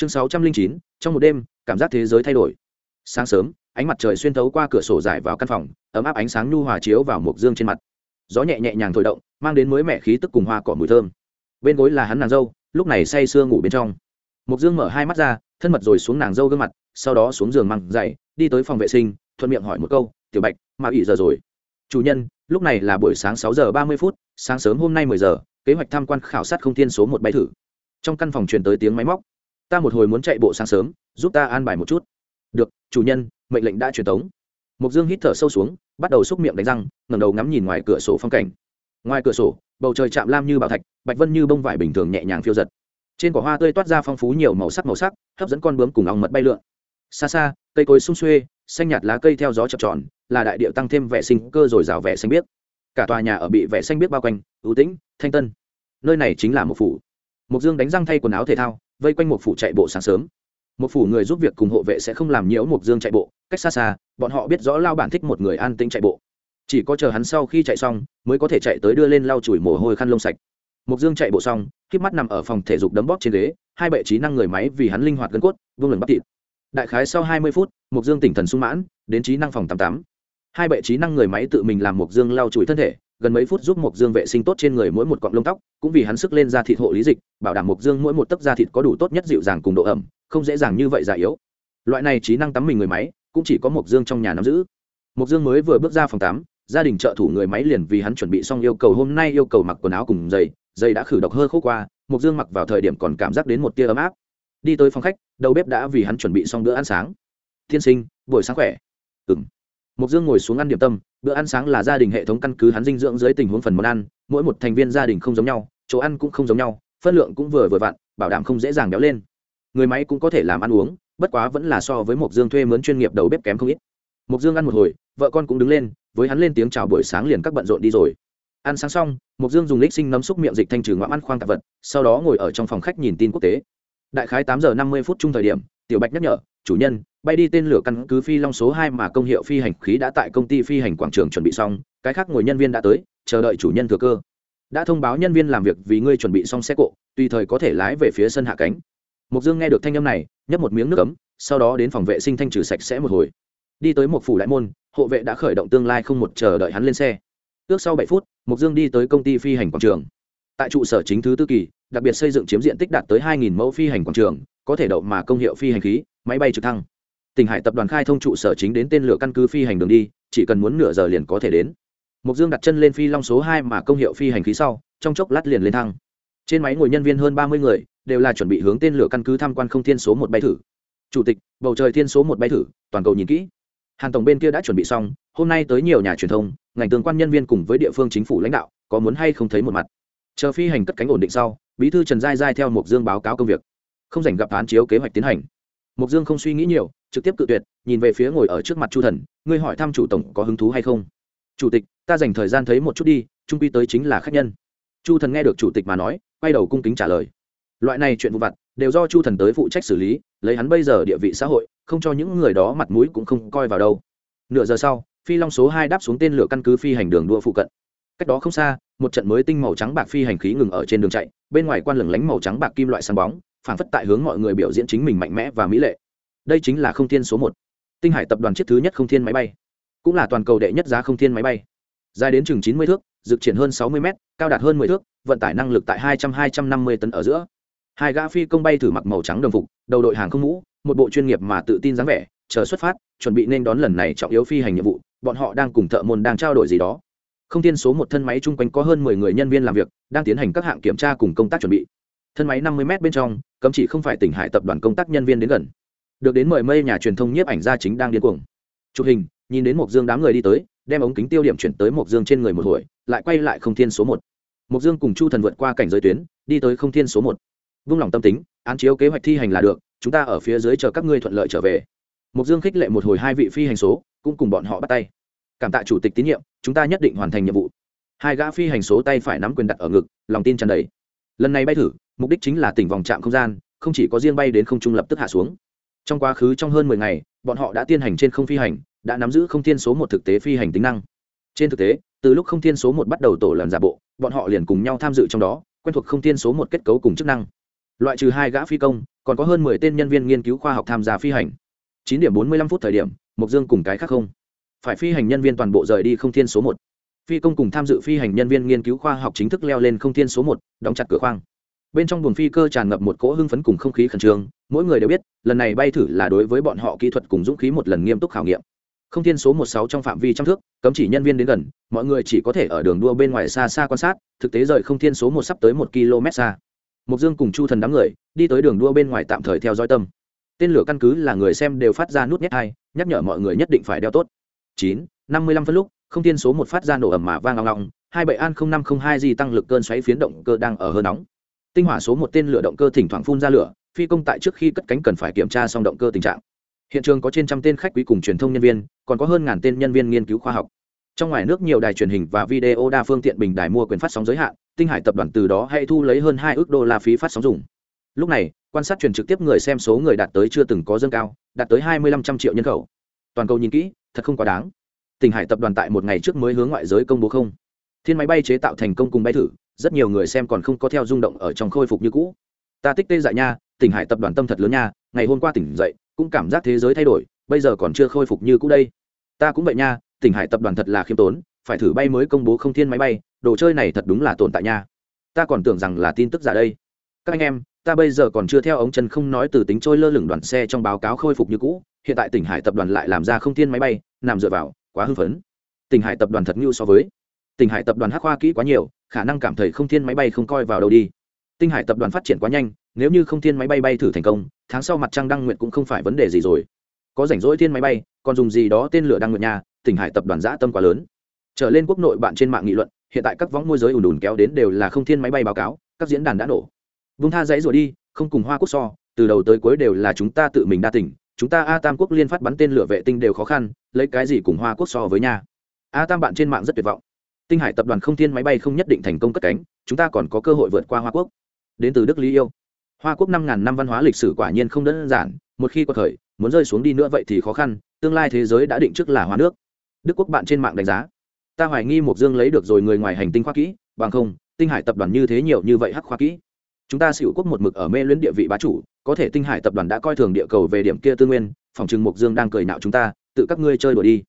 chương sáu trăm linh chín, trong một đêm, cảm giác thế giới thay đổi. Sáng sớm, ánh mặt trời xuyên thấu qua cửa sổ dài vào căn phòng, ấm áp ánh sáng nhu hòa chiếu vào mộc dương trên mặt. Gió nhẹ nhẹ nhàng thổi động, mang đến mới mẻ khí tức cùng hoa cỏ mùi thơm. Bên gối là hắn nàng dâu, lúc này say sưa ngủ bên trong. Mộc dương mở hai mắt ra, thân mật rồi xuống nàng dâu gương mặt, sau đó xuống giường măng dậy, đi tới phòng vệ sinh, thuận miệng hỏi một câu, tiểu bạch, mà ỉ giờ rồi? Chủ nhân, lúc này là buổi sáng sáu giờ ba mươi phút, sáng sớm hôm nay mười giờ, kế hoạch tham quan khảo sát không thiên số một bay thử. Trong căn phòng truyền tới tiếng máy móc ta một hồi muốn chạy bộ sáng sớm, giúp ta an bài một chút. Được, chủ nhân, mệnh lệnh đã truyền tống. Mục dương hít thở sâu xuống, bắt đầu xúc miệng đánh răng, ngẩng đầu ngắm nhìn ngoài cửa sổ phong cảnh. Ngoài cửa sổ, bầu trời chạm lam như bảo thạch, bạch vân như bông vải bình thường nhẹ nhàng phiêu giật. Trên quả hoa tươi toát ra phong phú nhiều màu sắc màu sắc, hấp dẫn con bướm cùng ong mật bay lượn. Xa xa, cây cối sung xuê, xanh nhạt lá cây theo gió chập tròn, là đại điệu tăng thêm vẻ sinh cơ rồi rào vẻ xanh biếc. Cả tòa nhà ở bị vẻ xanh biếc bao quanh, ưu tĩnh, thanh tân. Nơi này chính là một phủ. Mục dương đánh răng thay quần áo thể thao vây quanh một phủ chạy bộ sáng sớm. Một phủ người giúp việc cùng hộ vệ sẽ không làm nhiễu mục dương chạy bộ, cách xa xa, bọn họ biết rõ lao bản thích một người an tĩnh chạy bộ. Chỉ có chờ hắn sau khi chạy xong, mới có thể chạy tới đưa lên lau chùi mồ hôi khăn lông sạch. Mục dương chạy bộ xong k mắt nằm ở phòng thể dục đấm bóp trên ghế, hai bệ trí năng người máy vì hắn linh hoạt gân cốt, vương lần bắp thịt. Đại khái sau hai mươi phút mục dương tỉnh thần sung mãn, đến trí năng phòng tám tám. Hai bệ trí năng người máy tự mình làm mục dương lau chùi thân thể gần mấy phút giúp mộc dương vệ sinh tốt trên người mỗi một cọng lông tóc, cũng vì hắn sức lên ra thịt hộ lý dịch, bảo đảm mộc dương mỗi một tấc da thịt có đủ tốt nhất dịu dàng cùng độ ẩm, không dễ dàng như vậy già yếu. Loại này trí năng tắm mình người máy, cũng chỉ có mộc dương trong nhà nắm giữ. Mộc dương mới vừa bước ra phòng tắm, gia đình trợ thủ người máy liền vì hắn chuẩn bị xong yêu cầu hôm nay yêu cầu mặc quần áo cùng giày giày đã khử độc hơi khô qua, mộc dương mặc vào thời điểm còn cảm giác đến một tia ấm áp. Đi tới phòng khách, đầu bếp đã vì hắn chuẩn bị xong bữa ăn sáng. Tiên sinh, buổi sáng khỏe. Ừng mục dương ngồi xuống ăn điểm tâm, bữa ăn sáng là gia đình hệ thống căn cứ hắn dinh dưỡng dưới tình huống phần món ăn, mỗi một thành viên gia đình không giống nhau, chỗ ăn cũng không giống nhau, phân lượng cũng vừa vừa vặn, bảo đảm không dễ dàng béo lên. Người máy cũng có thể làm ăn uống, bất quá vẫn là so với mộc dương thuê mướn chuyên nghiệp đầu bếp kém không ít. Mộc dương ăn một hồi, vợ con cũng đứng lên, với hắn lên tiếng chào buổi sáng liền các bận rộn đi rồi. Ăn sáng xong, mộc dương dùng lích sinh nấm xúc miệng dịch thanh trừ ngoạm ăn khoang tạp vật, sau đó ngồi ở trong phòng khách nhìn tin quốc tế. Đại khái tám giờ năm mươi phút chung thời điểm tiểu bạch nhắc nhở, chủ nhân, bay đi tên lửa căn cứ phi long số hai mà công hiệu phi hành khí đã tại công ty phi hành quảng trường chuẩn bị xong, cái khác ngồi nhân viên đã tới, chờ đợi chủ nhân thừa cơ. Đã thông báo nhân viên làm việc vì ngươi chuẩn bị xong xe cộ, tùy thời có thể lái về phía sân hạ cánh. Mục dương nghe được thanh âm này, nhấp một miếng nước ấm, sau đó đến phòng vệ sinh thanh trừ sạch sẽ một hồi. Đi tới một phủ đại môn, hộ vệ đã khởi động tương lai không một chờ đợi hắn lên xe. Ước sau bảy phút mục dương đi tới công ty phi hành quảng trường. Tại trụ sở chính thứ tư kỳ, đặc biệt xây dựng chiếm diện tích đạt tới 2.000 mẫu phi hành quảng trường có thể đậu mà công hiệu phi hành khí, máy bay trực thăng. Tỉnh hải tập đoàn khai thông trụ sở chính đến tên lửa căn cứ phi hành đường đi, chỉ cần muốn nửa giờ liền có thể đến. Mục dương đặt chân lên phi long số hai mà công hiệu phi hành khí sau, trong chốc lát liền lên thăng. Trên máy ngồi nhân viên hơn ba mươi người, đều là chuẩn bị hướng tên lửa căn cứ tham quan không thiên số một bay thử. Chủ tịch, bầu trời thiên số một bay thử, toàn cầu nhìn kỹ. Hàn tổng bên kia đã chuẩn bị xong, hôm nay tới nhiều nhà truyền thông, ngành tương quan nhân viên cùng với địa phương chính phủ lãnh đạo, có muốn hay không thấy một mặt. Chờ phi hành cất cánh ổn định sau, bí thư trần giai giai theo mục dương báo cáo công việc không dành gặp án chiếu kế hoạch tiến hành. Mục dương không suy nghĩ nhiều, trực tiếp cự tuyệt, nhìn về phía ngồi ở trước mặt chu thần, ngươi hỏi thăm chủ tổng có hứng thú hay không? Chủ tịch, ta dành thời gian thấy một chút đi, trung quy tới chính là khách nhân. Chu thần nghe được chủ tịch mà nói, quay đầu cung kính trả lời. Loại này chuyện vụ vặt, đều do chu thần tới phụ trách xử lý, lấy hắn bây giờ địa vị xã hội, không cho những người đó mặt mũi cũng không coi vào đâu. Nửa giờ sau, phi long số hai đáp xuống tên lửa căn cứ phi hành đường đua phụ cận. Cách đó không xa, một trận mới tinh màu trắng bạc phi hành khí ngừng ở trên đường chạy, bên ngoài quan lửng lánh màu trắng bạc kim loại sáng bóng phản phất tại hướng mọi người biểu diễn chính mình mạnh mẽ và mỹ lệ. Đây chính là không thiên số một. Tinh hải tập đoàn chiếc thứ nhất không thiên máy bay. Cũng là toàn cầu đệ nhất giá không thiên máy bay. Dài đến chừng chín mươi thước, dự triển hơn sáu mươi m cao đạt hơn mười thước, vận tải năng lực tại hai trăm hai trăm năm mươi tấn ở giữa. Hai gã phi công bay thử mặc màu trắng đồng phục, đầu đội hàng không mũ một bộ chuyên nghiệp mà tự tin dáng vẻ, chờ xuất phát, chuẩn bị nên đón lần này trọng yếu phi hành nhiệm vụ, bọn họ đang cùng thợ môn đang trao đổi gì đó. Không thiên số một thân máy chung quanh có hơn mười người nhân viên làm việc, đang tiến hành các hạng kiểm tra cùng công tác chuẩn bị thân máy năm mươi m bên trong, cấm chỉ không phải tỉnh hải tập đoàn công tác nhân viên đến gần. Được đến mời mây nhà truyền thông nhiếp ảnh gia chính đang điên cuồng. Chụp hình, nhìn đến một dương đám người đi tới, đem ống kính tiêu điểm chuyển tới một dương trên người một hồi, lại quay lại không thiên số một. Một dương cùng chu thần vượt qua cảnh giới tuyến, đi tới không thiên số một. Vung lòng tâm tính, án chiếu kế hoạch thi hành là được, chúng ta ở phía dưới chờ các ngươi thuận lợi trở về. Một dương khích lệ một hồi hai vị phi hành số, cũng cùng bọn họ bắt tay. Cảm tạ chủ tịch tín nhiệm, chúng ta nhất định hoàn thành nhiệm vụ. Hai gã phi hành số tay phải nắm quyền đặt ở ngực, lòng tin tràn đầy. Lần này bay thử mục đích chính là tỉnh vòng trạm không gian, không chỉ có riêng bay đến không trung lập tức hạ xuống. Trong quá khứ trong hơn mười ngày, bọn họ đã tiến hành trên không phi hành, đã nắm giữ không thiên số một thực tế phi hành tính năng. Trên thực tế, từ lúc không thiên số một bắt đầu tổ lần giả bộ, bọn họ liền cùng nhau tham dự trong đó, quen thuộc không thiên số một kết cấu cùng chức năng. Loại trừ hai gã phi công, còn có hơn mười tên nhân viên nghiên cứu khoa học tham gia phi hành. Chín điểm bốn mươi lăm phút thời điểm, mộc dương cùng cái khác không. Phải phi hành nhân viên toàn bộ rời đi không thiên số một. Phi công cùng tham dự phi hành nhân viên nghiên cứu khoa học chính thức leo lên không thiên số một, đóng chặt cửa khoang bên trong buồng phi cơ tràn ngập một cỗ hưng phấn cùng không khí khẩn trương, mỗi người đều biết, lần này bay thử là đối với bọn họ kỹ thuật cùng dũng khí một lần nghiêm túc khảo nghiệm. Không thiên số một sáu trong phạm vi trăm thước, cấm chỉ nhân viên đến gần, mọi người chỉ có thể ở đường đua bên ngoài xa xa quan sát, thực tế rời không thiên số một sắp tới một km xa. Mục dương cùng chu thần đám người, đi tới đường đua bên ngoài tạm thời theo dõi tâm. Tên lửa căn cứ là người xem đều phát ra nút nhét hai, nhắc nhở mọi người nhất định phải đeo tốt. Chín, năm mươi lăm phân lúc, không thiên số một phát ra nổ ẩm mà vang long long hai bảy an năm không hai di tăng lực cơn xoáy phiến động cơ đang ở hơi nóng tinh hỏa số một tên lửa động cơ thỉnh thoảng phun ra lửa, phi công tại trước khi cất cánh cần phải kiểm tra xong động cơ tình trạng. Hiện trường có trên trăm tên khách quý cùng truyền thông nhân viên, còn có hơn ngàn tên nhân viên nghiên cứu khoa học. Trong ngoài nước nhiều đài truyền hình và video đa phương tiện bình đài mua quyền phát sóng giới hạn, tinh hải tập đoàn từ đó hay thu lấy hơn hai ước đô la phí phát sóng dùng. Lúc này, quan sát truyền trực tiếp người xem số người đạt tới chưa từng có dâng cao, đạt tới hai mươi lăm trăm triệu nhân khẩu. Toàn cầu nhìn kỹ, thật không quá đáng. Tỉnh hải tập đoàn tại một ngày trước mới hướng ngoại giới công bố không. Thiên máy bay chế tạo thành công cùng bay thử rất nhiều người xem còn không có theo rung động ở trong khôi phục như cũ. Ta tích tê dại nha, tỉnh hải tập đoàn tâm thật lớn nha, ngày hôm qua tỉnh dậy, cũng cảm giác thế giới thay đổi, bây giờ còn chưa khôi phục như cũ đây. Ta cũng vậy nha, tỉnh hải tập đoàn thật là khiêm tốn, phải thử bay mới công bố không thiên máy bay, đồ chơi này thật đúng là tồn tại nha. Ta còn tưởng rằng là tin tức giả đây. Các anh em, ta bây giờ còn chưa theo ống chân không nói từ tính trôi lơ lửng đoàn xe trong báo cáo khôi phục như cũ, hiện tại tỉnh hải tập đoàn lại làm ra không thiên máy bay, nằm dựa vào, quá hưng phấn. Tỉnh hải tập đoàn thật như so với. Tỉnh hải tập đoàn hắc khoa kỹ quá nhiều khả năng cảm thấy không thiên máy bay không coi vào đâu đi. Tinh hải tập đoàn phát triển quá nhanh, nếu như không thiên máy bay bay thử thành công, tháng sau mặt trăng đăng nguyện cũng không phải vấn đề gì rồi. Có rảnh rỗi thiên máy bay, còn dùng gì đó tên lửa đăng nguyện nhà tỉnh hải tập đoàn giã tâm quá lớn. Trở lên quốc nội bạn trên mạng nghị luận, hiện tại các võng môi giới ùn ùn kéo đến đều là không thiên máy bay báo cáo, các diễn đàn đã nổ. Vung tha dãy rồi đi, không cùng hoa quốc so, từ đầu tới cuối đều là chúng ta tự mình đa tỉnh, chúng ta a tam quốc liên phát bắn tên lửa vệ tinh đều khó khăn, lấy cái gì cùng hoa quốc so với nhà a tam bạn trên mạng rất tuyệt vọng tinh hải tập đoàn không thiên máy bay không nhất định thành công cất cánh, chúng ta còn có cơ hội vượt qua hoa quốc. Đến từ đức lý yêu. Hoa quốc năm ngàn năm văn hóa lịch sử quả nhiên không đơn giản, một khi có thời, muốn rơi xuống đi nữa vậy thì khó khăn, tương lai thế giới đã định trước là hoa nước. Đức quốc bạn trên mạng đánh giá, ta hoài nghi một dương lấy được rồi người ngoài hành tinh khoa kỹ, bằng không, tinh hải tập đoàn như thế nhiều như vậy hắc khoa kỹ. Chúng ta xỉu quốc một mực ở mê luyến địa vị bá chủ, có thể tinh hải tập đoàn đã coi thường địa cầu về điểm kia tư nguyên, phòng trừng mục dương đang cười nạo chúng ta, tự các ngươi chơi đùa đi.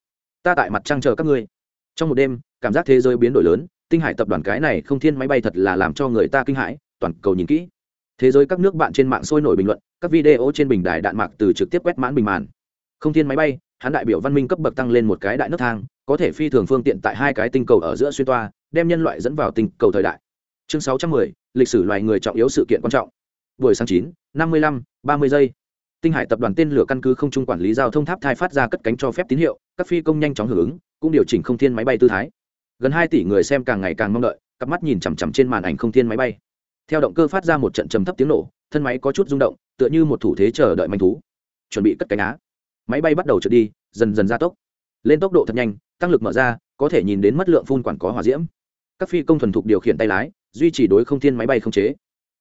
Ta tại mặt trăng chờ các ngươi. Trong một đêm cảm giác thế giới biến đổi lớn tinh hải tập đoàn cái này không thiên máy bay thật là làm cho người ta kinh hãi toàn cầu nhìn kỹ. Thế giới các nước bạn trên mạng sôi nổi bình luận các video trên bình đài đạn mạc từ trực tiếp quét mãn bình màn. Không thiên máy bay hắn đại biểu văn minh cấp bậc tăng lên một cái đại nước thang có thể phi thường phương tiện tại hai cái tinh cầu ở giữa xuyên toa đem nhân loại dẫn vào tinh cầu thời đại. Chương 610, lịch sử loài người trọng yếu sự kiện quan trọng. Buổi sáng chín năm mươi lăm ba mươi giây. Tinh hải tập đoàn tên lửa căn cứ không trung quản lý giao thông tháp thai phát ra cất cánh cho phép tín hiệu các phi công nhanh chóng hưởng ứng cũng điều chỉnh không thiên máy bay tư thái gần hai tỷ người xem càng ngày càng mong đợi, cặp mắt nhìn chằm chằm trên màn ảnh không thiên máy bay. Theo động cơ phát ra một trận trầm thấp tiếng nổ, thân máy có chút rung động, tựa như một thủ thế chờ đợi manh thú. Chuẩn bị cất cánh á. Máy bay bắt đầu trượt đi, dần dần gia tốc. Lên tốc độ thật nhanh, tăng lực mở ra, có thể nhìn đến mất lượng phun quản có hỏa diễm. Các phi công thuần thục điều khiển tay lái, duy trì đối không thiên máy bay không chế.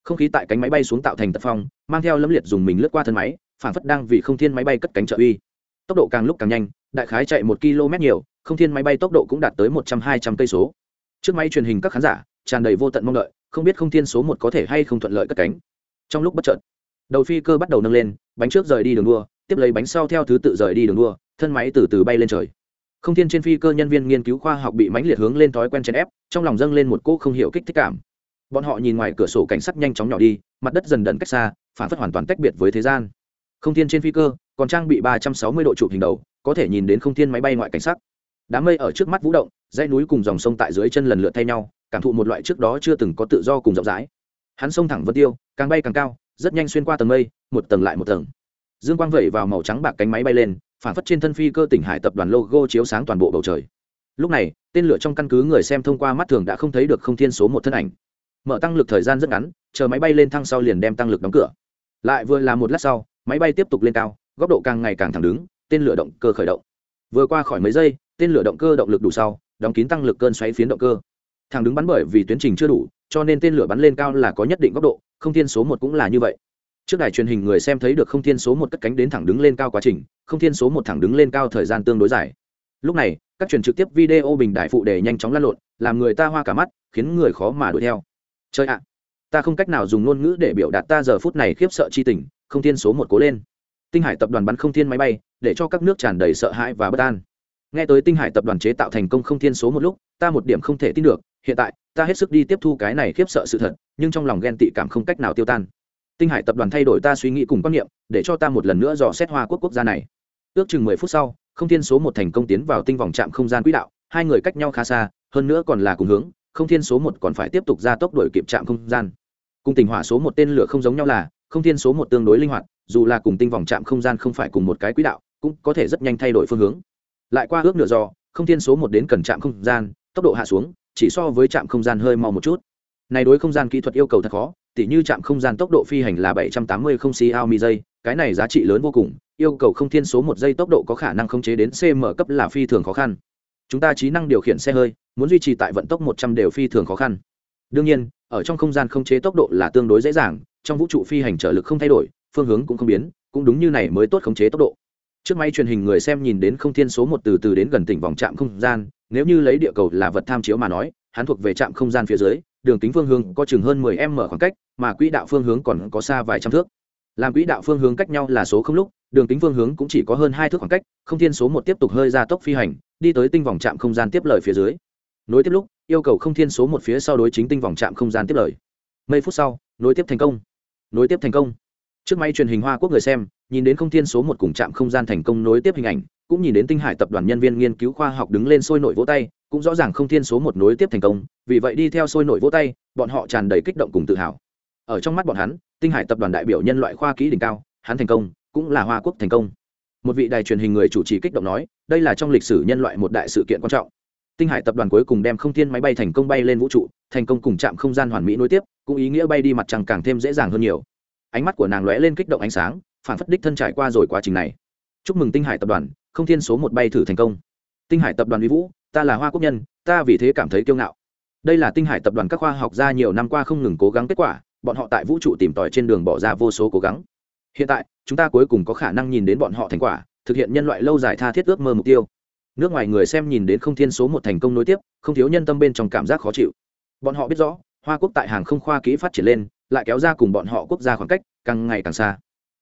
Không khí tại cánh máy bay xuống tạo thành tật phong, mang theo lâm liệt dùng mình lướt qua thân máy phản phất đang vì không thiên máy bay cất cánh trợ uy tốc độ càng lúc càng nhanh, đại khái chạy một km nhiều, không thiên máy bay tốc độ cũng đạt tới một trăm hai trăm cây số. Trước máy truyền hình các khán giả tràn đầy vô tận mong đợi, không biết không thiên số một có thể hay không thuận lợi cất cánh. Trong lúc bất chợt, đầu phi cơ bắt đầu nâng lên, bánh trước rời đi đường đua, tiếp lấy bánh sau theo thứ tự rời đi đường đua, thân máy từ từ bay lên trời. Không thiên trên phi cơ nhân viên nghiên cứu khoa học bị mãnh liệt hướng lên thói quen chèn ép, trong lòng dâng lên một cỗ không hiểu kích thích cảm. Bọn họ nhìn ngoài cửa sổ cảnh sắc nhanh chóng nhỏ đi, mặt đất dần dần cách xa, phản phất hoàn toàn tách biệt với thế gian. Không thiên trên phi cơ còn trang bị ba trăm sáu mươi độ chụp hình đầu, có thể nhìn đến không thiên máy bay ngoại cảnh sắc. Đám mây ở trước mắt vũ động, dãy núi cùng dòng sông tại dưới chân lần lượt thay nhau, cảm thụ một loại trước đó chưa từng có tự do cùng rộng rãi. Hắn sông thẳng vân tiêu, càng bay càng cao, rất nhanh xuyên qua tầng mây, một tầng lại một tầng. Dương quang vẩy vào màu trắng bạc cánh máy bay lên, phản phất trên thân phi cơ tỉnh hải tập đoàn logo chiếu sáng toàn bộ bầu trời. Lúc này, tên lửa trong căn cứ người xem thông qua mắt thường đã không thấy được không thiên số một thân ảnh. Mở tăng lực thời gian rất ngắn, chờ máy bay lên thăng sau liền đem tăng lực đóng cửa. Lại vừa là một lát sau, máy bay tiếp tục lên cao góc độ càng ngày càng thẳng đứng, tên lửa động cơ khởi động. Vừa qua khỏi mấy giây, tên lửa động cơ động lực đủ sau, đóng kín tăng lực cơn xoáy phiến động cơ. Thẳng đứng bắn bởi vì tuyến trình chưa đủ, cho nên tên lửa bắn lên cao là có nhất định góc độ, không thiên số một cũng là như vậy. Trước đài truyền hình người xem thấy được không thiên số một cất cánh đến thẳng đứng lên cao quá trình, không thiên số một thẳng đứng lên cao thời gian tương đối dài. Lúc này, các truyền trực tiếp video bình đại phụ đề nhanh chóng lăn lộn, làm người ta hoa cả mắt, khiến người khó mà đuổi theo. Chơi ạ! Ta không cách nào dùng ngôn ngữ để biểu đạt ta giờ phút này khiếp sợ chi tình, không thiên số một cố lên tinh hải tập đoàn bắn không thiên máy bay, để cho các nước tràn đầy sợ hãi và bất an. Nghe tới tinh hải tập đoàn chế tạo thành công không thiên số một lúc, ta một điểm không thể tin được, hiện tại, ta hết sức đi tiếp thu cái này khiếp sợ sự thật, nhưng trong lòng ghen tị cảm không cách nào tiêu tan. Tinh hải tập đoàn thay đổi ta suy nghĩ cùng quan niệm, để cho ta một lần nữa dò xét hoa quốc quốc gia này. Ước chừng mười phút sau, không thiên số một thành công tiến vào tinh vòng trạm không gian quỹ đạo, hai người cách nhau khá xa, hơn nữa còn là cùng hướng, không thiên số một còn phải tiếp tục ra tốc đổi kịp trạm không gian. Cùng tình hỏa số một tên lửa không giống nhau là, không thiên số một tương đối linh hoạt dù là cùng tinh vòng chạm không gian không phải cùng một cái quỹ đạo, cũng có thể rất nhanh thay đổi phương hướng. Lại qua ước nửa do không thiên số một đến cần trạm không gian, tốc độ hạ xuống, chỉ so với trạm không gian hơi mau một chút. Này đối không gian kỹ thuật yêu cầu thật khó, tỉ như trạm không gian tốc độ phi hành là 780 không xiao mi giây, cái này giá trị lớn vô cùng, yêu cầu không thiên số một giây tốc độ có khả năng khống chế đến cm cấp là phi thường khó khăn. Chúng ta trí năng điều khiển xe hơi, muốn duy trì tại vận tốc 100 đều phi thường khó khăn. Đương nhiên, ở trong không gian khống chế tốc độ là tương đối dễ dàng, trong vũ trụ phi hành trở lực không thay đổi phương hướng cũng không biến, cũng đúng như này mới tốt khống chế tốc độ. Trước máy truyền hình người xem nhìn đến không thiên số một từ từ đến gần tỉnh vòng trạm không gian, nếu như lấy địa cầu là vật tham chiếu mà nói, hắn thuộc về trạm không gian phía dưới, đường kính phương hướng có chừng hơn 10 m khoảng cách, mà quỹ đạo phương hướng còn có xa vài trăm thước. Làm quỹ đạo phương hướng cách nhau là số không lúc, đường kính phương hướng cũng chỉ có hơn hai thước khoảng cách, không thiên số một tiếp tục hơi ra tốc phi hành, đi tới tinh vòng trạm không gian tiếp lời phía dưới. Nối tiếp lúc, yêu cầu không thiên số một phía sau đối chính tinh vòng trạm không gian tiếp lời. Mấy phút sau, nối tiếp thành công. Nối tiếp thành công trước máy truyền hình hoa quốc người xem, nhìn đến không thiên số một cùng trạm không gian thành công nối tiếp hình ảnh, cũng nhìn đến tinh hải tập đoàn nhân viên nghiên cứu khoa học đứng lên sôi nổi vỗ tay, cũng rõ ràng không thiên số một nối tiếp thành công, vì vậy đi theo sôi nổi vỗ tay, bọn họ tràn đầy kích động cùng tự hào. Ở trong mắt bọn hắn, tinh hải tập đoàn đại biểu nhân loại khoa kỹ đỉnh cao, hắn thành công, cũng là hoa quốc thành công. Một vị đài truyền hình người chủ trì kích động nói, đây là trong lịch sử nhân loại một đại sự kiện quan trọng. Tinh hải tập đoàn cuối cùng đem không thiên máy bay thành công bay lên vũ trụ, thành công cùng chạm không gian hoàn mỹ nối tiếp, cũng ý nghĩa bay đi mặt trăng càng thêm dễ dàng hơn nhiều ánh mắt của nàng lóe lên kích động ánh sáng, phản phất đích thân trải qua rồi quá trình này. Chúc mừng tinh hải tập đoàn, không thiên số một bay thử thành công. Tinh hải tập đoàn uy vũ, ta là hoa quốc nhân, ta vì thế cảm thấy kiêu ngạo. Đây là tinh hải tập đoàn các khoa học gia nhiều năm qua không ngừng cố gắng kết quả, bọn họ tại vũ trụ tìm tòi trên đường bỏ ra vô số cố gắng. Hiện tại, chúng ta cuối cùng có khả năng nhìn đến bọn họ thành quả, thực hiện nhân loại lâu dài tha thiết ước mơ mục tiêu. Nước ngoài người xem nhìn đến không thiên số một thành công nối tiếp, không thiếu nhân tâm bên trong cảm giác khó chịu. Bọn họ biết rõ, hoa quốc tại hàng không khoa kỹ phát triển lên lại kéo ra cùng bọn họ quốc gia khoảng cách, càng ngày càng xa.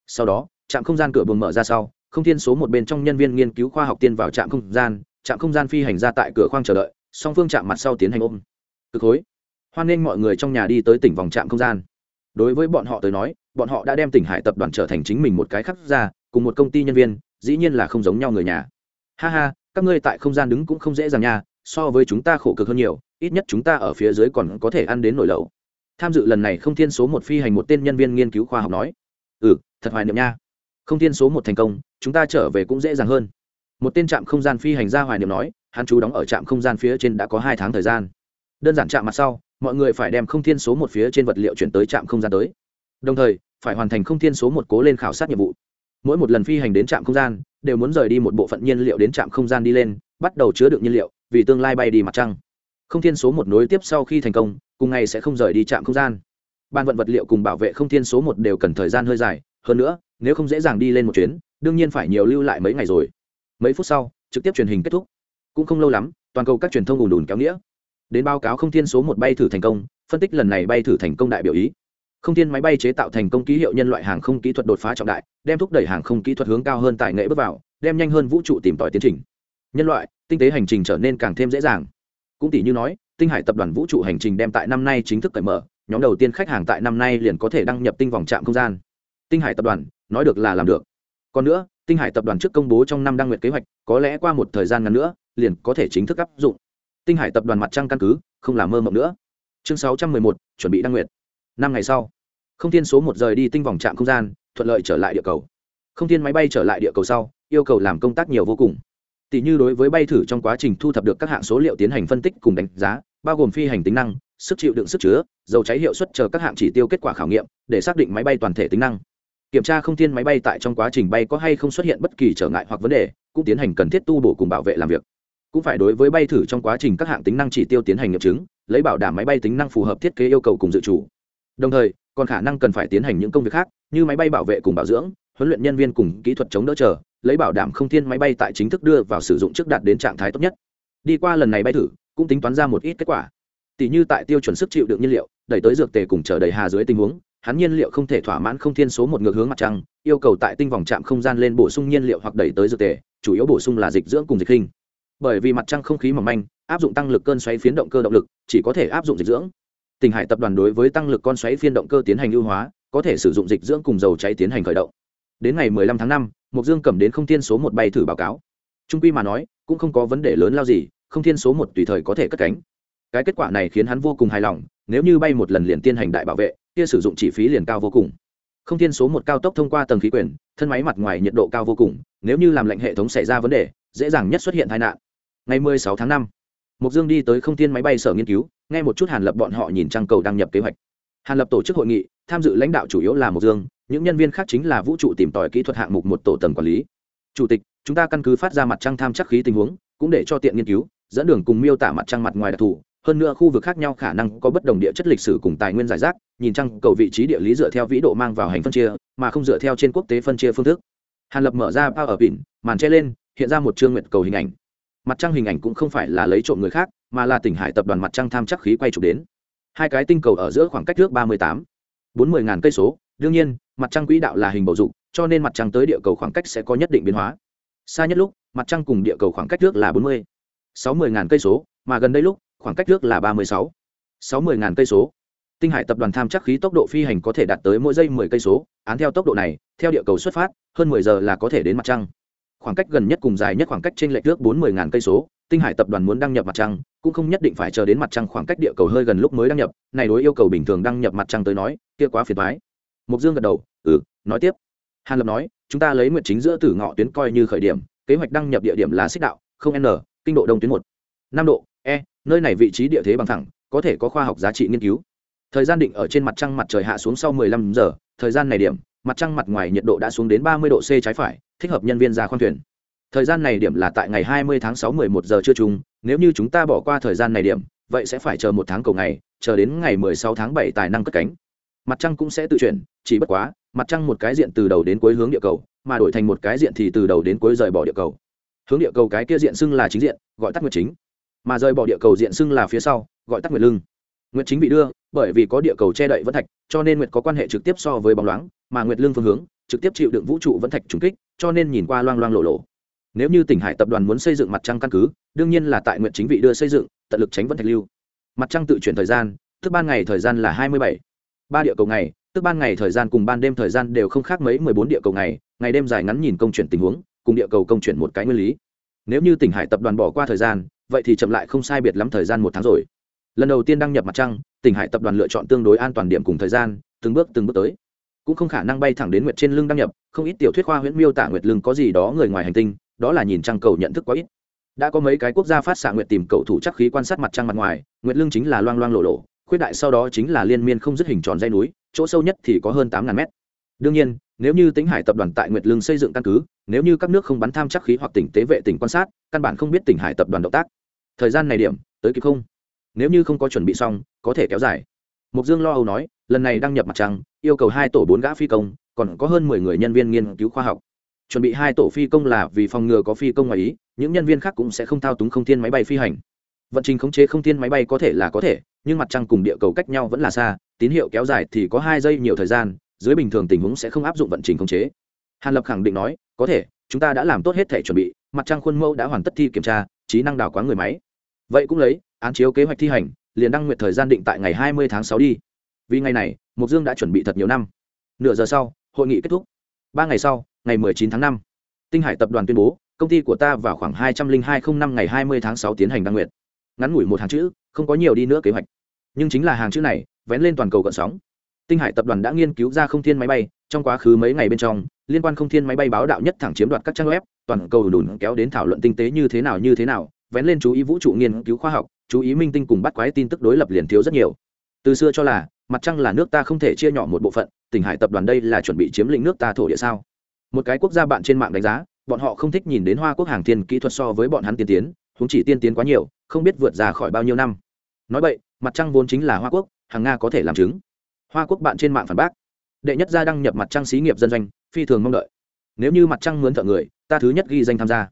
Sau đó, trạm không gian cửa buồng mở ra sau, không thiên số một bên trong nhân viên nghiên cứu khoa học tiên vào trạm không gian, trạm không gian phi hành ra tại cửa khoang chờ đợi, song phương chạm mặt sau tiến hành ôm. Cực khối. Hoan nghênh mọi người trong nhà đi tới tỉnh vòng trạm không gian. Đối với bọn họ tới nói, bọn họ đã đem tỉnh hải tập đoàn trở thành chính mình một cái khắc ra, cùng một công ty nhân viên, dĩ nhiên là không giống nhau người nhà. Ha ha, các ngươi tại không gian đứng cũng không dễ dàng nha, so với chúng ta khổ cực hơn nhiều, ít nhất chúng ta ở phía dưới còn có thể ăn đến nổi lẩu tham dự lần này không thiên số một phi hành một tên nhân viên nghiên cứu khoa học nói. Ừ thật hoài niệm nha. Không thiên số một thành công, chúng ta trở về cũng dễ dàng hơn. Một tên trạm không gian phi hành ra hoài niệm nói, hắn chú đóng ở trạm không gian phía trên đã có hai tháng thời gian. Đơn giản trạm mặt sau, mọi người phải đem không thiên số một phía trên vật liệu chuyển tới trạm không gian tới. Đồng thời, phải hoàn thành không thiên số một cố lên khảo sát nhiệm vụ. Mỗi một lần phi hành đến trạm không gian, đều muốn rời đi một bộ phận nhiên liệu đến trạm không gian đi lên, bắt đầu chứa đựng nhiên liệu, vì tương lai bay đi mặt trăng không thiên số một nối tiếp sau khi thành công, cùng ngày sẽ không rời đi trạm không gian. Ban vận vật liệu cùng bảo vệ không thiên số một đều cần thời gian hơi dài, hơn nữa, nếu không dễ dàng đi lên một chuyến, đương nhiên phải nhiều lưu lại mấy ngày rồi. Mấy phút sau, trực tiếp truyền hình kết thúc. Cũng không lâu lắm, toàn cầu các truyền thông ùn ùn kéo nghĩa. Đến báo cáo không thiên số một bay thử thành công, phân tích lần này bay thử thành công đại biểu ý. Không thiên máy bay chế tạo thành công ký hiệu nhân loại hàng không kỹ thuật đột phá trọng đại, đem thúc đẩy hàng không kỹ thuật hướng cao hơn tài nghệ bước vào, đem nhanh hơn vũ trụ tìm tòi tiến trình. Nhân loại, tinh tế hành trình trở nên càng thêm dễ dàng cũng tỷ như nói, tinh hải tập đoàn vũ trụ hành trình đem tại năm nay chính thức cởi mở, nhóm đầu tiên khách hàng tại năm nay liền có thể đăng nhập tinh vòng trạm không gian. Tinh hải tập đoàn, nói được là làm được. Còn nữa, tinh hải tập đoàn trước công bố trong năm đăng nguyện kế hoạch, có lẽ qua một thời gian ngắn nữa, liền có thể chính thức áp dụng. Tinh hải tập đoàn mặt trăng căn cứ, không làm mơ mộng nữa. Chương sáu trăm mười một, chuẩn bị đăng nguyện năm ngày sau, không thiên số một rời đi tinh vòng trạm không gian, thuận lợi trở lại địa cầu. Không thiên máy bay trở lại địa cầu sau, yêu cầu làm công tác nhiều vô cùng tỷ như đối với bay thử trong quá trình thu thập được các hạng số liệu tiến hành phân tích cùng đánh giá, bao gồm phi hành tính năng, sức chịu đựng sức chứa, dầu cháy hiệu suất chờ các hạng chỉ tiêu kết quả khảo nghiệm, để xác định máy bay toàn thể tính năng. Kiểm tra không thiên máy bay tại trong quá trình bay có hay không xuất hiện bất kỳ trở ngại hoặc vấn đề, cũng tiến hành cần thiết tu bổ cùng bảo vệ làm việc. Cũng phải đối với bay thử trong quá trình các hạng tính năng chỉ tiêu tiến hành nghiệm chứng, lấy bảo đảm máy bay tính năng phù hợp thiết kế yêu cầu cùng dự chủ đồng thời, còn khả năng cần phải tiến hành những công việc khác, như máy bay bảo vệ cùng bảo dưỡng, huấn luyện nhân viên cùng kỹ thuật chống đỡ chờ lấy bảo đảm không thiên máy bay tại chính thức đưa vào sử dụng trước đạt đến trạng thái tốt nhất. Đi qua lần này bay thử cũng tính toán ra một ít kết quả. Tỷ như tại tiêu chuẩn sức chịu đựng nhiên liệu đẩy tới dược tề cùng chờ đầy hà dưới tình huống hắn nhiên liệu không thể thỏa mãn không thiên số một ngược hướng mặt trăng yêu cầu tại tinh vòng trạm không gian lên bổ sung nhiên liệu hoặc đẩy tới dược tề chủ yếu bổ sung là dịch dưỡng cùng dịch hình. Bởi vì mặt trăng không khí mỏng manh áp dụng tăng lực cơn xoáy phiến động cơ động lực chỉ có thể áp dụng dịch dưỡng. Tỉnh hải tập đoàn đối với tăng lực con xoáy phiên động cơ tiến hành ưu hóa có thể sử dụng dịch dưỡng cùng dầu cháy tiến hành khởi động. Đến ngày 15 tháng 5, mục dương cầm đến không thiên số một bay thử báo cáo. Trung quy mà nói cũng không có vấn đề lớn lao gì không thiên số một tùy thời có thể cất cánh. Cái kết quả này khiến hắn vô cùng hài lòng nếu như bay một lần liền tiến hành đại bảo vệ kia sử dụng chi phí liền cao vô cùng. Không thiên số một cao tốc thông qua tầng khí quyển thân máy mặt ngoài nhiệt độ cao vô cùng nếu như làm lệnh hệ thống xảy ra vấn đề dễ dàng nhất xuất hiện tai nạn. Ngày 16 tháng 5, mục dương đi tới không thiên máy bay sở nghiên cứu nghe một chút hàn lập bọn họ nhìn trang cầu đăng nhập kế hoạch. Hàn lập tổ chức hội nghị tham dự lãnh đạo chủ yếu là mục dương những nhân viên khác chính là vũ trụ tìm tòi kỹ thuật hạng mục một tổ tầng quản lý. Chủ tịch, chúng ta căn cứ phát ra mặt trăng tham chắc khí tình huống, cũng để cho tiện nghiên cứu, dẫn đường cùng miêu tả mặt trăng mặt ngoài đặc thù. Hơn nữa khu vực khác nhau khả năng có bất đồng địa chất lịch sử cùng tài nguyên giải rác, nhìn trăng cầu vị trí địa lý dựa theo vĩ độ mang vào hành phân chia, mà không dựa theo trên quốc tế phân chia phương thức. Hàn lập mở ra bao ở pin, màn che lên, hiện ra một trương nguyện cầu hình ảnh. Mặt trăng hình ảnh cũng không phải là lấy trộm người khác, mà là tỉnh hải tập đoàn mặt trăng tham chắc khí quay chụp đến. Hai cái tinh cầu ở giữa khoảng cách trước ba mươi tám, bốn mươi ngàn cây số đương nhiên, mặt trăng quỹ đạo là hình bầu dục, cho nên mặt trăng tới địa cầu khoảng cách sẽ có nhất định biến hóa. Xa nhất lúc, mặt trăng cùng địa cầu khoảng cách trước là bốn mươi, sáu mươi ngàn cây số, mà gần đây lúc, khoảng cách trước là ba mươi sáu sáu mươi ngàn cây số. Tinh hải tập đoàn tham chắc khí tốc độ phi hành có thể đạt tới mỗi giây mười cây số, án theo tốc độ này, theo địa cầu xuất phát, hơn mười giờ là có thể đến mặt trăng. Khoảng cách gần nhất cùng dài nhất khoảng cách trên lệch trước bốn mươi ngàn cây số, tinh hải tập đoàn muốn đăng nhập mặt trăng, cũng không nhất định phải chờ đến mặt trăng khoảng cách địa cầu hơi gần lúc mới đăng nhập. Này đối yêu cầu bình thường đăng nhập mặt trăng tới nói, kia quá phiền thoái mục dương gật đầu ừ nói tiếp. Hàn lập nói, chúng ta lấy nguyện chính giữa tử ngọ tuyến coi như khởi điểm, kế hoạch đăng nhập địa điểm là xích đạo, không n, kinh độ đông tuyến một. Năm độ e nơi này vị trí địa thế bằng thẳng có thể có khoa học giá trị nghiên cứu. Thời gian định ở trên mặt trăng mặt trời hạ xuống sau 15 giờ, thời gian này điểm, mặt trăng mặt ngoài nhiệt độ đã xuống đến 30 độ c trái phải, thích hợp nhân viên ra khoang thuyền. Thời gian này điểm là tại ngày 20 tháng 6 11 giờ trưa chung, nếu như chúng ta bỏ qua thời gian này điểm, vậy sẽ phải chờ một tháng cầu ngày, chờ đến ngày 16 tháng 7 tài năng cất cánh mặt trăng cũng sẽ tự chuyển, chỉ bất quá, mặt trăng một cái diện từ đầu đến cuối hướng địa cầu, mà đổi thành một cái diện thì từ đầu đến cuối rời bỏ địa cầu. Hướng địa cầu cái kia diện xưng là chính diện, gọi tắt nguyệt chính. Mà rời bỏ địa cầu diện xưng là phía sau, gọi tắt nguyệt lưng. Nguyệt chính bị đưa, bởi vì có địa cầu che đậy vẫn thạch, cho nên nguyệt có quan hệ trực tiếp so với bóng loáng, mà nguyệt lưng phương hướng, trực tiếp chịu đựng vũ trụ vẫn thạch trùng kích, cho nên nhìn qua loang loang lộ lộ. Nếu như tỉnh hải tập đoàn muốn xây dựng mặt trăng căn cứ, đương nhiên là tại nguyệt chính vị đưa xây dựng, tận lực tránh vẫn thạch lưu. Mặt trăng tự chuyển thời gian, thứ ban ngày thời gian là hai mươi bảy ba địa cầu ngày, tức ban ngày thời gian cùng ban đêm thời gian đều không khác mấy mười bốn địa cầu ngày ngày đêm dài ngắn nhìn công chuyển tình huống, cùng địa cầu công chuyển một cái nguyên lý. Nếu như tỉnh hải tập đoàn bỏ qua thời gian, vậy thì chậm lại không sai biệt lắm thời gian một tháng rồi. Lần đầu tiên đăng nhập mặt trăng, tỉnh hải tập đoàn lựa chọn tương đối an toàn điểm cùng thời gian, từng bước từng bước tới. Cũng không khả năng bay thẳng đến nguyệt trên lưng đăng nhập, không ít tiểu thuyết khoa huyễn miêu tả nguyệt lưng có gì đó người ngoài hành tinh, đó là nhìn trăng cầu nhận thức quá ít. Đã có mấy cái quốc gia phát xạ nguyệt tìm cầu thủ chắc khí quan sát mặt trăng mặt ngoài, nguyệt lưng chính là loang loang lộ lộ khuyết đại sau đó chính là liên miên không dứt hình tròn dây núi, chỗ sâu nhất thì có hơn tám ngàn mét. Đương nhiên, nếu như tính hải tập đoàn tại nguyệt Lương xây dựng căn cứ, nếu như các nước không bắn tham chắc khí hoặc tỉnh tế vệ tỉnh quan sát, căn bản không biết tỉnh hải tập đoàn động tác. Thời gian này điểm, tới kịp không? Nếu như không có chuẩn bị xong, có thể kéo dài. Mục dương lo âu nói, lần này đăng nhập mặt trăng, yêu cầu hai tổ bốn gã phi công, còn có hơn mười người nhân viên nghiên cứu khoa học. Chuẩn bị hai tổ phi công là vì phòng ngừa có phi công ngoài ý, những nhân viên khác cũng sẽ không thao túng không thiên máy bay phi hành vận trình khống chế không thiên máy bay có thể là có thể, nhưng mặt trăng cùng địa cầu cách nhau vẫn là xa, tín hiệu kéo dài thì có hai giây nhiều thời gian, dưới bình thường tình huống sẽ không áp dụng vận trình khống chế. Hàn lập khẳng định nói, có thể, chúng ta đã làm tốt hết thể chuẩn bị, mặt trăng khuôn mẫu đã hoàn tất thi kiểm tra, trí năng đào quán người máy. Vậy cũng lấy, án chiếu kế hoạch thi hành, liền đăng nguyện thời gian định tại ngày hai mươi tháng sáu đi. Vì ngày này mục dương đã chuẩn bị thật nhiều năm. Nửa giờ sau, hội nghị kết thúc. Ba ngày sau, ngày 19 tháng năm, tinh hải tập đoàn tuyên bố, công ty của ta vào khoảng hai trăm linh hai không năm ngày hai mươi tháng sáu tiến hành đăng nguyện ngắn ngủi một hàng chữ, không có nhiều đi nữa kế hoạch. Nhưng chính là hàng chữ này, vén lên toàn cầu gợn sóng. Tinh hải tập đoàn đã nghiên cứu ra không thiên máy bay, trong quá khứ mấy ngày bên trong, liên quan không thiên máy bay báo đạo nhất thẳng chiếm đoạt các trang web, toàn cầu đùn kéo đến thảo luận tinh tế như thế nào như thế nào, vén lên chú ý vũ trụ nghiên cứu khoa học, chú ý minh tinh cùng bắt quái tin tức đối lập liền thiếu rất nhiều. Từ xưa cho là, mặt trăng là nước ta không thể chia nhỏ một bộ phận tỉnh hải tập đoàn đây là chuẩn bị chiếm lĩnh nước ta thổ địa sao? Một cái quốc gia bạn trên mạng đánh giá, bọn họ không thích nhìn đến hoa quốc hàng thiên kỹ thuật so với bọn hắn tiên tiến chúng chỉ tiên tiến quá nhiều không biết vượt ra khỏi bao nhiêu năm. Nói vậy, mặt trăng vốn chính là hoa quốc, hàng nga có thể làm chứng. Hoa quốc bạn trên mạng phản bác. Đệ nhất gia đăng nhập mặt trăng xí nghiệp dân doanh, phi thường mong đợi. Nếu như mặt trăng mướn thợ người, ta thứ nhất ghi danh tham gia.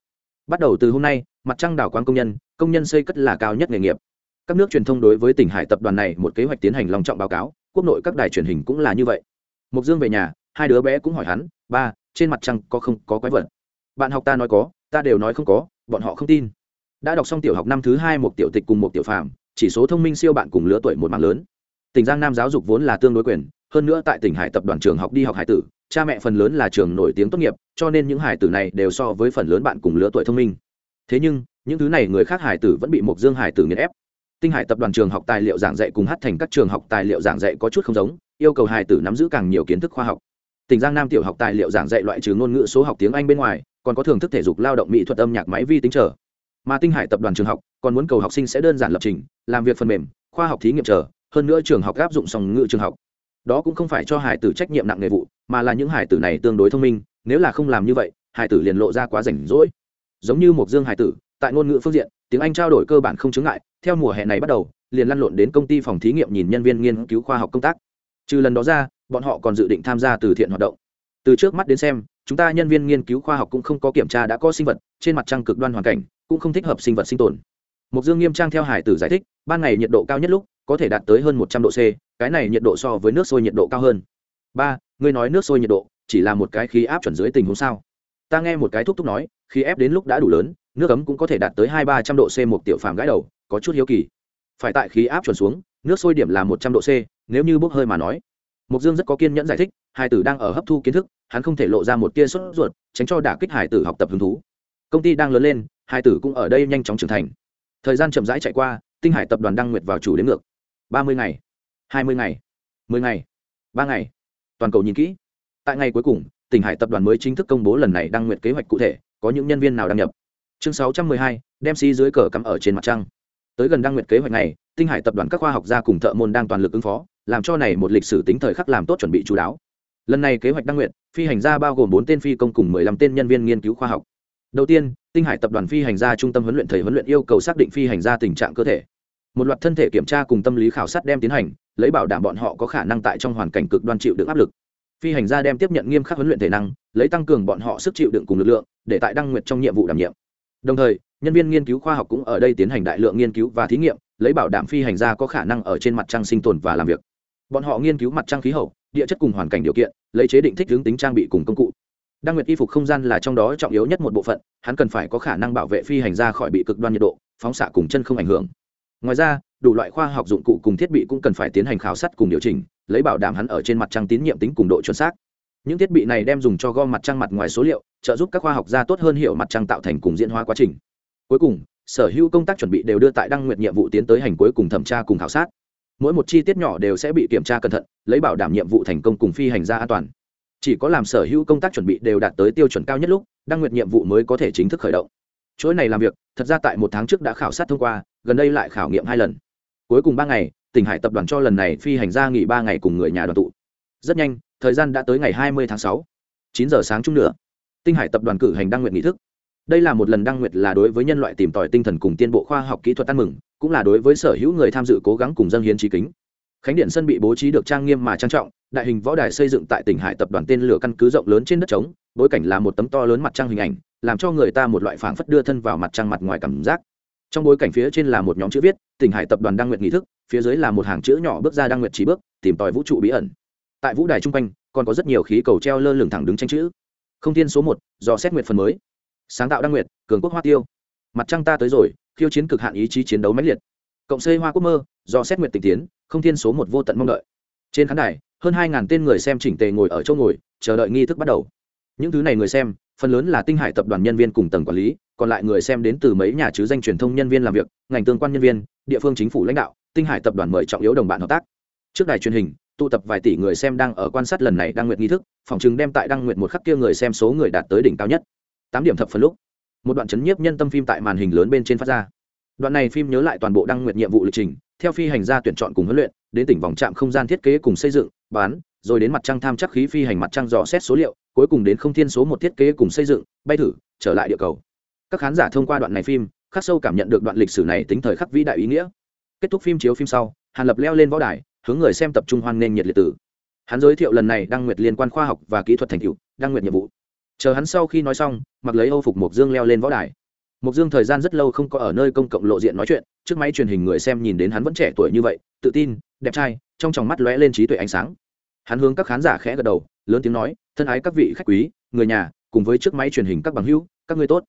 Bắt đầu từ hôm nay, mặt trăng đảo quán công nhân công nhân xây cất là cao nhất nghề nghiệp. Các nước truyền thông đối với tỉnh hải tập đoàn này một kế hoạch tiến hành lòng trọng báo cáo, quốc nội các đài truyền hình cũng là như vậy. Mục dương về nhà, hai đứa bé cũng hỏi hắn, ba, trên mặt trăng có không có quái vật? Bạn học ta nói có, ta đều nói không có, bọn họ không tin đã đọc xong tiểu học năm thứ hai một tiểu tịch cùng một tiểu phạm chỉ số thông minh siêu bạn cùng lứa tuổi một mạng lớn. Tỉnh giang nam giáo dục vốn là tương đối quyền, hơn nữa tại tỉnh hải tập đoàn trường học đi học hải tử, cha mẹ phần lớn là trường nổi tiếng tốt nghiệp, cho nên những hải tử này đều so với phần lớn bạn cùng lứa tuổi thông minh. Thế nhưng, những thứ này người khác hải tử vẫn bị mộc dương hải tử nghiền ép. Tinh hải tập đoàn trường học tài liệu giảng dạy cùng hát thành các trường học tài liệu giảng dạy có chút không giống, yêu cầu hải tử nắm giữ càng nhiều kiến thức khoa học. Tỉnh giang nam tiểu học tài liệu giảng dạy loại trừ ngôn ngữ số học tiếng anh bên ngoài, còn có thưởng thức thể dục, lao động, mỹ thuật, âm nhạc, máy vi tính trở mà tinh hải tập đoàn trường học còn muốn cầu học sinh sẽ đơn giản lập trình, làm việc phần mềm, khoa học thí nghiệm trở hơn nữa trường học áp dụng song ngữ trường học. Đó cũng không phải cho hải tử trách nhiệm nặng nghề vụ, mà là những hải tử này tương đối thông minh, nếu là không làm như vậy, hải tử liền lộ ra quá rảnh rỗi. Giống như một dương hải tử, tại ngôn ngữ phương diện, tiếng anh trao đổi cơ bản không chứng ngại, theo mùa hè này bắt đầu, liền lăn lộn đến công ty phòng thí nghiệm nhìn nhân viên nghiên cứu khoa học công tác. Trừ lần đó ra, bọn họ còn dự định tham gia từ thiện hoạt động. Từ trước mắt đến xem chúng ta nhân viên nghiên cứu khoa học cũng không có kiểm tra đã có sinh vật, trên mặt trăng cực đoan hoàn cảnh, cũng không thích hợp sinh vật sinh tồn. Mục dương nghiêm trang theo hải tử giải thích, ban ngày nhiệt độ cao nhất lúc có thể đạt tới hơn một trăm độ c, cái này nhiệt độ so với nước sôi nhiệt độ cao hơn. Ba, ngươi nói nước sôi nhiệt độ chỉ là một cái khí áp chuẩn dưới tình huống sao? Ta nghe một cái thúc thúc nói khi ép đến lúc đã đủ lớn, nước ấm cũng có thể đạt tới hai ba trăm độ c một tiểu phàm gãi đầu, có chút hiếu kỳ. Phải tại khí áp chuẩn xuống, nước sôi điểm là một trăm độ c, nếu như bốc hơi mà nói. Mục dương rất có kiên nhẫn giải thích hai tử đang ở hấp thu kiến thức hắn không thể lộ ra một tia sốt ruột, tránh cho đả kích hải tử học tập hứng thú. Công ty đang lớn lên, hải tử cũng ở đây nhanh chóng trưởng thành. Thời gian chậm rãi chạy qua, tinh hải tập đoàn đăng nguyệt vào chủ đến ngược. Ba mươi ngày, hai mươi ngày, mười ngày, ba ngày. Toàn cầu nhìn kỹ. Tại ngày cuối cùng tỉnh hải tập đoàn mới chính thức công bố lần này đăng nguyệt kế hoạch cụ thể, có những nhân viên nào đăng nhập. Chương sáu trăm mười hai, đem xi dưới cờ cắm ở trên mặt trăng. Tới gần đăng nguyệt kế hoạch này, tinh hải tập đoàn các khoa học gia cùng thợ môn đang toàn lực ứng phó, làm cho này một lịch sử tính thời khắc làm tốt chuẩn bị chú đáo lần này kế hoạch đăng nguyện, phi hành gia bao gồm bốn tên phi công cùng mười lăm tên nhân viên nghiên cứu khoa học. Đầu tiên, tinh hải tập đoàn phi hành gia trung tâm huấn luyện thầy huấn luyện yêu cầu xác định phi hành gia tình trạng cơ thể. Một loạt thân thể kiểm tra cùng tâm lý khảo sát đem tiến hành, lấy bảo đảm bọn họ có khả năng tại trong hoàn cảnh cực đoan chịu đựng áp lực. Phi hành gia đem tiếp nhận nghiêm khắc huấn luyện thể năng, lấy tăng cường bọn họ sức chịu đựng cùng lực lượng, để tại đăng nguyện trong nhiệm vụ đảm nhiệm. Đồng thời, nhân viên nghiên cứu khoa học cũng ở đây tiến hành đại lượng nghiên cứu và thí nghiệm, lấy bảo đảm phi hành gia có khả năng ở trên mặt trăng sinh tồn và làm việc. Bọn họ nghiên cứu mặt trăng khí hậu địa chất cùng hoàn cảnh điều kiện, lấy chế định thích hướng tính trang bị cùng công cụ. Đăng nguyệt y phục không gian là trong đó trọng yếu nhất một bộ phận, hắn cần phải có khả năng bảo vệ phi hành gia khỏi bị cực đoan nhiệt độ, phóng xạ cùng chân không ảnh hưởng. Ngoài ra, đủ loại khoa học dụng cụ cùng thiết bị cũng cần phải tiến hành khảo sát cùng điều chỉnh, lấy bảo đảm hắn ở trên mặt trăng tín nhiệm tính cùng độ chuẩn xác. Những thiết bị này đem dùng cho gom mặt trăng mặt ngoài số liệu, trợ giúp các khoa học gia tốt hơn hiểu mặt trăng tạo thành cùng diễn hóa quá trình. Cuối cùng, sở hữu công tác chuẩn bị đều đưa tại đăng nguyệt nhiệm vụ tiến tới hành cuối cùng thẩm tra cùng khảo sát mỗi một chi tiết nhỏ đều sẽ bị kiểm tra cẩn thận, lấy bảo đảm nhiệm vụ thành công cùng phi hành gia an toàn. Chỉ có làm sở hữu công tác chuẩn bị đều đạt tới tiêu chuẩn cao nhất lúc, đăng nguyệt nhiệm vụ mới có thể chính thức khởi động. Chuỗi này làm việc, thật ra tại một tháng trước đã khảo sát thông qua, gần đây lại khảo nghiệm hai lần. Cuối cùng ba ngày, tỉnh hải tập đoàn cho lần này phi hành gia nghỉ ba ngày cùng người nhà đoàn tụ. Rất nhanh, thời gian đã tới ngày hai mươi tháng sáu, chín giờ sáng chung nữa tinh hải tập đoàn cử hành đăng nguyện nghị thức. Đây là một lần đăng nguyệt là đối với nhân loại tìm tòi tinh thần cùng tiên bộ khoa học kỹ thuật ăn mừng cũng là đối với sở hữu người tham dự cố gắng cùng dân hiến trí kính. Khánh điện sân bị bố trí được trang nghiêm mà trang trọng, đại hình võ đài xây dựng tại tỉnh hải tập đoàn tên lửa căn cứ rộng lớn trên đất trống, bối cảnh là một tấm to lớn mặt trăng hình ảnh, làm cho người ta một loại phảng phất đưa thân vào mặt trăng mặt ngoài cảm giác. Trong bối cảnh phía trên là một nhóm chữ viết, tỉnh hải tập đoàn đăng nguyện nghị thức, phía dưới là một hàng chữ nhỏ bước ra đăng nguyện chỉ bước, tìm tòi vũ trụ bí ẩn. Tại vũ đài trung quanh, còn có rất nhiều khí cầu treo lơ lửng thẳng đứng tranh chữ. Không thiên số một do xét nguyện phần mới. Sáng tạo đăng nguyện cường quốc hoa tiêu. Mặt trăng ta tới rồi khiêu chiến cực hạn ý chí chiến đấu mãnh liệt. Cộng xây hoa quốc mơ, do xét nguyện tình tiến, không thiên số một vô tận mong đợi. Trên khán đài, hơn hai ngàn tên người xem chỉnh tề ngồi ở chỗ ngồi, chờ đợi nghi thức bắt đầu. Những thứ này người xem, phần lớn là tinh hải tập đoàn nhân viên cùng tầng quản lý, còn lại người xem đến từ mấy nhà chứ danh truyền thông nhân viên làm việc, ngành tương quan nhân viên, địa phương chính phủ lãnh đạo, tinh hải tập đoàn mời trọng yếu đồng bạn hợp tác. Trước đài truyền hình, tụ tập vài tỷ người xem đang ở quan sát lần này đăng nguyện nghi thức, phòng chứng đem tại đăng nguyện một khắc kia người xem số người đạt tới đỉnh cao nhất. Tám điểm thập phần lúc một đoạn chấn nhiếp nhân tâm phim tại màn hình lớn bên trên phát ra. Đoạn này phim nhớ lại toàn bộ đăng nguyện nhiệm vụ lịch trình, theo phi hành gia tuyển chọn cùng huấn luyện, đến tỉnh vòng trạm không gian thiết kế cùng xây dựng, bán, rồi đến mặt trăng tham chắc khí phi hành mặt trăng dò xét số liệu, cuối cùng đến không thiên số một thiết kế cùng xây dựng, bay thử, trở lại địa cầu. Các khán giả thông qua đoạn này phim, khắc sâu cảm nhận được đoạn lịch sử này tính thời khắc vĩ đại ý nghĩa. Kết thúc phim chiếu phim sau, hàn lập leo lên võ đài, hướng người xem tập trung hoan nghênh nhiệt liệt tử. Hắn giới thiệu lần này đăng nguyệt liên quan khoa học và kỹ thuật thành tựu, đăng nguyệt nhiệm vụ chờ hắn sau khi nói xong, mặc lấy âu phục mộc dương leo lên võ đài. Mộc dương thời gian rất lâu không có ở nơi công cộng lộ diện nói chuyện, trước máy truyền hình người xem nhìn đến hắn vẫn trẻ tuổi như vậy, tự tin, đẹp trai, trong tròng mắt lóe lên trí tuệ ánh sáng. Hắn hướng các khán giả khẽ gật đầu, lớn tiếng nói, thân ái các vị khách quý, người nhà, cùng với chiếc máy truyền hình các bằng hữu, các ngươi tốt.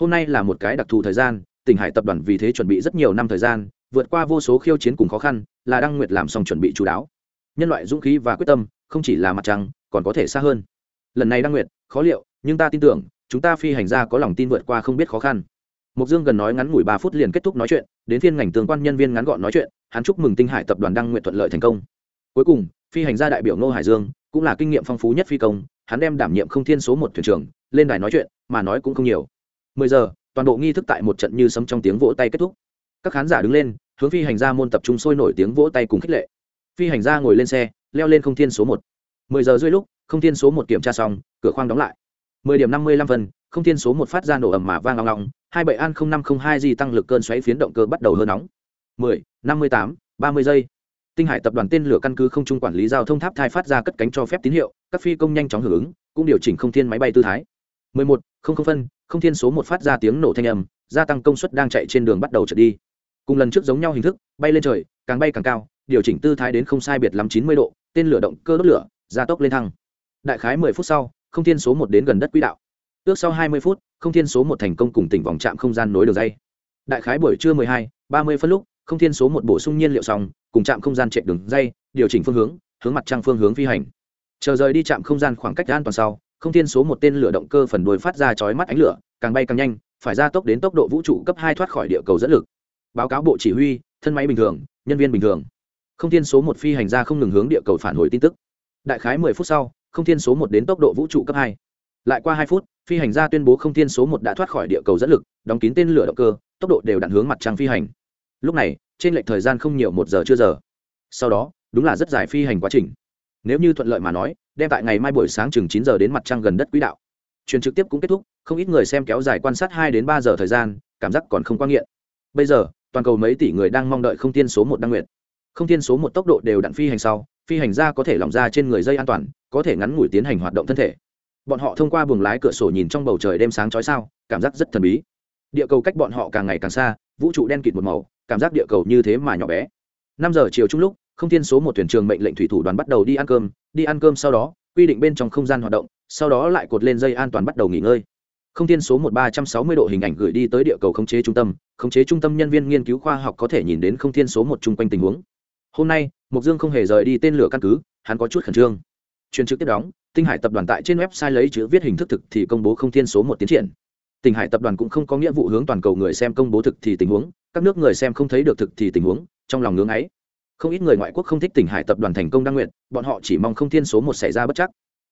Hôm nay là một cái đặc thù thời gian, tỉnh hải tập đoàn vì thế chuẩn bị rất nhiều năm thời gian, vượt qua vô số khiêu chiến cùng khó khăn, là đăng nguyệt làm xong chuẩn bị chú đáo. Nhân loại dũng khí và quyết tâm, không chỉ là mặt trăng, còn có thể xa hơn. Lần này đăng nguyệt, khó liệu nhưng ta tin tưởng, chúng ta phi hành gia có lòng tin vượt qua không biết khó khăn. Mục dương gần nói ngắn ngủi ba phút liền kết thúc nói chuyện, đến phiên ngành tương quan nhân viên ngắn gọn nói chuyện, hắn chúc mừng tinh hải tập đoàn đăng nguyện thuận lợi thành công. Cuối cùng, phi hành gia đại biểu ngô hải dương cũng là kinh nghiệm phong phú nhất phi công, hắn đem đảm nhiệm không thiên số một thuyền trưởng, lên đài nói chuyện, mà nói cũng không nhiều. Mười giờ, toàn bộ nghi thức tại một trận như sấm trong tiếng vỗ tay kết thúc. Các khán giả đứng lên, hướng phi hành gia môn tập trung sôi nổi tiếng vỗ tay cùng khích lệ. Phi hành gia ngồi lên xe, leo lên không thiên số một. Mười giờ rưỡi lúc, không thiên số một kiểm tra xong, cửa khoang đóng lại mười điểm năm mươi lăm phân, không thiên số một phát ra nổ ầm mà vang long long, hai bảy an năm không hai tăng lực cơn xoáy phiến động cơ bắt đầu hơi nóng. mười, năm mươi tám, ba mươi giây. Tinh hải tập đoàn tên lửa căn cứ không trung quản lý giao thông tháp thai phát ra cất cánh cho phép tín hiệu, các phi công nhanh chóng hưởng ứng, cũng điều chỉnh không thiên máy bay tư thái. mười một, không không phân, không thiên số một phát ra tiếng nổ thanh âm, gia tăng công suất đang chạy trên đường bắt đầu trượt đi. Cùng lần trước giống nhau hình thức, bay lên trời, càng bay càng cao, điều chỉnh tư thái đến không sai biệt lắm chín mươi độ, tên lửa động cơ đốt lửa, gia tốc lên thăng. Đại khái mười phút sau không thiên số một đến gần đất quỹ đạo. Ước sau hai mươi phút, không thiên số một thành công cùng tỉnh vòng trạm không gian nối đường dây. Đại khái buổi trưa mười hai, ba mươi phân lúc, không thiên số một bổ sung nhiên liệu xong, cùng trạm không gian chạy đường dây, điều chỉnh phương hướng hướng mặt trăng phương hướng phi hành. Chờ rời đi trạm không gian khoảng cách an toàn sau, không thiên số một tên lửa động cơ phần đuôi phát ra chói mắt ánh lửa, càng bay càng nhanh, phải ra tốc đến tốc độ vũ trụ cấp hai thoát khỏi địa cầu dẫn lực. Báo cáo bộ chỉ huy, thân máy bình thường, nhân viên bình thường. Không thiên số một phi hành ra không ngừng hướng địa cầu phản hồi tin tức. Đại khái mười phút sau không thiên số một đến tốc độ vũ trụ cấp hai. Lại qua hai phút, phi hành gia tuyên bố không thiên số một đã thoát khỏi địa cầu dẫn lực, đóng kín tên lửa động cơ, tốc độ đều đặn hướng mặt trăng phi hành. Lúc này, trên lệch thời gian không nhiều một giờ chưa giờ. Sau đó, đúng là rất dài phi hành quá trình. Nếu như thuận lợi mà nói, đem tại ngày mai buổi sáng chừng chín giờ đến mặt trăng gần đất quỹ đạo. Truyền trực tiếp cũng kết thúc, không ít người xem kéo dài quan sát hai đến ba giờ thời gian, cảm giác còn không quan nghiện. Bây giờ, toàn cầu mấy tỷ người đang mong đợi không thiên số một đăng nguyện không thiên số một tốc độ đều đặn phi hành sau phi hành gia có thể lỏng ra trên người dây an toàn, có thể ngắn ngủi tiến hành hoạt động thân thể. Bọn họ thông qua buồng lái cửa sổ nhìn trong bầu trời đêm sáng chói sao, cảm giác rất thần bí. Địa cầu cách bọn họ càng ngày càng xa, vũ trụ đen kịt một màu, cảm giác địa cầu như thế mà nhỏ bé. Năm giờ chiều chung lúc, không thiên số một thuyền trường mệnh lệnh thủy thủ đoàn bắt đầu đi ăn cơm, đi ăn cơm sau đó, quy định bên trong không gian hoạt động, sau đó lại cột lên dây an toàn bắt đầu nghỉ ngơi. Không thiên số một ba trăm sáu mươi độ hình ảnh gửi đi tới địa cầu khống chế trung tâm, khống chế trung tâm nhân viên nghiên cứu khoa học có thể nhìn đến không thiên số một chung quanh tình huống hôm nay mục dương không hề rời đi tên lửa căn cứ, hắn có chút khẩn trương. Truyền trực tiếp đóng, tinh hải tập đoàn tại trên website lấy chữ viết hình thức thực thì công bố không thiên số một tiến triển. Tinh hải tập đoàn cũng không có nghĩa vụ hướng toàn cầu người xem công bố thực thì tình huống, các nước người xem không thấy được thực thì tình huống, trong lòng ngưỡng ấy. Không ít người ngoại quốc không thích tỉnh hải tập đoàn thành công đăng nguyện, bọn họ chỉ mong không thiên số một xảy ra bất chắc.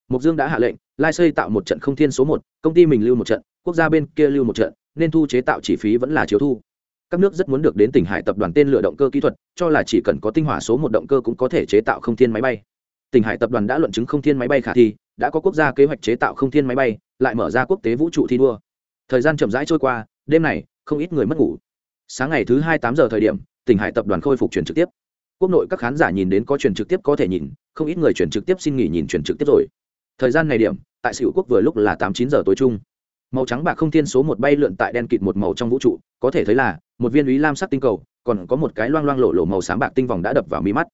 Mục dương đã hạ lệnh, lai xây tạo một trận không thiên số một, công ty mình lưu một trận, quốc gia bên kia lưu một trận, nên thu chế tạo chi phí vẫn là chiếu thu các nước rất muốn được đến tỉnh hải tập đoàn tên lửa động cơ kỹ thuật, cho là chỉ cần có tinh hỏa số một động cơ cũng có thể chế tạo không thiên máy bay. Tỉnh hải tập đoàn đã luận chứng không thiên máy bay khả thi, đã có quốc gia kế hoạch chế tạo không thiên máy bay, lại mở ra quốc tế vũ trụ thi đua. Thời gian chậm rãi trôi qua, đêm này, không ít người mất ngủ. Sáng ngày thứ hai tám giờ thời điểm, tỉnh hải tập đoàn khôi phục truyền trực tiếp. Quốc nội các khán giả nhìn đến có truyền trực tiếp có thể nhìn, không ít người truyền trực tiếp xin nghỉ nhìn truyền trực tiếp rồi. Thời gian này điểm, tại sửu quốc vừa lúc là tám chín giờ tối chung màu trắng bạc không thiên số một bay lượn tại đen kịt một màu trong vũ trụ, có thể thấy là một viên ý lam sắc tinh cầu, còn có một cái loang loang lộ lộ màu sáng bạc tinh vòng đã đập vào mí mắt.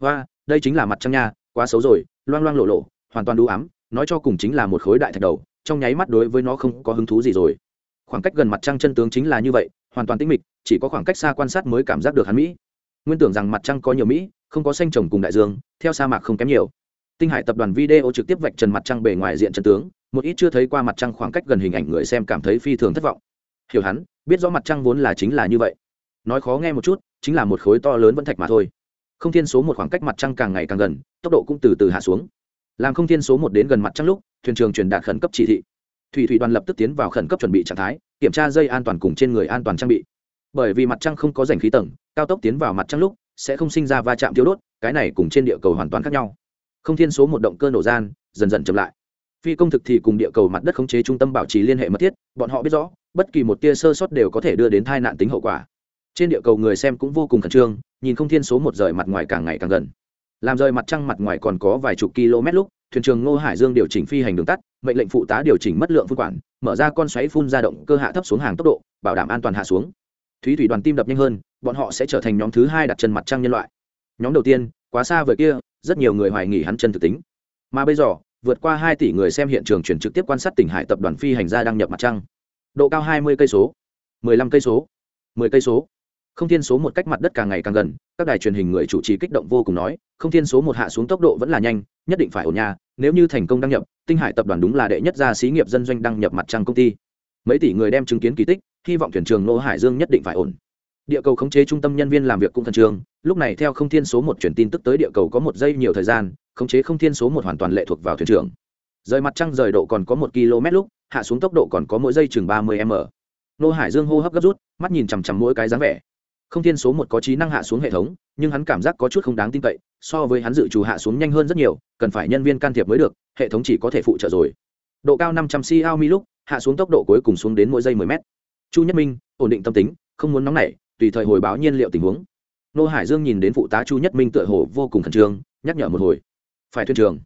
Và đây chính là mặt trăng nha, quá xấu rồi, loang loang lộ lộ, hoàn toàn đũ ám, nói cho cùng chính là một khối đại thạch đầu, trong nháy mắt đối với nó không có hứng thú gì rồi. Khoảng cách gần mặt trăng chân tướng chính là như vậy, hoàn toàn tĩnh mịch, chỉ có khoảng cách xa quan sát mới cảm giác được hắn mỹ. Nguyên tưởng rằng mặt trăng có nhiều mỹ, không có xanh trồng cùng đại dương, theo sa mạc không kém nhiều. Tinh hải tập đoàn video trực tiếp vạch trần mặt trăng bề ngoài diện chân tướng, một ít chưa thấy qua mặt trăng khoảng cách gần hình ảnh người xem cảm thấy phi thường thất vọng hiểu hắn, biết rõ mặt trăng vốn là chính là như vậy. Nói khó nghe một chút, chính là một khối to lớn vẫn thạch mà thôi. Không thiên số một khoảng cách mặt trăng càng ngày càng gần, tốc độ cũng từ từ hạ xuống. Làm không thiên số một đến gần mặt trăng lúc, thuyền trường truyền đạt khẩn cấp chỉ thị. Thủy thủy đoàn lập tức tiến vào khẩn cấp chuẩn bị trạng thái, kiểm tra dây an toàn cùng trên người an toàn trang bị. Bởi vì mặt trăng không có dành khí tầng, cao tốc tiến vào mặt trăng lúc, sẽ không sinh ra va chạm thiếu đốt, cái này cùng trên địa cầu hoàn toàn khác nhau. Không thiên số một động cơ nổ gian, dần dần chậm lại. Phi công thực thì cùng địa cầu mặt đất khống chế trung tâm bảo trì liên hệ mật thiết, bọn họ biết rõ bất kỳ một tia sơ sót đều có thể đưa đến tai nạn tính hậu quả. Trên địa cầu người xem cũng vô cùng khẩn trương, nhìn không thiên số một rời mặt ngoài càng ngày càng gần. Làm rời mặt trăng mặt ngoài còn có vài chục km lúc, thuyền trưởng ngô hải dương điều chỉnh phi hành đường tắt, mệnh lệnh phụ tá điều chỉnh mất lượng phun quản, mở ra con xoáy phun ra động cơ hạ thấp xuống hàng tốc độ, bảo đảm an toàn hạ xuống. Thúy thủy đoàn tim đập nhanh hơn, bọn họ sẽ trở thành nhóm thứ hai đặt chân mặt trăng nhân loại. Nhóm đầu tiên, quá xa vời kia, rất nhiều người hoài nghỉ hắn chân thực tính. Mà bây giờ, vượt qua hai tỷ người xem hiện trường chuyển trực tiếp quan sát tỉnh hải tập đoàn phi hành gia đăng nhập mặt trăng độ cao hai mươi cây số, mười lăm cây số, mười cây số. Không thiên số một cách mặt đất càng ngày càng gần, các đài truyền hình người chủ trì kích động vô cùng nói, không thiên số một hạ xuống tốc độ vẫn là nhanh, nhất định phải ổn nhà nếu như thành công đăng nhập, tinh hải tập đoàn đúng là đệ nhất gia xí nghiệp dân doanh đăng nhập mặt trăng công ty. Mấy tỷ người đem chứng kiến kỳ tích, hy vọng thuyền trường nô hải dương nhất định phải ổn. Địa cầu khống chế trung tâm nhân viên làm việc cũng thần trường. lúc này theo không thiên số một truyền tin tức tới địa cầu có một giây nhiều thời gian, khống chế không thiên số một hoàn toàn lệ thuộc vào thuyền trưởng. Rời mặt trăng rời độ còn có một km lúc hạ xuống tốc độ còn có mỗi giây chừng ba mươi m. Nô hải dương hô hấp gấp rút, mắt nhìn chằm chằm mỗi cái dáng vẻ. Không thiên số một có trí năng hạ xuống hệ thống, nhưng hắn cảm giác có chút không đáng tin cậy, so với hắn dự trù hạ xuống nhanh hơn rất nhiều, cần phải nhân viên can thiệp mới được, hệ thống chỉ có thể phụ trợ rồi. Độ cao năm trăm xiaomi lúc, hạ xuống tốc độ cuối cùng xuống đến mỗi giây mười m chu nhất minh, ổn định tâm tính, không muốn nóng nảy, tùy thời hồi báo nhiên liệu tình huống. Nô hải dương nhìn đến phụ tá chu nhất minh tựa hồ vô cùng khẩn trương, nhắc nhở một hồi. Phải thuyền trường.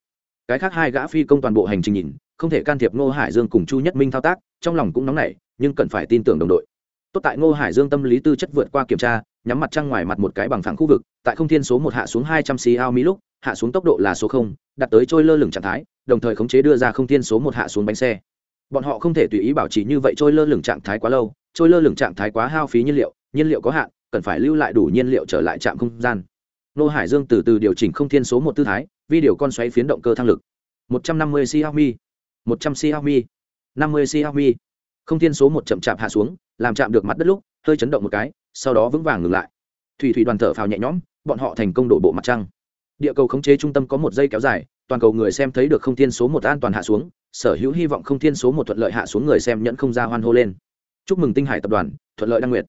Cái khác hai gã phi công toàn bộ hành trình nhìn không thể can thiệp Ngô hải dương cùng chu nhất minh thao tác, trong lòng cũng nóng nảy, nhưng cần phải tin tưởng đồng đội. Tốt tại ngô hải dương tâm lý tư chất vượt qua kiểm tra, nhắm mặt trăng ngoài mặt một cái bằng phẳng khu vực, tại không thiên số một hạ xuống hai trăm cl mỹ lúc, hạ xuống tốc độ là số không đặt tới trôi lơ lửng trạng thái, đồng thời khống chế đưa ra không thiên số một hạ xuống bánh xe. Bọn họ không thể tùy ý bảo trì như vậy trôi lơ lửng trạng thái quá lâu, trôi lơ lửng trạng thái quá hao phí nhiên liệu nhiên liệu có hạn, cần phải lưu lại đủ nhiên liệu trở lại trạm không gian. Nô hải dương từ từ điều chỉnh không thiên số một tư thái vi điều con xoáy phiến động cơ thăng lực. Một trăm năm mươi xiaomi một trăm xiaomi, năm mươi xiaomi. Không thiên số một chậm chạp hạ xuống, làm chạm được mặt đất lúc, hơi chấn động một cái, sau đó vững vàng ngừng lại. Thủy thủy đoàn thở phào nhẹ nhõm, bọn họ thành công đổ bộ mặt trăng. Địa cầu khống chế trung tâm có một dây kéo dài, toàn cầu người xem thấy được không thiên số một an toàn hạ xuống, sở hữu hy vọng không thiên số một thuận lợi hạ xuống người xem nhẫn không ra hoan hô lên. Chúc mừng tinh hải tập đoàn, thuận lợi đăng nguyệt.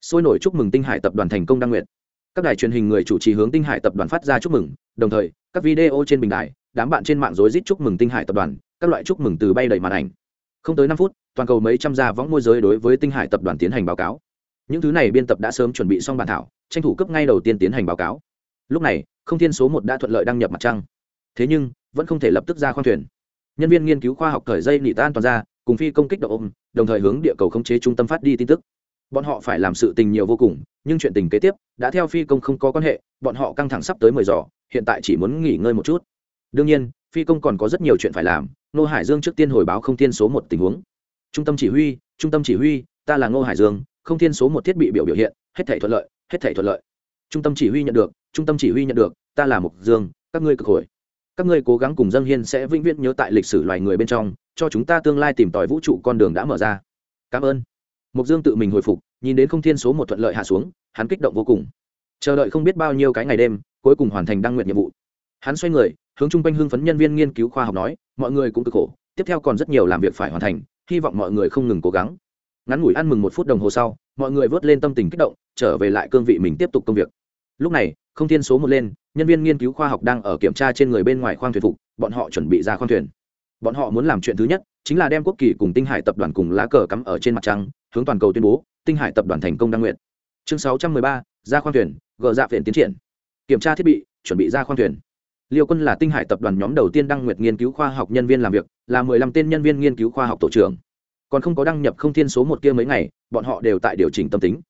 Sôi nổi chúc mừng tinh hải tập đoàn thành công đăng nguyệt. Các đài truyền hình người chủ trì hướng tinh hải tập đoàn phát ra chúc mừng, đồng thời, các video trên bình đài đám bạn trên mạng rối rít chúc mừng tinh hải tập đoàn các loại chúc mừng từ bay đầy màn ảnh. Không tới năm phút toàn cầu mấy trăm gia võng môi giới đối với tinh hải tập đoàn tiến hành báo cáo. Những thứ này biên tập đã sớm chuẩn bị xong bản thảo tranh thủ cấp ngay đầu tiên tiến hành báo cáo. Lúc này không thiên số một đã thuận lợi đăng nhập mặt trăng. Thế nhưng vẫn không thể lập tức ra khoang thuyền. Nhân viên nghiên cứu khoa học thời dây nị tan toàn ra cùng phi công kích động ôm đồng thời hướng địa cầu khống chế trung tâm phát đi tin tức. Bọn họ phải làm sự tình nhiều vô cùng nhưng chuyện tình kế tiếp đã theo phi công không có quan hệ bọn họ căng thẳng sắp tới mười giờ, hiện tại chỉ muốn nghỉ ngơi một chút đương nhiên, phi công còn có rất nhiều chuyện phải làm, Ngô hải dương trước tiên hồi báo không thiên số một tình huống. Trung tâm chỉ huy, trung tâm chỉ huy, ta là ngô hải dương, không thiên số một thiết bị biểu biểu hiện, hết thể thuận lợi, hết thể thuận lợi. Trung tâm chỉ huy nhận được, trung tâm chỉ huy nhận được, ta là mục dương, các ngươi cực hồi. Các ngươi cố gắng cùng dân hiên sẽ vĩnh viễn nhớ tại lịch sử loài người bên trong, cho chúng ta tương lai tìm tòi vũ trụ con đường đã mở ra. Cảm ơn. Mục dương tự mình hồi phục, nhìn đến không thiên số một thuận lợi hạ xuống, hắn kích động vô cùng. Chờ đợi không biết bao nhiêu cái ngày đêm, cuối cùng hoàn thành đăng nguyện nhiệm vụ. Hắn xoay người hướng chung quanh hưng phấn nhân viên nghiên cứu khoa học nói, mọi người cũng cực khổ, tiếp theo còn rất nhiều làm việc phải hoàn thành, hy vọng mọi người không ngừng cố gắng. Ngắn ngủi ăn mừng một phút đồng hồ sau, mọi người vớt lên tâm tình kích động, trở về lại cương vị mình tiếp tục công việc. Lúc này, không thiên số một lên, nhân viên nghiên cứu khoa học đang ở kiểm tra trên người bên ngoài khoang thuyền phục, bọn họ chuẩn bị ra khoang thuyền. Bọn họ muốn làm chuyện thứ nhất, chính là đem quốc kỳ cùng tinh hải tập đoàn cùng lá cờ cắm ở trên mặt trăng, hướng toàn cầu tuyên bố, tinh hải tập đoàn thành công đăng nguyện. Chương sáu trăm mười ba, ra khoang thuyền, gờ dạ viện tiến triển. Kiểm tra thiết bị, chuẩn bị ra khoang thuyền liêu quân là tinh hải tập đoàn nhóm đầu tiên đăng nguyệt nghiên cứu khoa học nhân viên làm việc, là mười lăm tên nhân viên nghiên cứu khoa học tổ trưởng. Còn không có đăng nhập không thiên số một kia mấy ngày, bọn họ đều tại điều chỉnh tâm tính.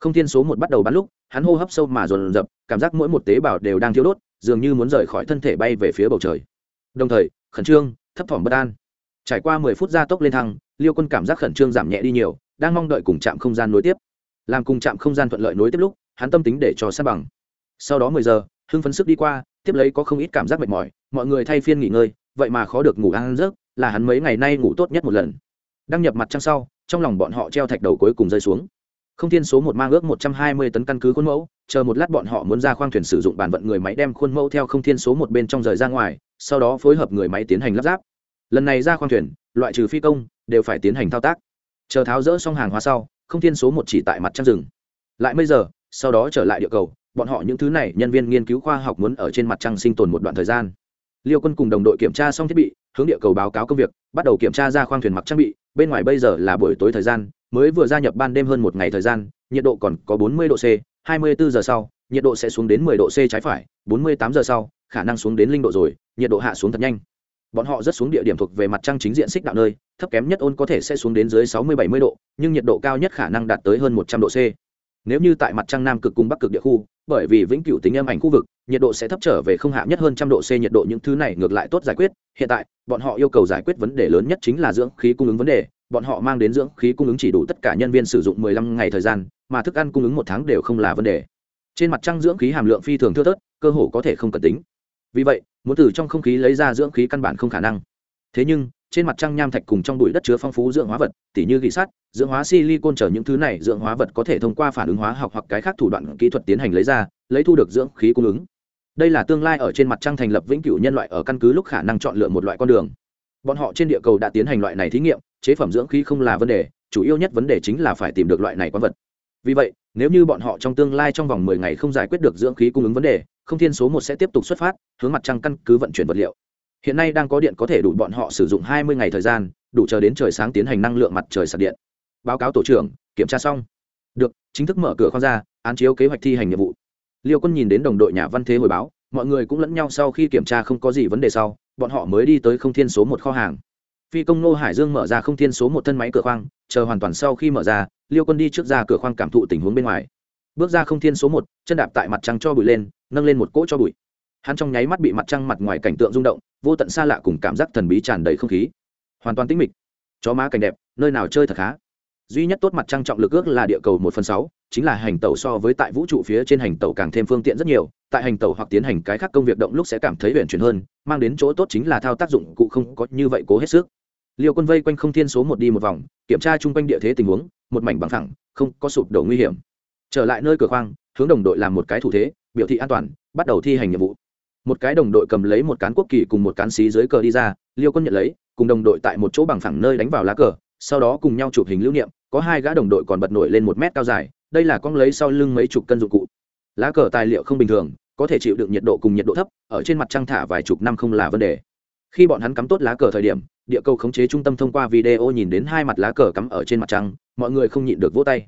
Không thiên số một bắt đầu bắn lúc, hắn hô hấp sâu mà dồn dập, cảm giác mỗi một tế bào đều đang thiếu đốt, dường như muốn rời khỏi thân thể bay về phía bầu trời. Đồng thời, khẩn trương, thấp thỏm bất an. Trải qua mười phút gia tốc lên thăng, liêu quân cảm giác khẩn trương giảm nhẹ đi nhiều, đang mong đợi cùng chạm không gian nối tiếp. Làm cùng chạm không gian thuận lợi nối tiếp lúc, hắn tâm tính để cho sát bằng. Sau đó mười giờ, hưng phấn sức đi qua tiếp lấy có không ít cảm giác mệt mỏi, mọi người thay phiên nghỉ ngơi, vậy mà khó được ngủ ăn giấc, là hắn mấy ngày nay ngủ tốt nhất một lần. Đăng nhập mặt trăng sau, trong lòng bọn họ treo thạch đầu cuối cùng rơi xuống. Không thiên số một mang ước một trăm hai mươi tấn căn cứ khuôn mẫu, chờ một lát bọn họ muốn ra khoang thuyền sử dụng bàn vận người máy đem khuôn mẫu theo không thiên số một bên trong rời ra ngoài, sau đó phối hợp người máy tiến hành lắp ráp. Lần này ra khoang thuyền, loại trừ phi công, đều phải tiến hành thao tác. Chờ tháo rỡ xong hàng hóa sau, không thiên số một chỉ tại mặt trăng rừng. Lại bây giờ, sau đó trở lại địa cầu bọn họ những thứ này nhân viên nghiên cứu khoa học muốn ở trên mặt trăng sinh tồn một đoạn thời gian. Liêu quân cùng đồng đội kiểm tra xong thiết bị, hướng địa cầu báo cáo công việc, bắt đầu kiểm tra ra khoang thuyền mặc trang bị, bên ngoài bây giờ là buổi tối thời gian, mới vừa gia nhập ban đêm hơn một ngày thời gian, nhiệt độ còn có 40 độ c 24 giờ sau, nhiệt độ sẽ xuống đến 10 độ c trái phải 48 giờ sau, khả năng xuống đến linh độ rồi, nhiệt độ hạ xuống thật nhanh. Bọn họ rất xuống địa điểm thuộc về mặt trăng chính diện xích đạo nơi, thấp kém nhất ôn có thể sẽ xuống đến dưới 60-70 độ, nhưng nhiệt độ cao nhất khả năng đạt tới hơn 100 độ c nếu như tại mặt trăng nam cực cùng bắc cực địa khu, bởi vì vĩnh cửu tính âm ảnh khu vực, nhiệt độ sẽ thấp trở về không hạ nhất hơn trăm độ c nhiệt độ những thứ này ngược lại tốt giải quyết. Hiện tại, bọn họ yêu cầu giải quyết vấn đề lớn nhất chính là dưỡng khí cung ứng vấn đề. Bọn họ mang đến dưỡng khí cung ứng chỉ đủ tất cả nhân viên sử dụng 15 ngày thời gian, mà thức ăn cung ứng một tháng đều không là vấn đề. Trên mặt trăng dưỡng khí hàm lượng phi thường thưa thớt, cơ hồ có thể không cần tính. Vì vậy, muốn từ trong không khí lấy ra dưỡng khí căn bản không khả năng. Thế nhưng trên mặt trăng nham thạch cùng trong bụi đất chứa phong phú dưỡng hóa vật, tỉ như gỉ sắt, dưỡng hóa silicon chở những thứ này dưỡng hóa vật có thể thông qua phản ứng hóa học hoặc cái khác thủ đoạn kỹ thuật tiến hành lấy ra, lấy thu được dưỡng khí cung ứng. Đây là tương lai ở trên mặt trăng thành lập vĩnh cửu nhân loại ở căn cứ lúc khả năng chọn lựa một loại con đường. Bọn họ trên địa cầu đã tiến hành loại này thí nghiệm, chế phẩm dưỡng khí không là vấn đề, chủ yếu nhất vấn đề chính là phải tìm được loại này quán vật. Vì vậy, nếu như bọn họ trong tương lai trong vòng mười ngày không giải quyết được dưỡng khí cung ứng vấn đề, không thiên số một sẽ tiếp tục xuất phát, hướng mặt trăng căn cứ vận chuyển vật liệu hiện nay đang có điện có thể đủ bọn họ sử dụng hai mươi ngày thời gian, đủ chờ đến trời sáng tiến hành năng lượng mặt trời sạc điện. Báo cáo tổ trưởng, kiểm tra xong. Được, chính thức mở cửa khoang ra, án chiếu kế hoạch thi hành nhiệm vụ. Liêu quân nhìn đến đồng đội nhà văn thế hồi báo, mọi người cũng lẫn nhau sau khi kiểm tra không có gì vấn đề sau, bọn họ mới đi tới không thiên số một kho hàng. Phi công nô hải dương mở ra không thiên số một thân máy cửa khoang, chờ hoàn toàn sau khi mở ra, liêu quân đi trước ra cửa khoang cảm thụ tình huống bên ngoài. Bước ra không thiên số một, chân đạp tại mặt trăng cho bụi lên, nâng lên một cỗ cho bụi hắn trong nháy mắt bị mặt trăng mặt ngoài cảnh tượng rung động, vô tận xa lạ cùng cảm giác thần bí tràn đầy không khí. Hoàn toàn tĩnh mịch. Chó má cảnh đẹp, nơi nào chơi thật khá. Duy nhất tốt mặt trăng trọng lực ước là địa cầu một phần sáu, chính là hành tàu so với tại vũ trụ phía trên hành tàu càng thêm phương tiện rất nhiều, tại hành tàu hoặc tiến hành cái khác công việc động lúc sẽ cảm thấy uyển chuyển hơn, mang đến chỗ tốt chính là thao tác dụng cụ không có như vậy cố hết sức. Liều quân vây quanh không thiên số một đi một vòng, kiểm tra chung quanh địa thế tình huống, một mảnh bằng thẳng không có sụp đổ nguy hiểm. Trở lại nơi cửa khoang, hướng đồng đội làm một cái thủ thế, biểu thị an toàn, bắt đầu thi hành nhiệm vụ một cái đồng đội cầm lấy một cán quốc kỳ cùng một cán xí dưới cờ đi ra, liêu quân nhận lấy, cùng đồng đội tại một chỗ bằng phẳng nơi đánh vào lá cờ, sau đó cùng nhau chụp hình lưu niệm, có hai gã đồng đội còn bật nổi lên một mét cao dài, đây là con lấy sau lưng mấy chục cân dụng cụ. Lá cờ tài liệu không bình thường, có thể chịu được nhiệt độ cùng nhiệt độ thấp, ở trên mặt trăng thả vài chục năm không là vấn đề. Khi bọn hắn cắm tốt lá cờ thời điểm, địa cầu khống chế trung tâm thông qua video nhìn đến hai mặt lá cờ cắm ở trên mặt trăng, mọi người không nhịn được vỗ tay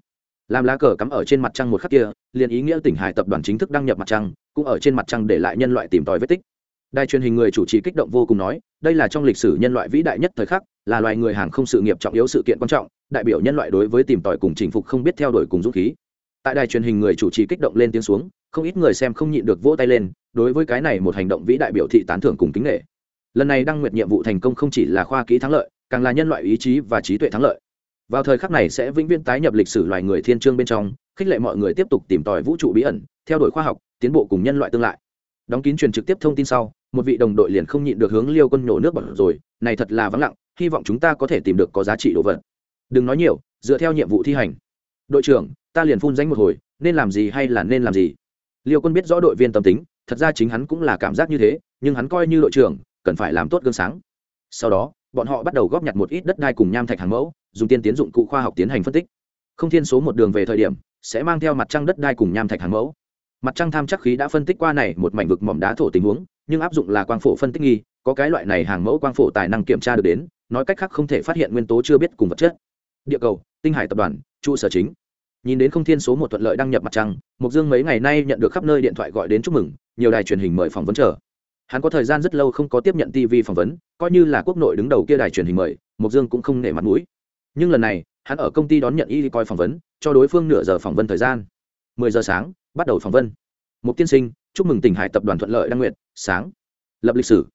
làm lá cờ cắm ở trên mặt trăng một khắc kia, liền ý nghĩa tỉnh hải tập đoàn chính thức đăng nhập mặt trăng, cũng ở trên mặt trăng để lại nhân loại tìm tòi vết tích. Đài truyền hình người chủ trì kích động vô cùng nói, đây là trong lịch sử nhân loại vĩ đại nhất thời khắc, là loài người hàng không sự nghiệp trọng yếu sự kiện quan trọng, đại biểu nhân loại đối với tìm tòi cùng chinh phục không biết theo đuổi cùng dũng khí. Tại đài truyền hình người chủ trì kích động lên tiếng xuống, không ít người xem không nhịn được vỗ tay lên, đối với cái này một hành động vĩ đại biểu thị tán thưởng cùng kính nghệ lần này đăng nguyệt nhiệm vụ thành công không chỉ là khoa kỹ thắng lợi, càng là nhân loại ý chí và trí tuệ thắng lợi vào thời khắc này sẽ vĩnh viễn tái nhập lịch sử loài người thiên trương bên trong, khích lệ mọi người tiếp tục tìm tòi vũ trụ bí ẩn, theo đuổi khoa học, tiến bộ cùng nhân loại tương lai đóng kín truyền trực tiếp thông tin sau, một vị đồng đội liền không nhịn được hướng liêu quân nhổ nước bẩn rồi, này thật là vắng lặng, hy vọng chúng ta có thể tìm được có giá trị đồ vật. Đừng nói nhiều, dựa theo nhiệm vụ thi hành. Đội trưởng, ta liền phun danh một hồi, nên làm gì hay là nên làm gì? Liêu quân biết rõ đội viên tâm tính, thật ra chính hắn cũng là cảm giác như thế, nhưng hắn coi như đội trưởng, cần phải làm tốt gương sáng. Sau đó, bọn họ bắt đầu góp nhặt một ít đất đai cùng nham thạch hàng mẫu dùng tiên tiến dụng cụ khoa học tiến hành phân tích. Không thiên số một đường về thời điểm, sẽ mang theo mặt trăng đất đai cùng nham thạch hàng mẫu. Mặt trăng tham chắc khí đã phân tích qua này một mảnh vực mỏm đá thổ tình huống, nhưng áp dụng là quang phổ phân tích nghi, có cái loại này hàng mẫu quang phổ tài năng kiểm tra được đến, nói cách khác không thể phát hiện nguyên tố chưa biết cùng vật chất. Địa cầu, tinh hải tập đoàn, trụ sở chính. Nhìn đến không thiên số một thuận lợi đăng nhập mặt trăng mục dương mấy ngày nay nhận được khắp nơi điện thoại gọi đến chúc mừng, nhiều đài truyền hình mời phỏng vấn chờ. Hắn có thời gian rất lâu không có tiếp nhận tv phỏng vấn, coi như là quốc nội đứng đầu kia đài truyền hình mời mục dương cũng không nể mặt mũi nhưng lần này, hắn ở công ty đón nhận y coi phỏng vấn, cho đối phương nửa giờ phỏng vấn thời gian. Mười giờ sáng, bắt đầu phỏng vấn. Một tiên sinh, chúc mừng tỉnh hải tập đoàn thuận lợi đăng nguyện sáng. Lập lịch sử.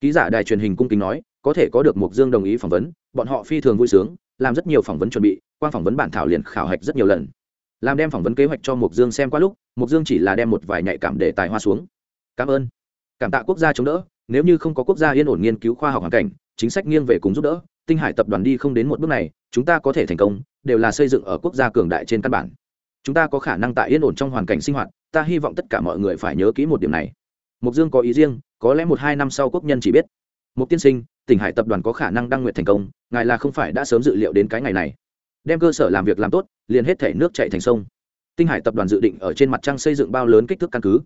Ký giả đài truyền hình cung kính nói, có thể có được mục dương đồng ý phỏng vấn, bọn họ phi thường vui sướng, làm rất nhiều phỏng vấn chuẩn bị, qua phỏng vấn bản thảo liền khảo hạch rất nhiều lần. Làm đem phỏng vấn kế hoạch cho mục dương xem qua lúc, mục dương chỉ là đem một vài nhạy cảm để tài hoa xuống. Cảm ơn. Cảm tạ quốc gia chống đỡ, nếu như không có quốc gia yên ổn nghiên cứu khoa học hoàn cảnh, chính sách nghiêng về cùng giúp đỡ, tinh hải tập đoàn đi không đến một bước này chúng ta có thể thành công, đều là xây dựng ở quốc gia cường đại trên căn bản. Chúng ta có khả năng tại yên ổn trong hoàn cảnh sinh hoạt, ta hy vọng tất cả mọi người phải nhớ kỹ một điểm này. Mục dương có ý riêng, có lẽ một hai năm sau quốc nhân chỉ biết. Mục tiên sinh, tỉnh hải tập đoàn có khả năng đăng nguyện thành công, ngài là không phải đã sớm dự liệu đến cái ngày này. Đem cơ sở làm việc làm tốt, liền hết thể nước chạy thành sông. Tinh hải tập đoàn dự định ở trên mặt trăng xây dựng bao lớn kích thước căn cứ.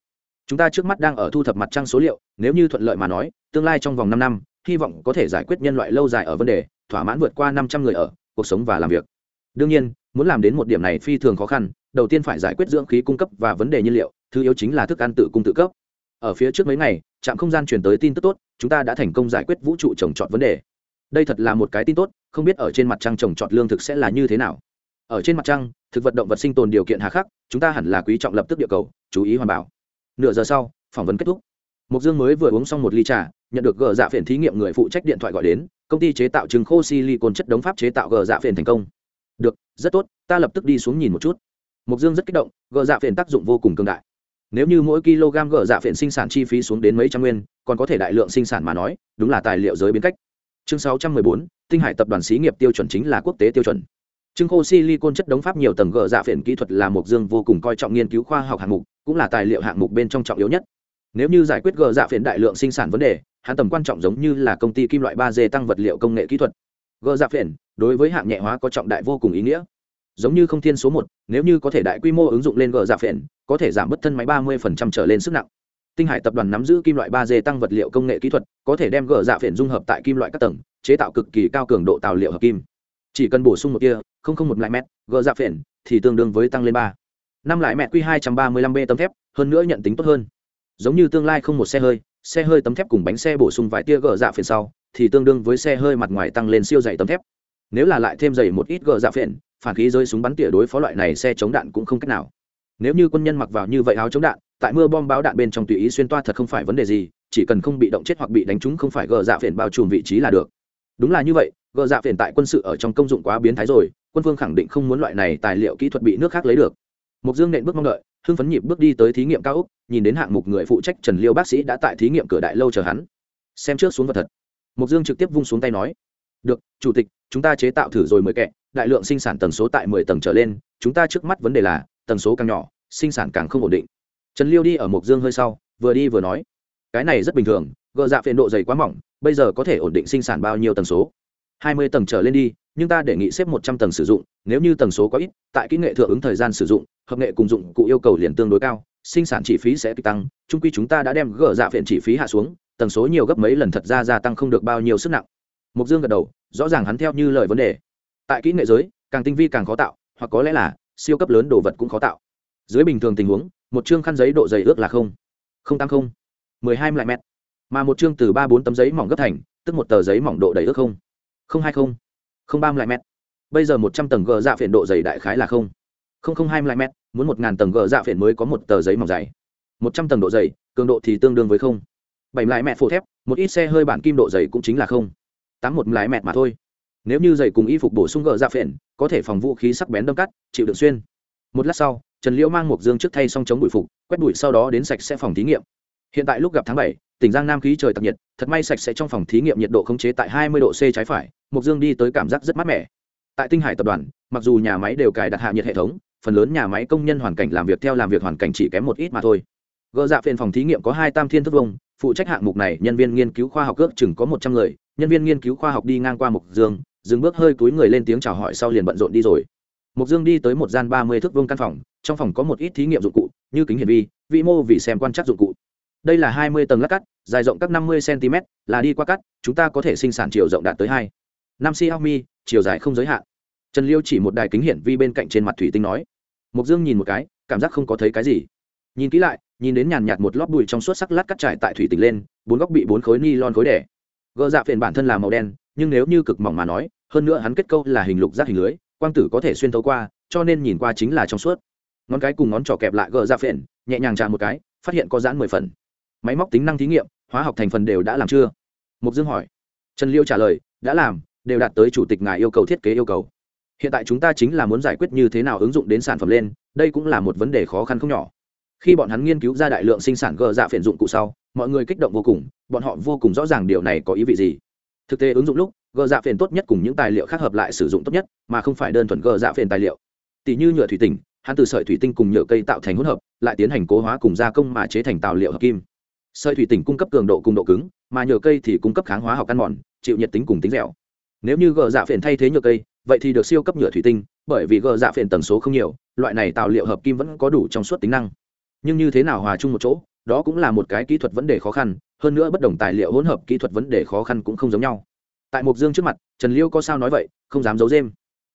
Chúng ta trước mắt đang ở thu thập mặt trăng số liệu, nếu như thuận lợi mà nói, tương lai trong vòng năm năm, hy vọng có thể giải quyết nhân loại lâu dài ở vấn đề, thỏa mãn vượt qua năm trăm người ở cuộc sống và làm việc. Đương nhiên, muốn làm đến một điểm này phi thường khó khăn, đầu tiên phải giải quyết dưỡng khí cung cấp và vấn đề nhiên liệu, thứ yếu chính là thức ăn tự cung tự cấp. Ở phía trước mấy ngày, trạm không gian truyền tới tin tức tốt, chúng ta đã thành công giải quyết vũ trụ trồng trọt vấn đề. Đây thật là một cái tin tốt, không biết ở trên mặt trăng trồng trọt lương thực sẽ là như thế nào. Ở trên mặt trăng, thực vật động vật sinh tồn điều kiện hà khắc, chúng ta hẳn là quý trọng lập tức địa cầu, chú ý hoàn bảo. Nửa giờ sau, phỏng vấn kết thúc. Mục dương mới vừa uống xong một ly trà, nhận được gờ dạ phiền thí nghiệm người phụ trách điện thoại gọi đến công ty chế tạo trứng khô silicon chất đống pháp chế tạo gờ dạ phiền thành công. Được rất tốt ta lập tức đi xuống nhìn một chút. Mục dương rất kích động gờ dạ phiền tác dụng vô cùng cường đại. Nếu như mỗi kg gờ dạ phiền sinh sản chi phí xuống đến mấy trăm nguyên còn có thể đại lượng sinh sản mà nói đúng là tài liệu giới biến cách. Chương 614, tinh hải tập đoàn xí nghiệp tiêu chuẩn chính là quốc tế tiêu chuẩn. Trứng khô silicon chất đống pháp nhiều tầng gờ dạ phiền kỹ thuật là mục dương vô cùng coi trọng nghiên cứu khoa học hạng mục cũng là tài liệu hạng mục bên trong trọng yếu nhất. Nếu như giải quyết gờ dạ phiền đại lượng sinh sản vấn đề hắn tầm quan trọng giống như là công ty kim loại ba d tăng vật liệu công nghệ kỹ thuật. Gờ dạ phiền đối với hạng nhẹ hóa có trọng đại vô cùng ý nghĩa. Giống như không thiên số một, nếu như có thể đại quy mô ứng dụng lên gờ dạ phiền có thể giảm bớt thân máy ba mươi trở lên sức nặng. Tinh hải tập đoàn nắm giữ kim loại ba d tăng vật liệu công nghệ kỹ thuật, có thể đem gờ dạ phiền dung hợp tại kim loại các tầng, chế tạo cực kỳ cao cường độ tạo liệu hợp kim. Chỉ cần bổ sung một kia không không một lại mét gờ dạ phiền thì tương đương với tăng lên ba. năm lại mẹ q hai trăm ba mươi lăm b tấm thép, hơn nữa nhận tính tốt hơn. Giống như tương lai không một xe hơi xe hơi tấm thép cùng bánh xe bổ sung vài tia gờ dạ phiền sau, thì tương đương với xe hơi mặt ngoài tăng lên siêu dày tấm thép. Nếu là lại thêm dày một ít gờ dạ phiền, phản khí rơi súng bắn tỉa đối phó loại này xe chống đạn cũng không cách nào. Nếu như quân nhân mặc vào như vậy áo chống đạn, tại mưa bom báo đạn bên trong tùy ý xuyên toa thật không phải vấn đề gì, chỉ cần không bị động chết hoặc bị đánh trúng không phải gờ dạ phiền bao trùm vị trí là được. Đúng là như vậy, gờ dạ phiền tại quân sự ở trong công dụng quá biến thái rồi, quân vương khẳng định không muốn loại này tài liệu kỹ thuật bị nước khác lấy được. Mục dương nện bước mong đợi hưng phấn nhịp bước đi tới thí nghiệm cao úc nhìn đến hạng mục người phụ trách trần liêu bác sĩ đã tại thí nghiệm cửa đại lâu chờ hắn. Xem trước xuống vật thật. Mục dương trực tiếp vung xuống tay nói, được, chủ tịch, chúng ta chế tạo thử rồi mới kệ đại lượng sinh sản tần số tại mười tầng trở lên, chúng ta trước mắt vấn đề là, tần số càng nhỏ, sinh sản càng không ổn định. Trần liêu đi ở mục dương hơi sau, vừa đi vừa nói, cái này rất bình thường, gợ dạ phiền độ dày quá mỏng, bây giờ có thể ổn định sinh sản bao nhiêu tần số? Hai mươi tầng trở lên đi, nhưng ta đề nghị xếp một trăm tầng sử dụng, nếu như tầng số có ít, tại kỹ nghệ thượng ứng thời gian sử dụng, hợp nghệ cùng dụng cụ yêu cầu liền tương đối cao, sinh sản chi phí sẽ tăng trung quy chúng ta đã đem gỡ dạ phiện chi phí hạ xuống, Tầng số nhiều gấp mấy lần thật ra gia tăng không được bao nhiêu sức nặng. Mục dương gật đầu, rõ ràng hắn theo như lời vấn đề. Tại kỹ nghệ giới, càng tinh vi càng khó tạo, hoặc có lẽ là, siêu cấp lớn đồ vật cũng khó tạo. Dưới bình thường tình huống, một chương khăn giấy độ dày ước là không. Không tăng không. Mười hai lại mét mà một chương từ ba bốn tấm giấy mỏng gấp thành, tức một tờ giấy mỏng độ đầy ước không không hai không. không ba mươi mét. Bây giờ một trăm tầng gờ dạ phiền độ dày đại khái là không. không không hai mươi mét, muốn một ngàn tầng gờ dạ phiền mới có một tờ giấy mỏng dày. một trăm tầng độ dày, cường độ thì tương đương với không. bảy lại mẹ phổ thép, một ít xe hơi bản kim độ dày cũng chính là không. tám một lái mẹt mà thôi. Nếu như dày cùng y phục bổ sung gờ dạ phiền có thể phòng vũ khí sắc bén đâm cắt, chịu đựng xuyên. Một lát sau, trần liễu mang một dương trước thay xong chống bụi phục, quét bụi sau đó đến sạch sẽ phòng thí nghiệm hiện tại lúc gặp tháng bảy, tỉnh giang nam khí trời tặc nhiệt, thật may sạch sẽ trong phòng thí nghiệm nhiệt độ khống chế tại hai mươi độ c trái phải mục dương đi tới cảm giác rất mát mẻ. Tại tinh hải tập đoàn, mặc dù nhà máy đều cài đặt hạ nhiệt hệ thống, phần lớn nhà máy công nhân hoàn cảnh làm việc theo làm việc hoàn cảnh chỉ kém một ít mà thôi. Gỡ dạ phiên phòng thí nghiệm có hai tam thiên thức vông, phụ trách hạng mục này nhân viên nghiên cứu khoa học ước chừng có một trăm người, nhân viên nghiên cứu khoa học đi ngang qua mục dương, dừng bước hơi túi người lên tiếng chào hỏi sau liền bận rộn đi rồi. Mục dương đi tới một gian ba mươi thước vông căn phòng, trong phòng có một ít thí nghiệm dụng cụ, như kính hiển vi, vĩ mô vì xem quan trắc dụng cụ đây là hai mươi tầng lát cắt, dài rộng các năm mươi cm, là đi qua cắt, chúng ta có thể sinh sản chiều rộng đạt tới hai. Năm xiaomi, chiều dài không giới hạn. Trần liêu chỉ một đài kính hiển vi bên cạnh trên mặt thủy tinh nói. Mục dương nhìn một cái, cảm giác không có thấy cái gì. Nhìn kỹ lại, nhìn đến nhàn nhạt một lót bụi trong suốt sắc lát cắt trải tại thủy tinh lên, bốn góc bị bốn khối ni lon khối đẻ gỡ dạ phiền bản thân là màu đen, nhưng nếu như cực mỏng mà nói, hơn nữa hắn kết câu là hình lục giác hình lưới, quang tử có thể xuyên thấu qua, cho nên nhìn qua chính là trong suốt. Ngón cái cùng ngón trỏ kẹp lại gỡ dạ phiền, nhẹ nhàng chạm một cái, phát hiện có giãn mười phần máy móc tính năng thí nghiệm, hóa học thành phần đều đã làm chưa? Mục dương hỏi. Trần liêu trả lời, đã làm, đều đạt tới chủ tịch ngài yêu cầu thiết kế yêu cầu. Hiện tại chúng ta chính là muốn giải quyết như thế nào ứng dụng đến sản phẩm lên, đây cũng là một vấn đề khó khăn không nhỏ. Khi bọn hắn nghiên cứu ra đại lượng sinh sản gờ dạ phiền dụng cụ sau, mọi người kích động vô cùng, bọn họ vô cùng rõ ràng điều này có ý vị gì. Thực tế ứng dụng lúc, gờ dạ phiền tốt nhất cùng những tài liệu khác hợp lại sử dụng tốt nhất, mà không phải đơn thuần gờ dạ phiền tài liệu. Tỷ như nhựa thủy tinh, hắn từ sợi thủy tinh cùng nhựa cây tạo thành hỗn hợp, lại tiến hành cố hóa cùng gia công mà chế thành tài liệu hợp kim sợi thủy tinh cung cấp cường độ cùng độ cứng, mà nhựa cây thì cung cấp kháng hóa học ăn mòn, chịu nhiệt tính cùng tính dẻo. Nếu như gờ dạ phiền thay thế nhựa cây, vậy thì được siêu cấp nhựa thủy tinh, bởi vì gờ dạ phiền tần số không nhiều, loại này tạo liệu hợp kim vẫn có đủ trong suốt tính năng. Nhưng như thế nào hòa chung một chỗ, đó cũng là một cái kỹ thuật vấn đề khó khăn, hơn nữa bất đồng tài liệu hỗn hợp kỹ thuật vấn đề khó khăn cũng không giống nhau. Tại mục dương trước mặt, trần liêu có sao nói vậy, không dám giấu dêm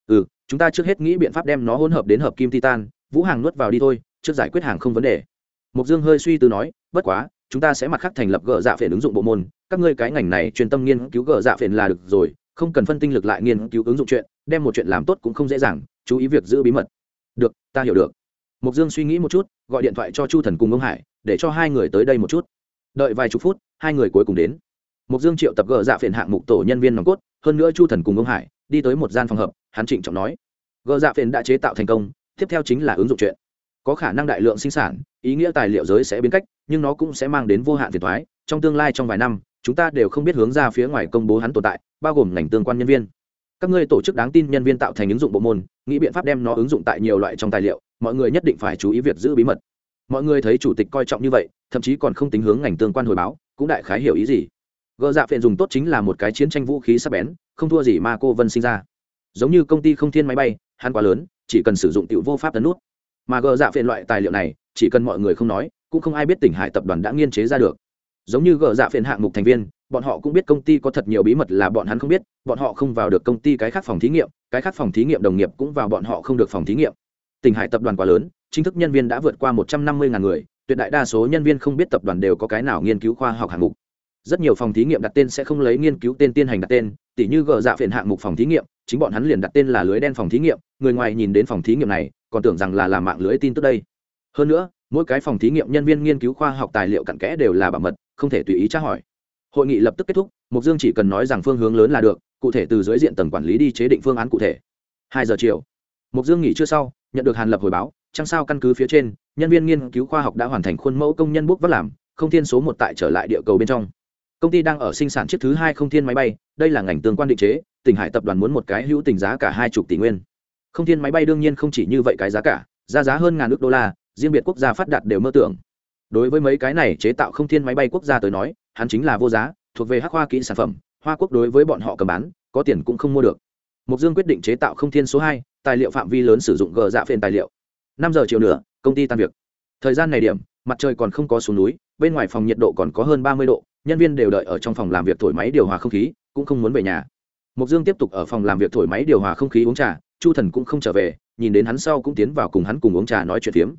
ừ chúng ta trước hết nghĩ biện pháp đem nó hỗn hợp đến hợp kim titan, vũ hàng nuốt vào đi thôi, trước giải quyết hàng không vấn đề. Mục dương hơi suy tư nói, bất quá chúng ta sẽ mặt khác thành lập gờ dạ phiền ứng dụng bộ môn. Các ngươi cái ngành này chuyên tâm nghiên cứu gờ dạ phiền là được rồi, không cần phân tinh lực lại nghiên cứu ứng dụng chuyện, đem một chuyện làm tốt cũng không dễ dàng, chú ý việc giữ bí mật. Được, ta hiểu được. Mục dương suy nghĩ một chút, gọi điện thoại cho chu thần cùng ông hải, để cho hai người tới đây một chút. Đợi vài chục phút, hai người cuối cùng đến. Mục dương triệu tập gờ dạ phiền hạng mục tổ nhân viên nòng cốt, hơn nữa chu thần cùng ông hải, đi tới một gian phòng hợp, hắn trịnh trọng nói. Gờ dạ phiền đã chế tạo thành công, tiếp theo chính là ứng dụng chuyện có khả năng đại lượng sinh sản, ý nghĩa tài liệu giới sẽ biến cách, nhưng nó cũng sẽ mang đến vô hạn phiền thoái trong tương lai trong vài năm, chúng ta đều không biết hướng ra phía ngoài công bố hắn tồn tại, bao gồm ngành tương quan nhân viên. Các ngươi tổ chức đáng tin nhân viên tạo thành ứng dụng bộ môn, nghĩ biện pháp đem nó ứng dụng tại nhiều loại trong tài liệu, mọi người nhất định phải chú ý việc giữ bí mật. Mọi người thấy chủ tịch coi trọng như vậy, thậm chí còn không tính hướng ngành tương quan hồi báo, cũng đại khái hiểu ý gì. Gợ dạ phiện dùng tốt chính là một cái chiến tranh vũ khí sắp bén, không thua gì mà cô vân sinh ra. Giống như công ty không thiên máy bay, hắn quá lớn, chỉ cần sử dụng tiểu vô pháp tấn nút mà gờ dạ phiền loại tài liệu này, chỉ cần mọi người không nói, cũng không ai biết tỉnh hải tập đoàn đã nghiên chế ra được. Giống như gờ dạ phiền hạng mục thành viên, bọn họ cũng biết công ty có thật nhiều bí mật là bọn hắn không biết, bọn họ không vào được công ty cái khác phòng thí nghiệm, cái khác phòng thí nghiệm đồng nghiệp cũng vào bọn họ không được phòng thí nghiệm. Tỉnh hải tập đoàn quá lớn, chính thức nhân viên đã vượt qua một trăm năm mươi ngàn người, tuyệt đại đa số nhân viên không biết tập đoàn đều có cái nào nghiên cứu khoa học hạng mục rất nhiều phòng thí nghiệm đặt tên sẽ không lấy nghiên cứu tên tiên hành đặt tên, tỉ như gờ dạ phiền hạng mục phòng thí nghiệm, chính bọn hắn liền đặt tên là lưới đen phòng thí nghiệm, người ngoài nhìn đến phòng thí nghiệm này, còn tưởng rằng là làm mạng lưới tin tức đây. Hơn nữa, mỗi cái phòng thí nghiệm nhân viên nghiên cứu khoa học tài liệu cặn kẽ đều là bảo mật, không thể tùy ý tra hỏi. Hội nghị lập tức kết thúc mục dương chỉ cần nói rằng phương hướng lớn là được, cụ thể từ dưới diện tầng quản lý đi chế định phương án cụ thể. Hai giờ chiều mục dương nghỉ trưa sau, nhận được hàn lập hồi báo chăng sao căn cứ phía trên, nhân viên nghiên cứu khoa học đã hoàn thành khuôn mẫu công nhân bút vắt làm, không thiên số một tại trở lại địa cầu bên trong công ty đang ở sinh sản chiếc thứ hai không thiên máy bay, đây là ngành tương quan định chế, tỉnh hải tập đoàn muốn một cái hữu tình giá cả hai chục tỷ nguyên. Không thiên máy bay đương nhiên không chỉ như vậy cái giá cả, giá giá hơn ngàn ước đô la, riêng biệt quốc gia phát đạt đều mơ tưởng. Đối với mấy cái này chế tạo không thiên máy bay quốc gia tới nói, hắn chính là vô giá, thuộc về hắc hoa kỹ sản phẩm, hoa quốc đối với bọn họ cầm bán, có tiền cũng không mua được. Mục dương quyết định chế tạo không thiên số hai, tài liệu phạm vi lớn sử dụng gờ dạ phên tài liệu. Năm giờ chiều nữa công ty tan việc. Thời gian này điểm, mặt trời còn không có xuống núi, bên ngoài phòng nhiệt độ còn có hơn ba mươi độ nhân viên đều đợi ở trong phòng làm việc thổi máy điều hòa không khí, cũng không muốn về nhà. Mục dương tiếp tục ở phòng làm việc thổi máy điều hòa không khí uống trà, chu thần cũng không trở về, nhìn đến hắn sau cũng tiến vào cùng hắn cùng uống trà nói chuyện phiếm.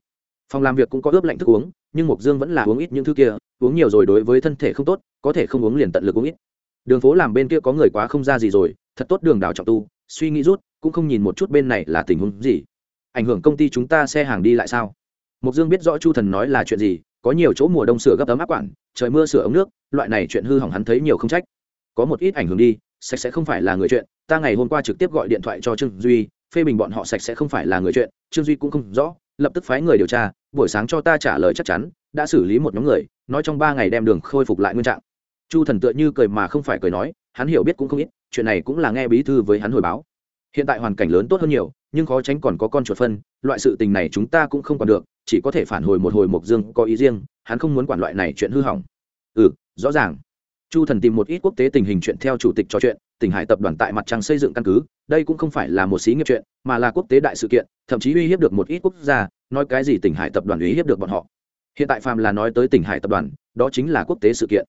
Phòng làm việc cũng có ướp lạnh thức uống, nhưng mục dương vẫn là uống ít những thứ kia, uống nhiều rồi đối với thân thể không tốt, có thể không uống liền tận lực uống ít. Đường phố làm bên kia có người quá không ra gì rồi, thật tốt đường đảo trọng tu, suy nghĩ rút, cũng không nhìn một chút bên này là tình huống gì. Ảnh hưởng công ty chúng ta xe hàng đi lại sao? Mục dương biết rõ chu thần nói là chuyện gì có nhiều chỗ mùa đông sửa gấp ấm áp quản, trời mưa sửa ống nước, loại này chuyện hư hỏng hắn thấy nhiều không trách. Có một ít ảnh hưởng đi, sạch sẽ không phải là người chuyện, ta ngày hôm qua trực tiếp gọi điện thoại cho trương duy, phê bình bọn họ sạch sẽ không phải là người chuyện, trương duy cũng không rõ, lập tức phái người điều tra, buổi sáng cho ta trả lời chắc chắn, đã xử lý một nhóm người, nói trong ba ngày đem đường khôi phục lại nguyên trạng. Chu thần tựa như cười mà không phải cười nói, hắn hiểu biết cũng không ít, chuyện này cũng là nghe bí thư với hắn hồi báo. Hiện tại hoàn cảnh lớn tốt hơn nhiều, nhưng khó tránh còn có con chuột phân, loại sự tình này chúng ta cũng không còn được chỉ có thể phản hồi một hồi mộc dương có ý riêng, hắn không muốn quản loại này chuyện hư hỏng. Ừ rõ ràng. Chu thần tìm một ít quốc tế tình hình chuyện theo chủ tịch trò chuyện, tỉnh hải tập đoàn tại mặt trăng xây dựng căn cứ, đây cũng không phải là một xí nghiệp chuyện, mà là quốc tế đại sự kiện, thậm chí uy hiếp được một ít quốc gia, nói cái gì tỉnh hải tập đoàn uy hiếp được bọn họ. Hiện tại phàm là nói tới tỉnh hải tập đoàn, đó chính là quốc tế sự kiện.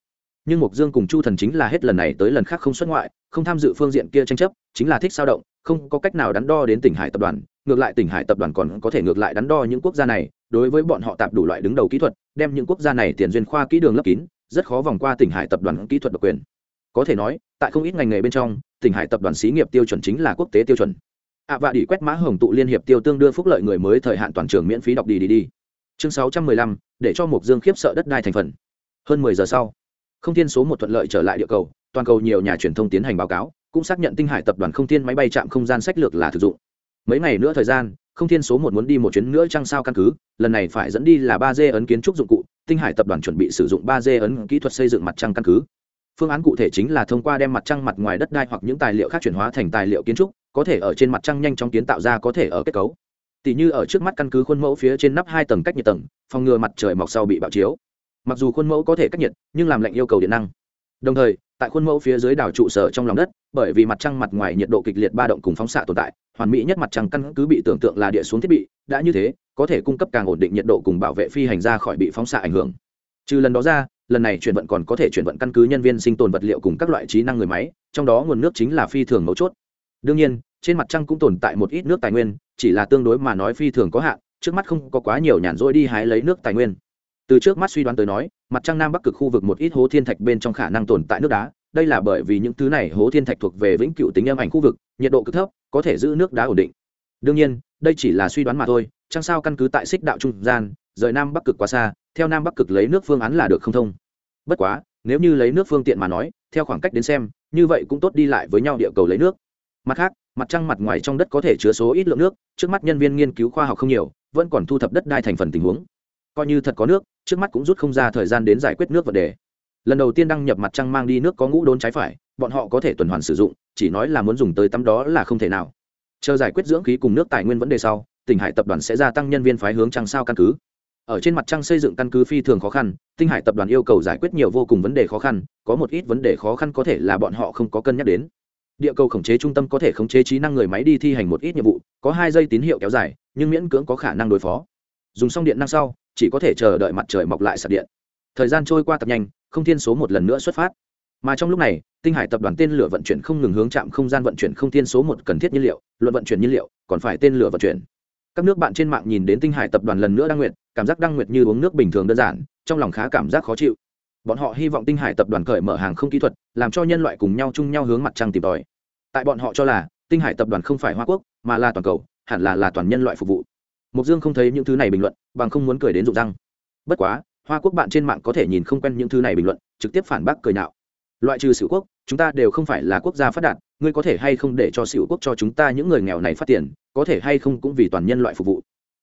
Nhưng Mộc dương cùng chu thần chính là hết lần này tới lần khác không xuất ngoại, không tham dự phương diện kia tranh chấp, chính là thích sao động, không có cách nào đắn đo đến tỉnh hải tập đoàn ngược lại tỉnh hải tập đoàn còn có thể ngược lại đắn đo những quốc gia này đối với bọn họ tạp đủ loại đứng đầu kỹ thuật đem những quốc gia này tiền duyên khoa kỹ đường lấp kín rất khó vòng qua tỉnh hải tập đoàn kỹ thuật độc quyền. Có thể nói tại không ít ngành nghề bên trong tỉnh hải tập đoàn xí nghiệp tiêu chuẩn chính là quốc tế tiêu chuẩn. Ạ à, và đi quét mã hồng tụ liên hiệp tiêu tương đưa phúc lợi người mới thời hạn toàn trường miễn phí đọc đi đi đi. Chương sáu trăm mười lăm để cho mục dương khiếp sợ đất đai thành phần. Hơn mười giờ sau không thiên số một thuận lợi trở lại địa cầu toàn cầu nhiều nhà truyền thông tiến hành báo cáo cũng xác nhận tinh hải tập đoàn không thiên máy bay chạm không gian sách lược là thực dụng mấy ngày nữa thời gian, không thiên số một muốn đi một chuyến nữa chăng sao căn cứ, lần này phải dẫn đi là ba d ấn kiến trúc dụng cụ, tinh hải tập đoàn chuẩn bị sử dụng ba d ấn kỹ thuật xây dựng mặt trăng căn cứ. Phương án cụ thể chính là thông qua đem mặt trăng mặt ngoài đất đai hoặc những tài liệu khác chuyển hóa thành tài liệu kiến trúc, có thể ở trên mặt trăng nhanh chóng kiến tạo ra có thể ở kết cấu. Tỷ như ở trước mắt căn cứ khuôn mẫu phía trên nắp hai tầng cách nhiệt tầng, phòng ngừa mặt trời mọc sau bị bạo chiếu. Mặc dù khuôn mẫu có thể cách nhiệt, nhưng làm lạnh yêu cầu điện năng. Đồng thời, tại khuôn mẫu phía dưới đảo trụ sở trong lòng đất, bởi vì mặt trăng mặt ngoài nhiệt độ kịch liệt ba động cùng phóng xạ tồn tại hoàn mỹ nhất mặt trăng căn cứ bị tưởng tượng là địa xuống thiết bị, đã như thế, có thể cung cấp càng ổn định nhiệt độ cùng bảo vệ phi hành ra khỏi bị phóng xạ ảnh hưởng. Trừ lần đó ra, lần này chuyển vận còn có thể chuyển vận căn cứ nhân viên sinh tồn vật liệu cùng các loại trí năng người máy, trong đó nguồn nước chính là phi thường mấu chốt. Đương nhiên, trên mặt trăng cũng tồn tại một ít nước tài nguyên, chỉ là tương đối mà nói phi thường có hạn, trước mắt không có quá nhiều nhàn rỗi đi hái lấy nước tài nguyên. Từ trước mắt suy đoán tới nói, mặt trăng nam bắc cực khu vực một ít hố thiên thạch bên trong khả năng tồn tại nước đá, đây là bởi vì những thứ này hố thiên thạch thuộc về vĩnh cửu tính âm ảnh khu vực nhiệt độ cực thấp, có thể giữ nước đá ổn định. Đương nhiên, đây chỉ là suy đoán mà thôi chẳng sao căn cứ tại xích đạo trung gian, rời nam bắc cực quá xa, theo nam bắc cực lấy nước phương án là được không thông. Bất quá, nếu như lấy nước phương tiện mà nói, theo khoảng cách đến xem, như vậy cũng tốt đi lại với nhau địa cầu lấy nước. Mặt khác, mặt trăng mặt ngoài trong đất có thể chứa số ít lượng nước, trước mắt nhân viên nghiên cứu khoa học không nhiều, vẫn còn thu thập đất đai thành phần tình huống. Coi như thật có nước, trước mắt cũng rút không ra thời gian đến giải quyết nước vấn đề lần đầu tiên đăng nhập mặt trăng mang đi nước có ngũ đốn trái phải, bọn họ có thể tuần hoàn sử dụng, chỉ nói là muốn dùng tới tắm đó là không thể nào. Chờ giải quyết dưỡng khí cùng nước tài nguyên vấn đề sau, tỉnh hải tập đoàn sẽ gia tăng nhân viên phái hướng trăng sao căn cứ. Ở trên mặt trăng xây dựng căn cứ phi thường khó khăn, tinh hải tập đoàn yêu cầu giải quyết nhiều vô cùng vấn đề khó khăn, có một ít vấn đề khó khăn có thể là bọn họ không có cân nhắc đến. Địa cầu khống chế trung tâm có thể khống chế trí năng người máy đi thi hành một ít nhiệm vụ, có hai giây tín hiệu kéo dài, nhưng miễn cưỡng có khả năng đối phó. Dùng xong điện năng sau, chỉ có thể chờ đợi mặt trời mọc lại sạc điện. Thời gian trôi qua tập nhanh không thiên số một lần nữa xuất phát. Mà trong lúc này tinh hải tập đoàn tên lửa vận chuyển không ngừng hướng chạm không gian vận chuyển không thiên số một cần thiết nhiên liệu luận vận chuyển nhiên liệu còn phải tên lửa vận chuyển. Các nước bạn trên mạng nhìn đến tinh hải tập đoàn lần nữa đang nguyện, cảm giác đang nguyện như uống nước bình thường đơn giản trong lòng khá cảm giác khó chịu. Bọn họ hy vọng tinh hải tập đoàn cởi mở hàng không kỹ thuật làm cho nhân loại cùng nhau chung nhau hướng mặt trăng tìm tòi. Tại bọn họ cho là tinh hải tập đoàn không phải hoa quốc mà là toàn cầu hẳn là là toàn nhân loại phục vụ. Mục dương không thấy những thứ này bình luận bằng không muốn cười đến rụng răng. Bất quá hoa quốc bạn trên mạng có thể nhìn không quen những thứ này bình luận, trực tiếp phản bác cười nhạo. Loại trừ sửu quốc, chúng ta đều không phải là quốc gia phát đạt, ngươi có thể hay không để cho sửu quốc cho chúng ta những người nghèo này phát tiền, có thể hay không cũng vì toàn nhân loại phục vụ.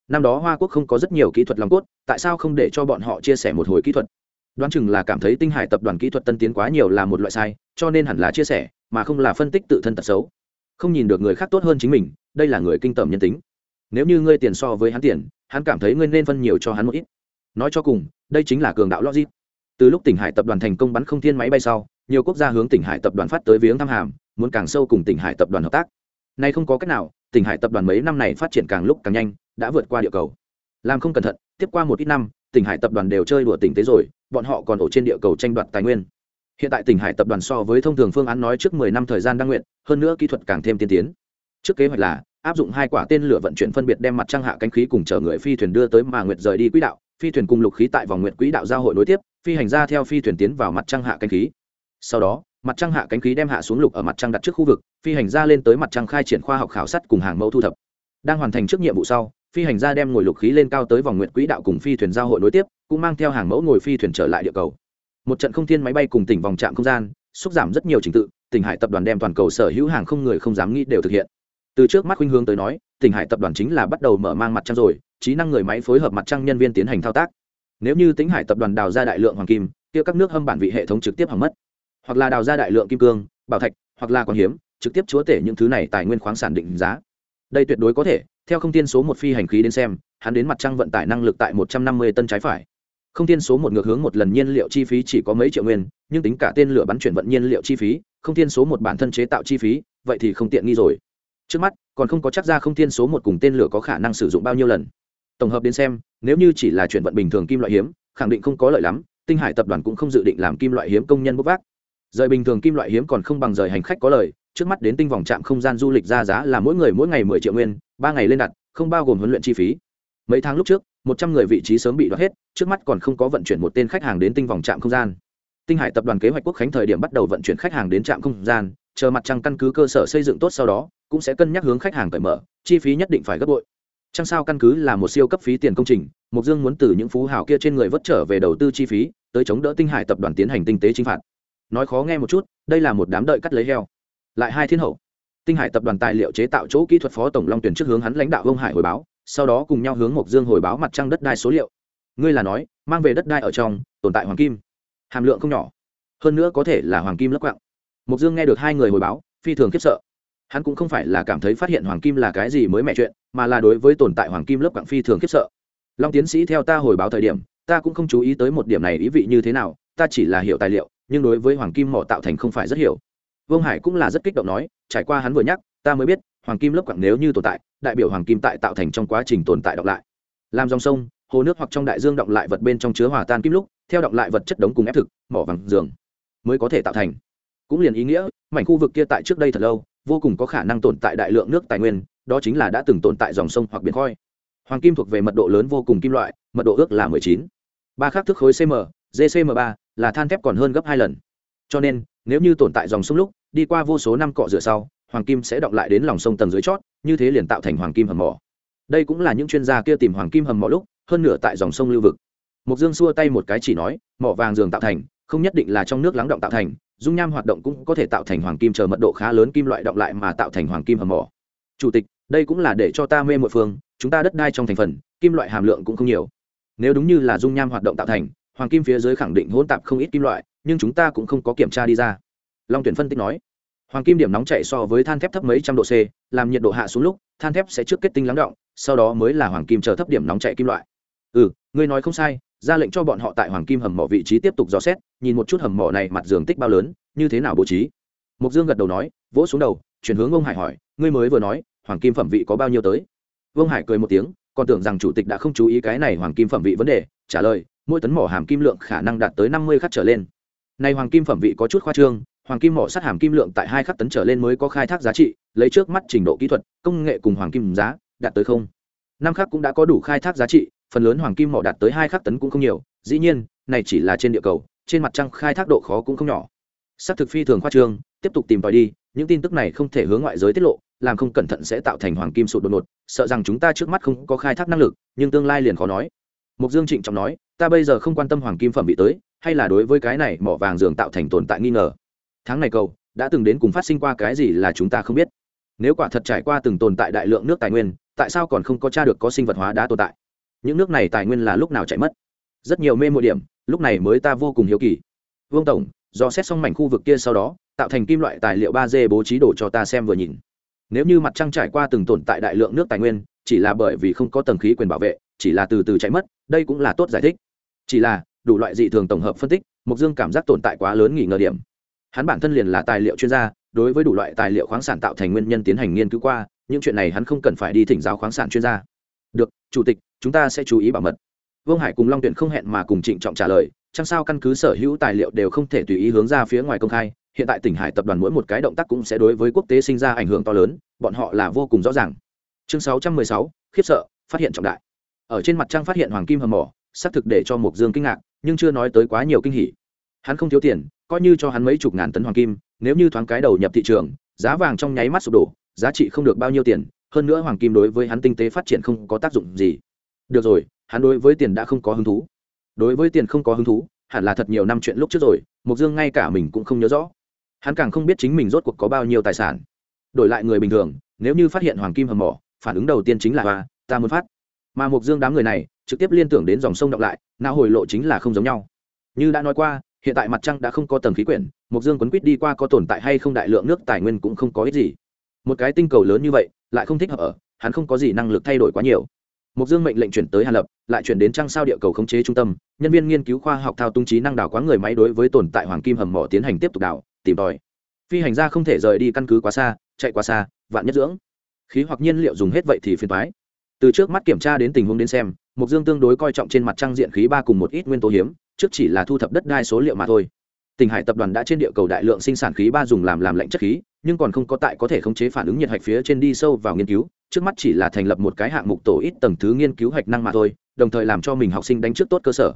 Năm đó hoa quốc không có rất nhiều kỹ thuật lòng cốt, tại sao không để cho bọn họ chia sẻ một hồi kỹ thuật? Đoán chừng là cảm thấy tinh hải tập đoàn kỹ thuật tân tiến quá nhiều là một loại sai, cho nên hẳn là chia sẻ, mà không là phân tích tự thân tật xấu. Không nhìn được người khác tốt hơn chính mình, đây là người kinh tởm nhân tính. Nếu như ngươi tiền so với hắn tiền, hắn cảm thấy ngươi nên phân nhiều cho hắn một ít. Nói cho cùng đây chính là cường đạo logic. Từ lúc tỉnh hải tập đoàn thành công bắn không thiên máy bay sau, nhiều quốc gia hướng tỉnh hải tập đoàn phát tới viếng thăm hàm, muốn càng sâu cùng tỉnh hải tập đoàn hợp tác. Nay không có cách nào, tỉnh hải tập đoàn mấy năm này phát triển càng lúc càng nhanh, đã vượt qua địa cầu. Làm không cẩn thận, tiếp qua một ít năm, tỉnh hải tập đoàn đều chơi đùa tỉnh tế rồi, bọn họ còn ổ trên địa cầu tranh đoạt tài nguyên. Hiện tại tỉnh hải tập đoàn so với thông thường phương án nói trước mười năm thời gian đang nguyện, hơn nữa kỹ thuật càng thêm tiên tiến. Trước kế hoạch là áp dụng hai quả tên lửa vận chuyển phân biệt đem mặt trăng hạ cánh khí cùng chở người phi thuyền đưa tới mà nguyệt rời đi quỹ đạo phi thuyền cùng lục khí tại vòng nguyện quỹ đạo giao hội nối tiếp, phi hành ra theo phi thuyền tiến vào mặt trăng hạ cánh khí. Sau đó, mặt trăng hạ cánh khí đem hạ xuống lục ở mặt trăng đặt trước khu vực, phi hành ra lên tới mặt trăng khai triển khoa học khảo sát cùng hàng mẫu thu thập. Đang hoàn thành trước nhiệm vụ sau, phi hành gia đem ngồi lục khí lên cao tới vòng nguyện quỹ đạo cùng phi thuyền giao hội nối tiếp, cũng mang theo hàng mẫu ngồi phi thuyền trở lại địa cầu. Một trận không thiên máy bay cùng tỉnh vòng trạm không gian, xúc giảm rất nhiều trình tự, tỉnh hải tập đoàn đem toàn cầu sở hữu hàng không người không dám nghĩ đều thực hiện. Từ trước mắt khuynh hướng tới nói, tỉnh hải tập đoàn chính là bắt đầu mở mang mặt trăng rồi trí năng người máy phối hợp mặt trăng nhân viên tiến hành thao tác. Nếu như tĩnh hải tập đoàn đào ra đại lượng hoàng kim, kia các nước hâm bản vị hệ thống trực tiếp hỏng mất. Hoặc là đào ra đại lượng kim cương, bảo thạch, hoặc là còn hiếm, trực tiếp chúa tể những thứ này tài nguyên khoáng sản định giá. Đây tuyệt đối có thể, theo không tiên số một phi hành khí đến xem, hắn đến mặt trăng vận tải năng lực tại một trăm năm mươi tân trái phải. Không tiên số một ngược hướng một lần nhiên liệu chi phí chỉ có mấy triệu nguyên, nhưng tính cả tên lửa bắn chuyển vận nhiên liệu chi phí, không tiên số một bản thân chế tạo chi phí, vậy thì không tiện nghi rồi. Trước mắt, còn không có chắc ra không tiên số một cùng tên lửa có khả năng sử dụng bao nhiêu lần tổng hợp đến xem, nếu như chỉ là chuyển vận bình thường kim loại hiếm, khẳng định không có lợi lắm, tinh hải tập đoàn cũng không dự định làm kim loại hiếm công nhân bốc vác. Rời bình thường kim loại hiếm còn không bằng rời hành khách có lời, trước mắt đến tinh vòng trạm không gian du lịch ra giá là mỗi người mỗi ngày mười triệu nguyên, ba ngày lên đặt, không bao gồm huấn luyện chi phí. Mấy tháng lúc trước, một trăm người vị trí sớm bị đoạt hết, trước mắt còn không có vận chuyển một tên khách hàng đến tinh vòng trạm không gian. Tinh hải tập đoàn kế hoạch quốc khánh thời điểm bắt đầu vận chuyển khách hàng đến trạm không gian, chờ mặt trăng căn cứ cơ sở xây dựng tốt sau đó, cũng sẽ cân nhắc hướng khách hàng cởi mở, chi phí nhất định phải gấp bội trăng sao căn cứ là một siêu cấp phí tiền công trình mục dương muốn từ những phú hào kia trên người vất trở về đầu tư chi phí, tới chống đỡ tinh hải tập đoàn tiến hành tinh tế chính phạt. Nói khó nghe một chút, đây là một đám đợi cắt lấy heo. Lại hai thiên hậu. Tinh hải tập đoàn tài liệu chế tạo chỗ kỹ thuật phó tổng long tuyển trước hướng hắn lãnh đạo Vương hải hồi báo, sau đó cùng nhau hướng mộc dương hồi báo mặt trăng đất đai số liệu. Ngươi là nói, mang về đất đai ở trong, tồn tại hoàng kim. Hàm lượng không nhỏ. Hơn nữa có thể là hoàng kim lấp quặng mộc dương nghe được hai người hồi báo, phi thường khiếp sợ hắn cũng không phải là cảm thấy phát hiện hoàng kim là cái gì mới mẹ chuyện, mà là đối với tồn tại hoàng kim lớp quảng phi thường khiếp sợ. Long tiến sĩ theo ta hồi báo thời điểm, ta cũng không chú ý tới một điểm này ý vị như thế nào, ta chỉ là hiểu tài liệu, nhưng đối với hoàng kim mỏ tạo thành không phải rất hiểu. Vương hải cũng là rất kích động nói, trải qua hắn vừa nhắc, ta mới biết, hoàng kim lớp quảng nếu như tồn tại, đại biểu hoàng kim tại tạo thành trong quá trình tồn tại đọc lại. Làm dòng sông, hồ nước hoặc trong đại dương động lại vật bên trong chứa hòa tan kim lúc, theo động lại vật chất đống cùng ép thực, mỏ vàng giường mới có thể tạo thành. Cũng liền ý nghĩa, mảnh khu vực kia tại trước đây thật lâu vô cùng có khả năng tồn tại đại lượng nước tài nguyên, đó chính là đã từng tồn tại dòng sông hoặc biển khoi. Hoàng kim thuộc về mật độ lớn vô cùng kim loại, mật độ ước là mười chín. Ba khác thức khối cm gcm3 là than thép còn hơn gấp hai lần. Cho nên, nếu như tồn tại dòng sông lúc, đi qua vô số năm cọ rửa sau, hoàng kim sẽ động lại đến lòng sông tầng dưới chót, như thế liền tạo thành hoàng kim hầm mỏ. Đây cũng là những chuyên gia kia tìm hoàng kim hầm mỏ lúc, hơn nửa tại dòng sông lưu vực. Mục dương xua tay một cái chỉ nói, mỏ vàng dường tạo thành, không nhất định là trong nước lắng động tạo thành dung nham hoạt động cũng có thể tạo thành hoàng kim chờ mật độ khá lớn kim loại động lại mà tạo thành hoàng kim hầm mỏ. Chủ tịch, đây cũng là để cho ta mê mọi phương, chúng ta đất đai trong thành phần, kim loại hàm lượng cũng không nhiều. Nếu đúng như là dung nham hoạt động tạo thành, hoàng kim phía dưới khẳng định hỗn tạp không ít kim loại, nhưng chúng ta cũng không có kiểm tra đi ra. Long tuyển phân tích nói. Hoàng kim điểm nóng chạy so với than thép thấp mấy trăm độ c, làm nhiệt độ hạ xuống lúc, than thép sẽ trước kết tinh lắng động, sau đó mới là hoàng kim chờ thấp điểm nóng chạy kim loại ừ ngươi nói không sai, ra lệnh cho bọn họ tại hoàng kim hầm mỏ vị trí tiếp tục dò xét, nhìn một chút hầm mỏ này mặt giường tích bao lớn, như thế nào bố trí. Mục dương gật đầu nói, vỗ xuống đầu, chuyển hướng ông hải hỏi, ngươi mới vừa nói, hoàng kim phẩm vị có bao nhiêu tới? Vương hải cười một tiếng, còn tưởng rằng chủ tịch đã không chú ý cái này hoàng kim phẩm vị vấn đề, trả lời, mỗi tấn mỏ hàm kim lượng khả năng đạt tới năm mươi khắc trở lên. Nay hoàng kim phẩm vị có chút khoa trương, hoàng kim mỏ sắt hàm kim lượng tại hai khắc tấn trở lên mới có khai thác giá trị, lấy trước mắt trình độ kỹ thuật, công nghệ cùng hoàng kim giá, đạt tới không. Năm khắc cũng đã có đủ khai thác giá trị phần lớn hoàng kim mỏ đạt tới hai khắc tấn cũng không nhiều, dĩ nhiên, này chỉ là trên địa cầu, trên mặt trăng khai thác độ khó cũng không nhỏ. Xác thực phi thường khoa trương, tiếp tục tìm tòi đi, những tin tức này không thể hướng ngoại giới tiết lộ, làm không cẩn thận sẽ tạo thành hoàng kim sụt đột ngột, sợ rằng chúng ta trước mắt không có khai thác năng lực, nhưng tương lai liền khó nói. Mục dương trịnh trọng nói, ta bây giờ không quan tâm hoàng kim phẩm bị tới, hay là đối với cái này mỏ vàng dường tạo thành tồn tại nghi ngờ. Tháng này cầu, đã từng đến cùng phát sinh qua cái gì là chúng ta không biết. Nếu quả thật trải qua từng tồn tại đại lượng nước tài nguyên, tại sao còn không có t r a được có sinh vật hóa đã tồn tại? Những nước này tài nguyên là lúc nào chạy mất? Rất nhiều mê mộ điểm, lúc này mới ta vô cùng hiếu kỳ. Vương tổng, do xét xong mảnh khu vực kia sau đó, tạo thành kim loại tài liệu ba d bố trí đồ cho ta xem vừa nhìn. Nếu như mặt trăng trải qua từng tồn tại đại lượng nước tài nguyên, chỉ là bởi vì không có tầng khí quyền bảo vệ, chỉ là từ từ chạy mất, đây cũng là tốt giải thích. Chỉ là, đủ loại dị thường tổng hợp phân tích mục dương cảm giác tồn tại quá lớn nghỉ ngờ điểm. Hắn bản thân liền là tài liệu chuyên gia, đối với đủ loại tài liệu khoáng sản tạo thành nguyên nhân tiến hành nghiên cứu qua, những chuyện này hắn không cần phải đi thỉnh giáo khoáng sản chuyên gia. Được, chủ tịch chúng ta sẽ chú ý bảo mật. Vương hải cùng long tuyển không hẹn mà cùng trịnh trọng trả lời chăng sao căn cứ sở hữu tài liệu đều không thể tùy ý hướng ra phía ngoài công khai hiện tại tỉnh hải tập đoàn mỗi một cái động tác cũng sẽ đối với quốc tế sinh ra ảnh hưởng to lớn bọn họ là vô cùng rõ ràng. Chương 616, khiếp sợ phát hiện trọng đại. Ở trên mặt trăng phát hiện hoàng kim hầm mỏ xác thực để cho mục dương kinh ngạc nhưng chưa nói tới quá nhiều kinh hỉ. Hắn không thiếu tiền coi như cho hắn mấy chục ngàn tấn hoàng kim nếu như thoáng cái đầu nhập thị trường giá vàng trong nháy mắt sụp đổ giá trị không được bao nhiêu tiền hơn nữa hoàng kim đối với hắn tinh tế phát triển không có tác dụng gì được rồi, hắn đối với tiền đã không có hứng thú. Đối với tiền không có hứng thú, hẳn là thật nhiều năm chuyện lúc trước rồi mục dương ngay cả mình cũng không nhớ rõ. Hắn càng không biết chính mình rốt cuộc có bao nhiêu tài sản. Đổi lại người bình thường, nếu như phát hiện hoàng kim hầm mỏ, phản ứng đầu tiên chính là hoa ta muốn phát. Mà mục dương đám người này, trực tiếp liên tưởng đến dòng sông đọc lại nào hồi lộ chính là không giống nhau. Như đã nói qua, hiện tại mặt trăng đã không có tầng khí quyển mục dương quấn quýt đi qua có tồn tại hay không đại lượng nước tài nguyên cũng không có ích gì. Một cái tinh cầu lớn như vậy, lại không thích hợp ở, hắn không có gì năng lực thay đổi quá nhiều mục dương mệnh lệnh chuyển tới hàn lập, lại chuyển đến trang sao địa cầu khống chế trung tâm. Nhân viên nghiên cứu khoa học thao tung trí năng đảo quá người máy đối với tồn tại hoàng kim hầm mỏ tiến hành tiếp tục đảo, tìm tòi. Phi hành gia không thể rời đi căn cứ quá xa, chạy quá xa, vạn nhất dưỡng. Khí hoặc nhiên liệu dùng hết vậy thì phiền toái. Từ trước mắt kiểm tra đến tình huống đến xem mục dương tương đối coi trọng trên mặt trăng diện khí ba cùng một ít nguyên tố hiếm, trước chỉ là thu thập đất đai số liệu mà thôi tỉnh hải tập đoàn đã trên địa cầu đại lượng sinh sản khí ba dùng làm làm lạnh chất khí, nhưng còn không có tại có thể khống chế phản ứng nhiệt hạch phía trên đi sâu vào nghiên cứu, trước mắt chỉ là thành lập một cái hạng mục tổ ít tầng thứ nghiên cứu hạch năng mà thôi, đồng thời làm cho mình học sinh đánh trước tốt cơ sở.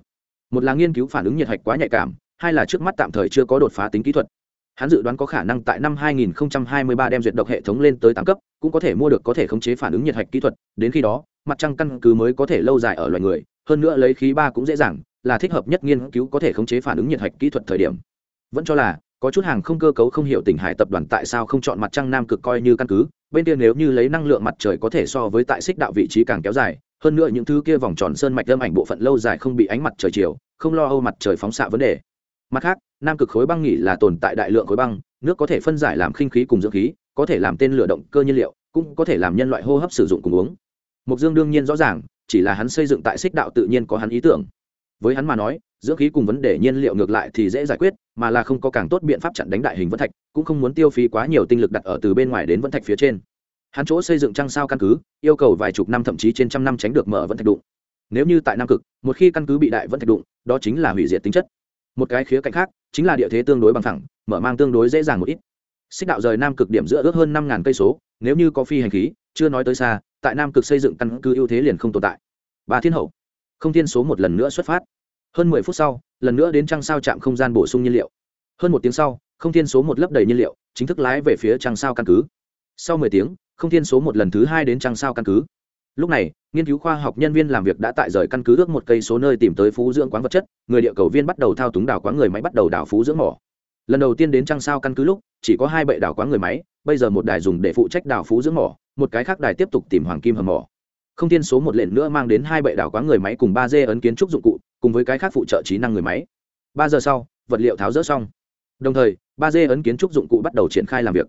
Một là nghiên cứu phản ứng nhiệt hạch quá nhạy cảm, hai là trước mắt tạm thời chưa có đột phá tính kỹ thuật. Hắn dự đoán có khả năng tại năm 2023 đem duyệt độc hệ thống lên tới tám cấp, cũng có thể mua được có thể khống chế phản ứng nhiệt hạch kỹ thuật, đến khi đó, mặt trăng căn cứ mới có thể lâu dài ở loài người, hơn nữa lấy khí ba cũng dễ dàng, là thích hợp nhất nghiên cứu có thể khống chế phản ứng nhiệt hạch kỹ thuật thời điểm vẫn cho là, có chút hàng không cơ cấu không hiểu tỉnh hải tập đoàn tại sao không chọn mặt trăng nam cực coi như căn cứ, bên kia nếu như lấy năng lượng mặt trời có thể so với tại xích đạo vị trí càng kéo dài, hơn nữa những thứ kia vòng tròn sơn mạch lâm ảnh bộ phận lâu dài không bị ánh mặt trời chiều, không lo âu mặt trời phóng xạ vấn đề. Mặt khác, nam cực khối băng nghỉ là tồn tại đại lượng khối băng, nước có thể phân giải làm khinh khí cùng dưỡng khí, có thể làm tên lửa động cơ nhiên liệu, cũng có thể làm nhân loại hô hấp sử dụng cùng uống. Mục dương đương nhiên rõ ràng, chỉ là hắn xây dựng tại xích đạo tự nhiên có hắn ý tưởng. Với hắn mà nói dưỡng khí cùng vấn đề nhiên liệu ngược lại thì dễ giải quyết, mà là không có càng tốt biện pháp chặn đánh đại hình vân thạch, cũng không muốn tiêu phí quá nhiều tinh lực đặt ở từ bên ngoài đến vân thạch phía trên. Hắn chỗ xây dựng trăng sao căn cứ, yêu cầu vài chục năm thậm chí trên trăm năm tránh được mở vân thạch đụng. Nếu như tại nam cực, một khi căn cứ bị đại vân thạch đụng, đó chính là hủy diệt tính chất. Một cái khía cạnh khác, chính là địa thế tương đối bằng thẳng mở mang tương đối dễ dàng một ít. Xích đạo rời nam cực điểm giữa ước hơn năm ngàn cây số, nếu như có phi hành khí, chưa nói tới xa, tại nam cực xây dựng căn cứ ưu thế liền không tồn tại. Ba thiên hậu. Không thiên số một lần nữa xuất phát hơn mười phút sau, lần nữa đến trăng sao trạm không gian bổ sung nhiên liệu. Hơn một tiếng sau, không thiên số một lấp đầy nhiên liệu, chính thức lái về phía trăng sao căn cứ. Sau mười tiếng, không thiên số một lần thứ hai đến trăng sao căn cứ. Lúc này, nghiên cứu khoa học nhân viên làm việc đã tại rời căn cứ ước một cây số nơi tìm tới phú dưỡng quán vật chất, người địa cầu viên bắt đầu thao túng đảo quán người máy bắt đầu đảo phú dưỡng mỏ. Lần đầu tiên đến trăng sao căn cứ lúc, chỉ có hai bệ đảo quán người máy, bây giờ một đài dùng để phụ trách đảo phú dưỡng mỏ, một cái khác đài tiếp tục tìm hoàng kim hầm mỏ không thiên số một lệnh nữa mang đến hai bệ đảo quá người máy cùng ba dê ấn kiến trúc dụng cụ, cùng với cái khác phụ trợ trí năng người máy. Ba giờ sau, vật liệu tháo rỡ xong. Đồng thời, ba dê ấn kiến trúc dụng cụ bắt đầu triển khai làm việc.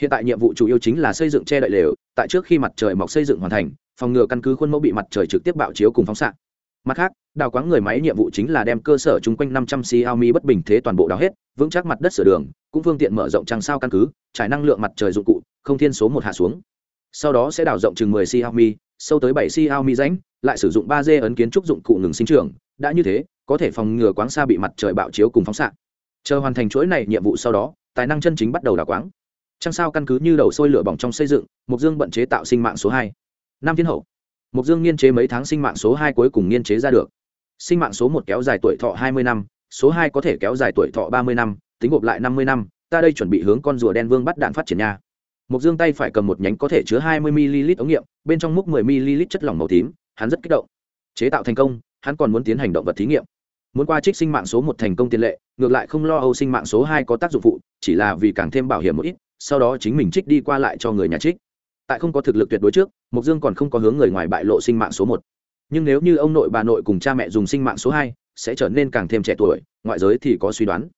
Hiện tại nhiệm vụ chủ yếu chính là xây dựng che đậy lều, tại trước khi mặt trời mọc xây dựng hoàn thành, phòng ngừa căn cứ khuôn mẫu bị mặt trời trực tiếp bạo chiếu cùng phóng xạ. Mặt khác, đào quáng người máy nhiệm vụ chính là đem cơ sở chung quanh năm trăm xiaomi bất bình thế toàn bộ đào hết, vững chắc mặt đất sửa đường, cũng phương tiện mở rộng trăng sao căn cứ, trải năng lượng mặt trời dụng cụ, không thiên số một hạ xuống. Sau đó sẽ đào rộng chừng mười xiaomi sâu tới bảy xiaomi rãnh, lại sử dụng ba d ấn kiến trúc dụng cụ ngừng sinh trưởng, đã như thế, có thể phòng ngừa quáng xa bị mặt trời bạo chiếu cùng phóng xạ. Chờ hoàn thành chuỗi này, nhiệm vụ sau đó, tài năng chân chính bắt đầu đào quáng. Trăng sao căn cứ như đầu sôi lửa bỏng trong xây dựng mục dương bận chế tạo sinh mạng số hai. Năm thiên hậu. Mục dương nghiên chế mấy tháng sinh mạng số hai cuối cùng nghiên chế ra được. Sinh mạng số một kéo dài tuổi thọ hai mươi năm, số hai có thể kéo dài tuổi thọ ba mươi năm, tính gộp lại năm mươi năm, ta đây chuẩn bị hướng con rùa đen vương bắt đạn phát triển nha mục dương tay phải cầm một nhánh có thể chứa hai mươi ml ống nghiệm, bên trong múc 10 ml chất lỏng màu tím, hắn rất kích động. Chế tạo thành công, hắn còn muốn tiến hành động vật thí nghiệm. Muốn qua trích sinh mạng số một thành công tiền lệ, ngược lại không lo âu sinh mạng số hai có tác dụng phụ, chỉ là vì càng thêm bảo hiểm một ít, sau đó chính mình trích đi qua lại cho người nhà trích. Tại không có thực lực tuyệt đối trước mục dương còn không có hướng người ngoài bại lộ sinh mạng số một. Nhưng nếu như ông nội bà nội cùng cha mẹ dùng sinh mạng số hai, sẽ trở nên càng thêm trẻ tuổi, ngoại giới thì có suy đoán.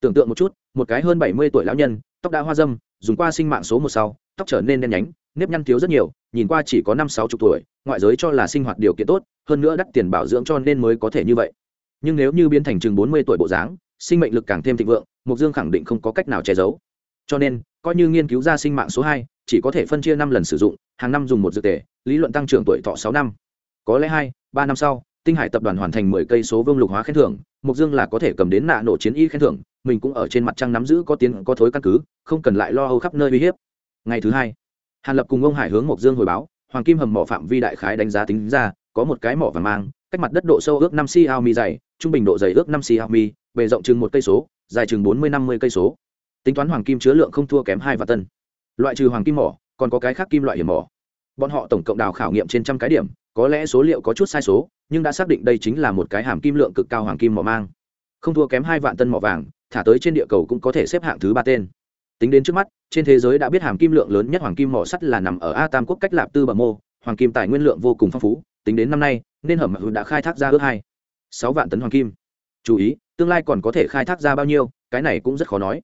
Tưởng tượng một chút, một cái hơn bảy mươi tuổi lão nhân, tóc đã hoa râm dùng qua sinh mạng số một sau, tóc trở nên đen nhánh, nếp nhăn thiếu rất nhiều, nhìn qua chỉ có năm sáu chục tuổi, ngoại giới cho là sinh hoạt điều kiện tốt, hơn nữa đắt tiền bảo dưỡng cho nên mới có thể như vậy. Nhưng nếu như biến thành chừng bốn mươi tuổi bộ dáng, sinh mệnh lực càng thêm thịnh vượng mục dương khẳng định không có cách nào che giấu. Cho nên, coi như nghiên cứu ra sinh mạng số hai, chỉ có thể phân chia năm lần sử dụng, hàng năm dùng một dược tề, lý luận tăng trưởng tuổi thọ sáu năm. Có lẽ hai, ba năm sau, tinh hải tập đoàn hoàn thành mười cây số vương lục hóa khen thưởng mục dương là có thể cầm đến nạ nổ chiến y khen thưởng mình cũng ở trên mặt trăng nắm giữ có tiến, có thối căn cứ, không cần lại lo âu khắp nơi uy hiếp. Ngày thứ hai, hàn lập cùng ông hải hướng mộc dương hồi báo, hoàng kim hầm mỏ phạm vi đại khái đánh giá tính ra, có một cái mỏ vàng mang, cách mặt đất độ sâu ước năm xiaomi dày, trung bình độ dày ước năm xiaomi, bề rộng chừng một cây số, dài chừng bốn mươi năm mươi cây số. Tính toán hoàng kim chứa lượng không thua kém hai và tân loại trừ hoàng kim mỏ, còn có cái khác kim loại hiểm mỏ. Bọn họ tổng cộng đào khảo nghiệm trên trăm cái điểm, có lẽ số liệu có chút sai số, nhưng đã xác định đây chính là một cái hàm kim lượng cực cao hoàng kim mỏ mang. Không thua kém hai vạn tân mỏ vàng thả tới trên địa cầu cũng có thể xếp hạng thứ ba tên. Tính đến trước mắt, trên thế giới đã biết hàm kim lượng lớn nhất hoàng kim mỏ sắt là nằm ở a tam quốc cách lạp tư bờ mô, hoàng kim tài nguyên lượng vô cùng phong phú, tính đến năm nay, nên hầm đã khai thác ra ước hai, sáu vạn tấn hoàng kim. Chú ý, tương lai còn có thể khai thác ra bao nhiêu, cái này cũng rất khó nói.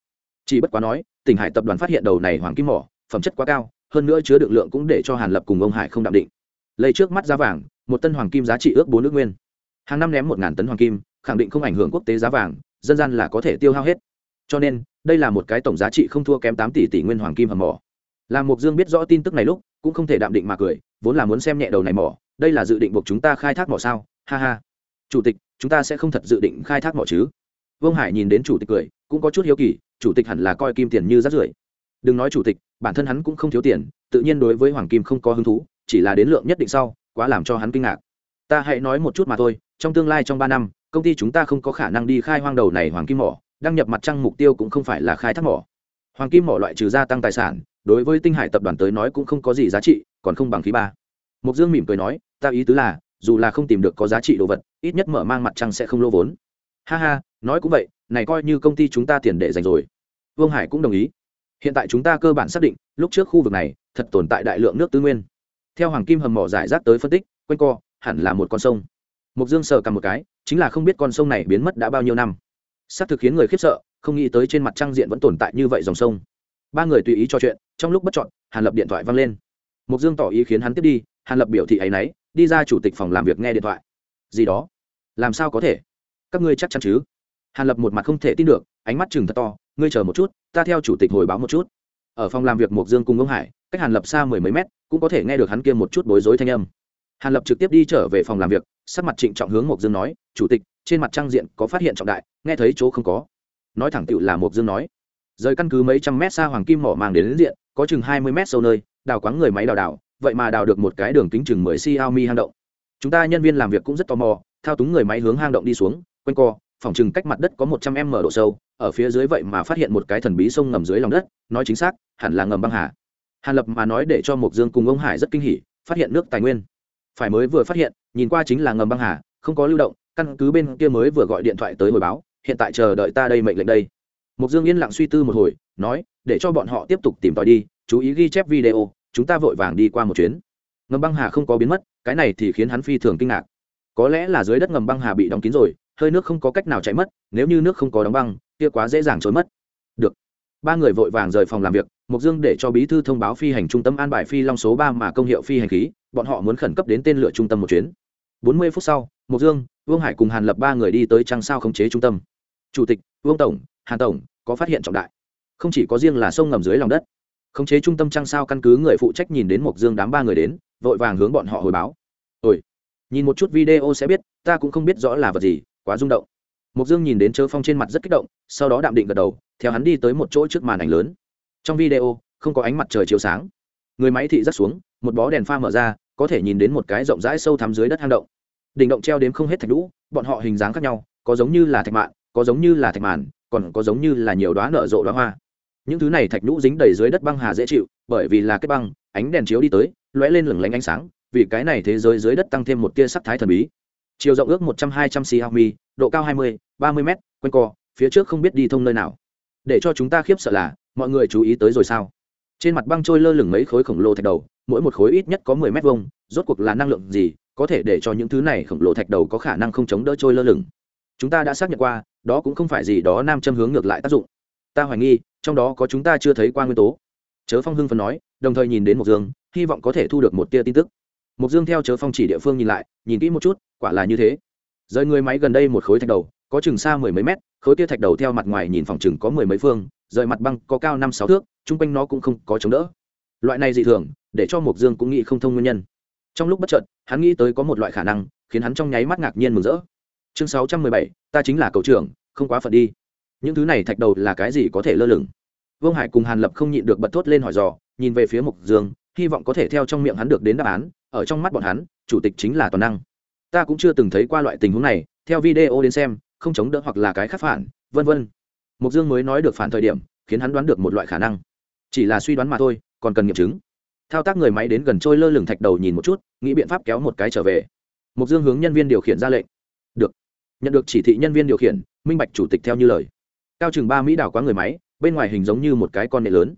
Chỉ bất quá nói, tỉnh hải tập đoàn phát hiện đầu này hoàng kim mỏ, phẩm chất quá cao, hơn nữa chứa được lượng cũng để cho hàn lập cùng ông hải không đạm định. Lấy trước mắt giá vàng, một tân hoàng kim giá trị ước bốn nước nguyên. Hàng năm ném một ngàn tấn hoàng kim, khẳng định không ảnh hưởng quốc tế giá vàng dân gian là có thể tiêu hao hết. Cho nên, đây là một cái tổng giá trị không thua kém tám tỷ tỷ nguyên hoàng kim hầm mỏ. Làm mục dương biết rõ tin tức này lúc, cũng không thể đạm định mà cười, vốn là muốn xem nhẹ đầu này mỏ, đây là dự định buộc chúng ta khai thác mỏ sao? Ha ha. Chủ tịch, chúng ta sẽ không thật dự định khai thác mỏ chứ? Vương hải nhìn đến chủ tịch cười, cũng có chút hiếu kỳ, chủ tịch hẳn là coi kim tiền như rác rưởi. Đừng nói chủ tịch, bản thân hắn cũng không thiếu tiền, tự nhiên đối với hoàng kim không có hứng thú, chỉ là đến lượng nhất định sau, quá làm cho hắn kinh ngạc. Ta hãy nói một chút mà thôi, trong tương lai trong ba năm công ty chúng ta không có khả năng đi khai hoang đầu này hoàng kim mỏ, đăng nhập mặt trăng mục tiêu cũng không phải là khai thác mỏ. Hoàng kim mỏ loại trừ gia tăng tài sản, đối với tinh hải tập đoàn tới nói cũng không có gì giá trị, còn không bằng khí ba. Mục dương mỉm cười nói, ta ý tứ là, dù là không tìm được có giá trị đồ vật, ít nhất mở mang mặt trăng sẽ không lô vốn. Ha ha, nói cũng vậy, này coi như công ty chúng ta tiền để dành rồi. Vương hải cũng đồng ý. Hiện tại chúng ta cơ bản xác định, lúc trước khu vực này, thật tồn tại đại lượng nước tư nguyên. Theo hoàng kim hầm mỏ giải rác tới phân tích, quanh co, hẳn là một con sông. Mục dương sờ cầm một cái chính là không biết con sông này biến mất đã bao nhiêu năm. Xác thực khiến người khiếp sợ, không nghĩ tới trên mặt trăng diện vẫn tồn tại như vậy dòng sông. Ba người tùy ý trò chuyện, trong lúc bất chọn hàn lập điện thoại văng lên. Mục dương tỏ ý khiến hắn tiếp đi, hàn lập biểu thị ấ y n ấ y đi ra chủ tịch phòng làm việc nghe điện thoại. Gì đó? Làm sao có thể? Các ngươi chắc chắn chứ? Hàn lập một mặt không thể tin được, ánh mắt chừng thật to, ngươi chờ một chút, ta theo chủ tịch hồi báo một chút. Ở phòng làm việc mục dương cùng ông hải, cách hàn lập xa mười mấy mét, cũng có thể nghe được hắn kia một chút bối rối thanh âm hàn lập trực tiếp đi trở về phòng làm việc sắc mặt trịnh trọng hướng Mộc dương nói chủ tịch trên mặt trang diện có phát hiện trọng đại nghe thấy chỗ không có. Nói thẳng tựu là Mộc dương nói rời căn cứ mấy trăm mét xa hoàng kim mỏ mang đến, đến diện có chừng hai mươi mét sâu nơi đào quáng người máy đào đào vậy mà đào được một cái đường kính chừng mười xiaomi hang động. Chúng ta nhân viên làm việc cũng rất tò mò thao túng người máy hướng hang động đi xuống quanh co phòng chừng cách mặt đất có một trăm m độ sâu ở phía dưới vậy mà phát hiện một cái thần bí sông ngầm dưới lòng đất nói chính xác hẳn là ngầm băng hà. Hàn lập mà nói để cho mộc dương cùng ông hải rất kinh hỉ phát hiện nước tài nguyên phải mới vừa phát hiện, nhìn qua chính là ngầm băng hà, không có lưu động, căn cứ bên kia mới vừa gọi điện thoại tới hồi báo, hiện tại chờ đợi ta đây mệnh lệnh đây. Mục dương yên lặng suy tư một hồi, nói, để cho bọn họ tiếp tục tìm tòi đi, chú ý ghi chép video, chúng ta vội vàng đi qua một chuyến. Ngầm băng hà không có biến mất, cái này thì khiến hắn phi thường kinh ngạc. Có lẽ là dưới đất ngầm băng hà bị đóng kín rồi, hơi nước không có cách nào chạy mất, nếu như nước không có đóng băng, kia quá dễ dàng trốn mất. Được. Ba người vội vàng rời phòng làm việc mục dương để cho bí thư thông báo phi hành trung tâm an bài phi long số ba mà công hiệu phi hành khí, bọn họ muốn khẩn cấp đến tên lửa trung tâm một chuyến. Bốn mươi phút sau mục dương, vương hải cùng hàn lập ba người đi tới trang sao khống chế trung tâm. Chủ tịch, vương tổng, hàn tổng, có phát hiện trọng đại. Không chỉ có riêng là sông ngầm dưới lòng đất. Khống chế trung tâm trang sao căn cứ người phụ trách nhìn đến mục dương đám ba người đến, vội vàng hướng bọn họ hồi báo. Ôi, nhìn một chút video sẽ biết, ta cũng không biết rõ là vật gì, quá rung động. Mục dương nhìn đến chớ phong trên mặt rất kích động, sau đó đạm định gật đầu, theo hắn đi tới một chỗ trước màn ảnh lớn trong video, không có ánh mặt trời chiếu sáng. Người máy thị rất xuống, một bó đèn pha mở ra, có thể nhìn đến một cái rộng rãi sâu thắm dưới đất hang động. Đỉnh động treo đếm không hết thạch lũ bọn họ hình dáng khác nhau, có giống như là thạch mạn, có giống như là thạch màn, còn có giống như là nhiều đoá nở rộ đoá hoa. Những thứ này thạch nhũ dính đầy dưới đất băng hà dễ chịu, bởi vì là cái băng, ánh đèn chiếu đi tới, lóe lên lửng lánh ánh sáng, vì cái này thế giới dưới đất tăng thêm một tia sắc thái thần bí. Chiều rộng ước một trăm hai trăm cm độ cao hai mươi, ba mươi m quanh co, phía trước không biết đi thông nơi nào. Để cho chúng ta khiếp sợ là mọi người chú ý tới rồi sao? Trên mặt băng trôi lơ lửng mấy khối khổng lồ thạch đầu, mỗi một khối ít nhất có mười mét vuông, rốt cuộc là năng lượng gì, có thể để cho những thứ này khổng lồ thạch đầu có khả năng không chống đỡ trôi lơ lửng? Chúng ta đã xác nhận qua, đó cũng không phải gì đó nam châm hướng ngược lại tác dụng. Ta hoài nghi, trong đó có chúng ta chưa thấy qua nguyên tố. Chớ phong hưng phần nói, đồng thời nhìn đến một dương, hy vọng có thể thu được một tia tin tức. Mộc dương theo chớ phong chỉ địa phương nhìn lại, nhìn kỹ một chút, quả là như thế. Rời người máy gần đây một khối thạch đầu có chừng xa mười mấy mét, khối kia thạch đầu theo mặt ngoài nhìn phòng chừng có mười mấy phương, rời mặt băng có cao năm sáu thước, chung quanh nó cũng không có chống đỡ. Loại này dị thường, để cho mục dương cũng nghĩ không thông nguyên nhân. Trong lúc bất chợt, hắn nghĩ tới có một loại khả năng, khiến hắn trong nháy mắt ngạc nhiên mừng rỡ. Chương sáu trăm mười bảy, ta chính là cầu trưởng, không quá phận đi. Những thứ này thạch đầu là cái gì có thể lơ lửng? Vương hải cùng hàn lập không nhịn được bật thốt lên hỏi dò, nhìn về phía mục dương, hy vọng có thể theo trong miệng hắn được đến đáp án, ở trong mắt bọn hắn, chủ tịch chính là toàn năng. Ta cũng chưa từng thấy qua loại tình huống này, theo video đến xem không chống đỡ hoặc là cái khác phản, vân vân. Mục dương mới nói được phản thời điểm, khiến hắn đoán được một loại khả năng. Chỉ là suy đoán mà thôi, còn cần nghiệm chứng. Thao tác người máy đến gần trôi lơ lửng thạch đầu nhìn một chút, nghĩ biện pháp kéo một cái trở về. Mục dương hướng nhân viên điều khiển ra lệnh. Được. Nhận được chỉ thị nhân viên điều khiển, minh bạch chủ tịch theo như lời. Cao chừng ba mỹ đảo quá người máy, bên ngoài hình giống như một cái con nệ lớn.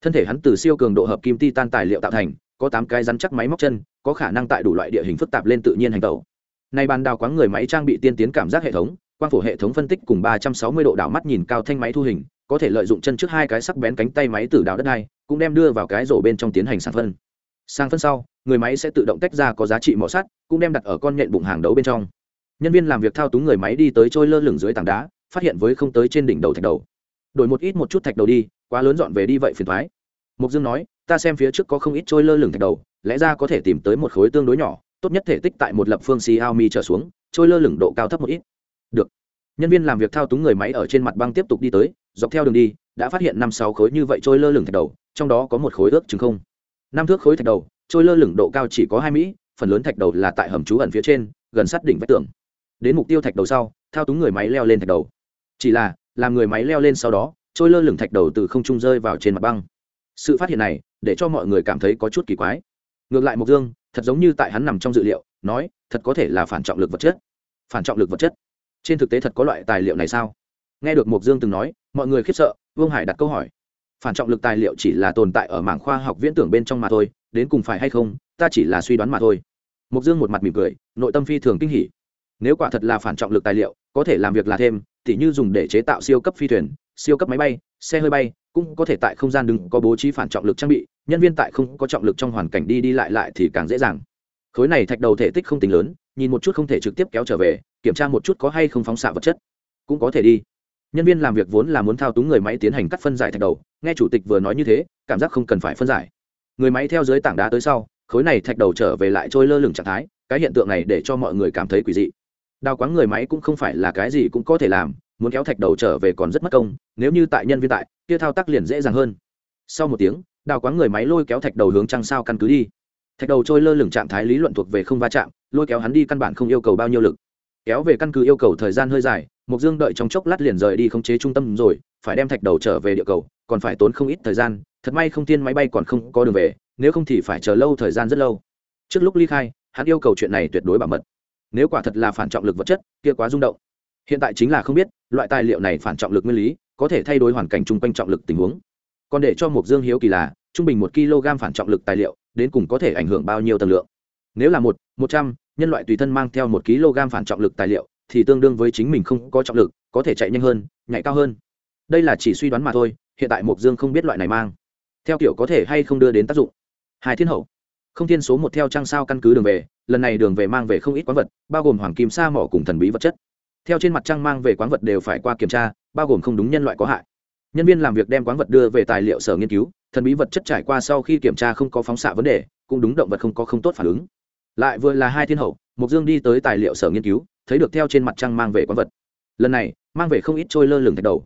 Thân thể hắn từ siêu cường độ hợp kim ti tan tài liệu tạo thành, có tám cái rắn chắc máy móc chân, có khả năng tại đủ loại địa hình phức tạp lên tự nhiên hành tẩu. Nay bàn đào quáng người máy trang bị tiên tiến cảm giác hệ thống quang phổ hệ thống phân tích cùng ba trăm sáu mươi độ đảo mắt nhìn cao thanh máy thu hình, có thể lợi dụng chân trước hai cái sắc bén cánh tay máy từ đào đất này, cũng đem đưa vào cái rổ bên trong tiến hành sang phân. Sang phân sau, người máy sẽ tự động tách ra có giá trị mỏ sắt, cũng đem đặt ở con nhện bụng hàng đấu bên trong. Nhân viên làm việc thao túng người máy đi tới trôi lơ lửng dưới tảng đá, phát hiện với không tới trên đỉnh đầu thạch đầu. Đổi một ít một chút thạch đầu đi, quá lớn dọn về đi vậy phiền thoái mục dương nói, ta xem phía trước có không ít trôi lơ lửng thạch đầu, lẽ ra có thể tìm tới một khối tương đối nhỏ, tốt nhất thể tích tại một lập phương xiaomi trở xuống, trôi lơ lửng độ cao thấp một ít được. Nhân viên làm việc thao túng người máy ở trên mặt băng tiếp tục đi tới, dọc theo đường đi, đã phát hiện năm sáu khối như vậy trôi lơ lửng thạch đầu, trong đó có một khối ước chừng không. Năm thước khối thạch đầu, trôi lơ lửng độ cao chỉ có hai mỹ, phần lớn thạch đầu là tại hầm trú ẩn phía trên, gần sát đỉnh vách tường. Đến mục tiêu thạch đầu sau, thao túng người máy leo lên thạch đầu. Chỉ là, làm người máy leo lên sau đó, trôi lơ lửng thạch đầu từ không trung rơi vào trên mặt băng. Sự phát hiện này, để cho mọi người cảm thấy có chút kỳ quái. Ngược lại mục dương, thật giống như tại hắn nằm trong dự liệu, nói, thật có thể là phản trọng lực vật chất. Phản trọng lực vật chất trên thực tế thật có loại tài liệu này sao? Nghe được mục dương từng nói, mọi người khiếp sợ, vương hải đặt câu hỏi. Phản trọng lực tài liệu chỉ là tồn tại ở mảng khoa học viễn tưởng bên trong mà thôi, đến cùng phải hay không, ta chỉ là suy đoán mà thôi. Mục dương một mặt mỉm cười, nội tâm phi thường kinh hỉ. Nếu quả thật là phản trọng lực tài liệu, có thể làm việc là thêm, tỉ như dùng để chế tạo siêu cấp phi thuyền, siêu cấp máy bay, xe hơi bay, cũng có thể tại không gian đừng có bố trí phản trọng lực trang bị, nhân viên tại không có trọng lực trong hoàn cảnh đi đi lại lại thì càng dễ dàng. Khối này thạch đầu thể tích không tính lớn nhìn một chút không thể trực tiếp kéo trở về, kiểm tra một chút có hay không phóng xạ vật chất. Cũng có thể đi. Nhân viên làm việc vốn là muốn thao túng người máy tiến hành cắt phân giải thạch đầu, nghe chủ tịch vừa nói như thế, cảm giác không cần phải phân giải. Người máy theo dưới tảng đá tới sau, khối này thạch đầu trở về lại trôi lơ lửng trạng thái, cái hiện tượng này để cho mọi người cảm thấy quỷ dị. Đào quáng người máy cũng không phải là cái gì cũng có thể làm, muốn kéo thạch đầu trở về còn rất mất công, nếu như tại nhân viên tại, kia thao tác liền dễ dàng hơn. Sau một tiếng, đào quáng người máy lôi kéo thạch đầu hướng trăng sao căn cứ đi thạch đầu trôi lơ lửng trạng thái lý luận thuộc về không va chạm, lôi kéo hắn đi căn bản không yêu cầu bao nhiêu lực. Kéo về căn cứ yêu cầu thời gian hơi dài mục dương đợi trong chốc lát liền rời đi khống chế trung tâm rồi, phải đem thạch đầu trở về địa cầu, còn phải tốn không ít thời gian, thật may không tiên máy bay còn không có đường về, nếu không thì phải chờ lâu thời gian rất lâu. Trước lúc ly khai, hắn yêu cầu chuyện này tuyệt đối bảo mật. Nếu quả thật là phản trọng lực vật chất, kia quá rung động. Hiện tại chính là không biết, loại tài liệu này phản trọng lực nguyên lý, có thể thay đổi hoàn cảnh chung quanh trọng lực tình huống. Còn để cho mục dương hiếu kỳ là, trung bình một kg phản trọng lực tài liệu đến cùng có thể ảnh hưởng bao nhiêu tầng lượng. Nếu là một một trăm, nhân loại tùy thân mang theo một kg phản trọng lực tài liệu, thì tương đương với chính mình không có trọng lực, có thể chạy nhanh hơn nhảy cao hơn. Đây là chỉ suy đoán mà thôi, hiện tại mộc dương không biết loại này mang. Theo kiểu có thể hay không đưa đến tác dụng. Hai thiên hậu. Không thiên số một theo trang sao căn cứ đường về, lần này đường về mang về không ít quán vật, bao gồm hoàng kim sa mỏ cùng thần bí vật chất. Theo trên mặt trăng mang về quán vật đều phải qua kiểm tra, bao gồm không đúng nhân loại có hại. Nhân viên làm việc đem quán vật đưa về tài liệu sở nghiên cứu thần bí vật chất trải qua sau khi kiểm tra không có phóng xạ vấn đề, cũng đúng động vật không có không tốt phản ứng. Lại vừa là hai thiên hậu mục dương đi tới tài liệu sở nghiên cứu, thấy được theo trên mặt trăng mang về quán vật. Lần này, mang về không ít trôi lơ lửng thạch đầu.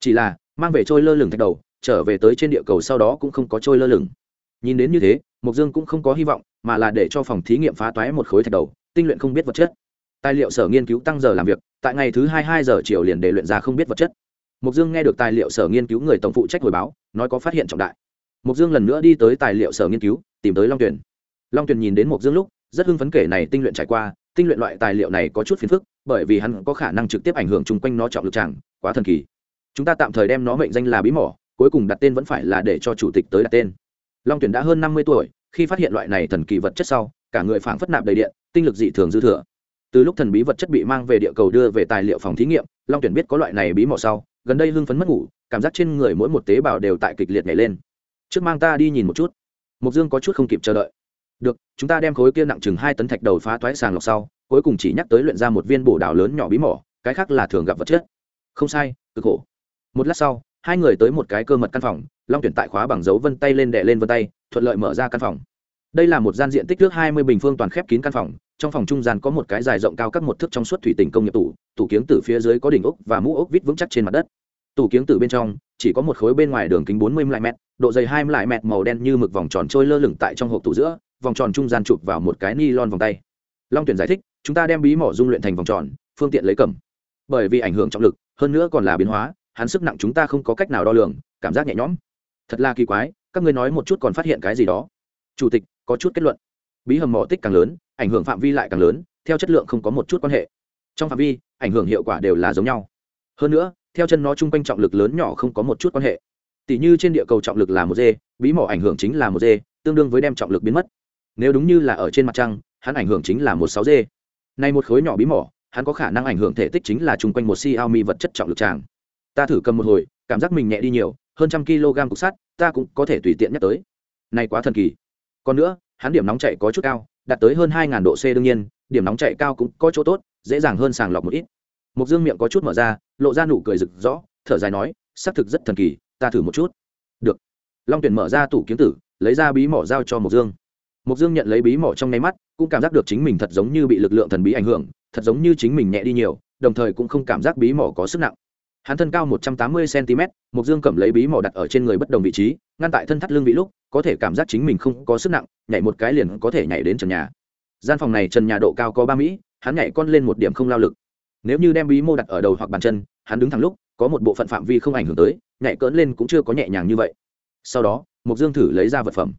Chỉ là, mang về trôi lơ lửng thạch đầu, trở về tới trên địa cầu sau đó cũng không có trôi lơ lửng. Nhìn đến như thế mục dương cũng không có hy vọng, mà là để cho phòng thí nghiệm phá toái một khối thạch đầu, tinh luyện không biết vật chất. Tài liệu sở nghiên cứu tăng giờ làm việc, tại ngày thứ hai hai giờ chiều liền để luyện ra không biết vật chất. Mục dương nghe được tài liệu sở nghiên cứu người tổng phụ trách hồi báo, nói có phát hiện trọng đại mục dương lần nữa đi tới tài liệu sở nghiên cứu tìm tới long tuyền. Long tuyền nhìn đến mục dương lúc rất hưng phấn kể này tinh luyện trải qua. Tinh luyện loại tài liệu này có chút phiền phức bởi vì hắn có khả năng trực tiếp ảnh hưởng chung quanh nó trọng lực chẳng, quá thần kỳ. Chúng ta tạm thời đem nó mệnh danh là bí mỏ cuối cùng đặt tên vẫn phải là để cho chủ tịch tới đặt tên. Long tuyển đã hơn năm mươi tuổi khi phát hiện loại này thần kỳ vật chất sau cả người phảng phất nạp đầy điện tinh lực dị thường dư thừa. Từ lúc thần bí vật chất bị mang về địa cầu đưa về tài liệu phòng thí nghiệm long tuyển biết có loại này bí mỏ sau gần đây hưng phấn mất ngủ cảm giác trên người mỗi một tế bào đều tại kịch liệt nhảy lên trước mang ta đi nhìn một chút. Mục dương có chút không kịp chờ đợi. Được, chúng ta đem khối kia nặng chừng hai tấn thạch đầu phá toái sàng lọc sau, cuối cùng chỉ nhắc tới luyện ra một viên bổ đào lớn nhỏ bí mỏ, cái khác là thường gặp vật chất. Không sai, cực khổ. Một lát sau, hai người tới một cái cơ mật căn phòng, long tuyển tại khóa bằng dấu vân tay lên đệ lên vân tay, thuận lợi mở ra căn phòng. Đây là một gian diện tích trước hai mươi bình phương toàn khép kín căn phòng, trong phòng trung gian có một cái dài rộng cao các một thước trong suốt thủy tình công nghiệp tủ tủ kiếng từ phía dưới có đỉnh ốc và mũ ốc vít vững chắc trên mặt đất. Tủ kiếng từ bên trong chỉ có một khối bên ngoài đường kính bốn mươi lại mét, độ dày hai lại mét màu đen như mực vòng tròn trôi lơ lửng tại trong hộp tủ giữa, vòng tròn trung gian chụp vào một cái ni lon vòng tay. Long tuyển giải thích, chúng ta đem bí mỏ dung luyện thành vòng tròn, phương tiện lấy cầm bởi vì ảnh hưởng trọng lực, hơn nữa còn là biến hóa, hắn sức nặng chúng ta không có cách nào đo lường, cảm giác nhẹ nhõm. Thật là kỳ quái, các ngươi nói một chút còn phát hiện cái gì đó. Chủ tịch, có chút kết luận. Bí hầm mỏ tích càng lớn, ảnh hưởng phạm vi lại càng lớn, theo chất lượng không có một chút quan hệ. Trong phạm vi, ảnh hưởng hiệu quả đều là giống nhau. Hơn nữa theo chân nó chung quanh trọng lực lớn nhỏ không có một chút quan hệ. Tỷ như trên địa cầu trọng lực là một d bí mỏ ảnh hưởng chính là một d tương đương với đem trọng lực biến mất. Nếu đúng như là ở trên mặt trăng, hắn ảnh hưởng chính là một sáu d này một khối nhỏ bí mỏ, hắn có khả năng ảnh hưởng thể tích chính là chung quanh một xiaomi vật chất trọng lực tràng. Ta thử cầm một hồi, cảm giác mình nhẹ đi nhiều, hơn trăm kg cục sắt, ta cũng có thể tùy tiện nhắc tới. Này quá thần kỳ. Còn nữa, hắn điểm nóng chạy có chút cao, đạt tới hơn hai độ c đương nhiên, điểm nóng chạy cao cũng có chỗ tốt, dễ dàng hơn sàng lọc một ít mục dương miệng có chút mở ra, lộ ra nụ cười rực rõ thở dài nói, xác thực rất thần kỳ, ta thử một chút. Được. Long tuyển mở ra tủ kiếm tử, lấy ra bí mỏ giao cho mục dương. Mục dương nhận lấy bí mỏ trong nháy mắt, cũng cảm giác được chính mình thật giống như bị lực lượng thần bí ảnh hưởng, thật giống như chính mình nhẹ đi nhiều, đồng thời cũng không cảm giác bí mỏ có sức nặng. Hắn thân cao một trăm tám mươi cm mục dương cầm lấy bí mỏ đặt ở trên người bất đồng vị trí, ngăn tại thân thắt lưng vị lúc, có thể cảm giác chính mình không có sức nặng, nhảy một cái liền có thể nhảy đến trần nhà. Gian phòng này trần nhà độ cao có ba mỹ, hắn nhảy con lên một điểm không lao lực nếu như đem bí mô đặt ở đầu hoặc bàn chân, hắn đứng thẳng lúc, có một bộ phận phạm vi không ảnh hưởng tới, nhảy cỡn lên cũng chưa có nhẹ nhàng như vậy. Sau đó mục dương thử lấy ra vật phẩm.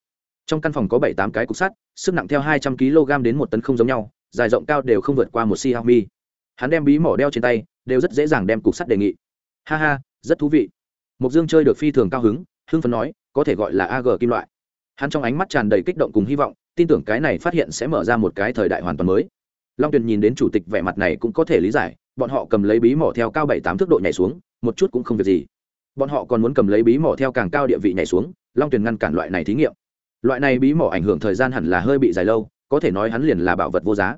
Trong căn phòng có bảy tám cái cục sắt, sức nặng theo hai trăm kg đến một tấn không giống nhau, dài rộng cao đều không vượt qua một xiaomi. Hắn đem bí mỏ đeo trên tay, đều rất dễ dàng đem cục sắt đề nghị. Ha ha, rất thú vị. Mục dương chơi được phi thường cao hứng, hưng phấn nói, có thể gọi là ag kim loại. Hắn trong ánh mắt tràn đầy kích động cùng hy vọng, tin tưởng cái này phát hiện sẽ mở ra một cái thời đại hoàn toàn mới long tuyền nhìn đến chủ tịch vẻ mặt này cũng có thể lý giải, bọn họ cầm lấy bí mỏ theo cao bảy tám thước độ nhảy xuống, một chút cũng không việc gì. Bọn họ còn muốn cầm lấy bí mỏ theo càng cao địa vị nhảy xuống, long tuyền ngăn cản loại này thí nghiệm. Loại này bí mỏ ảnh hưởng thời gian hẳn là hơi bị dài lâu, có thể nói hắn liền là bảo vật vô giá.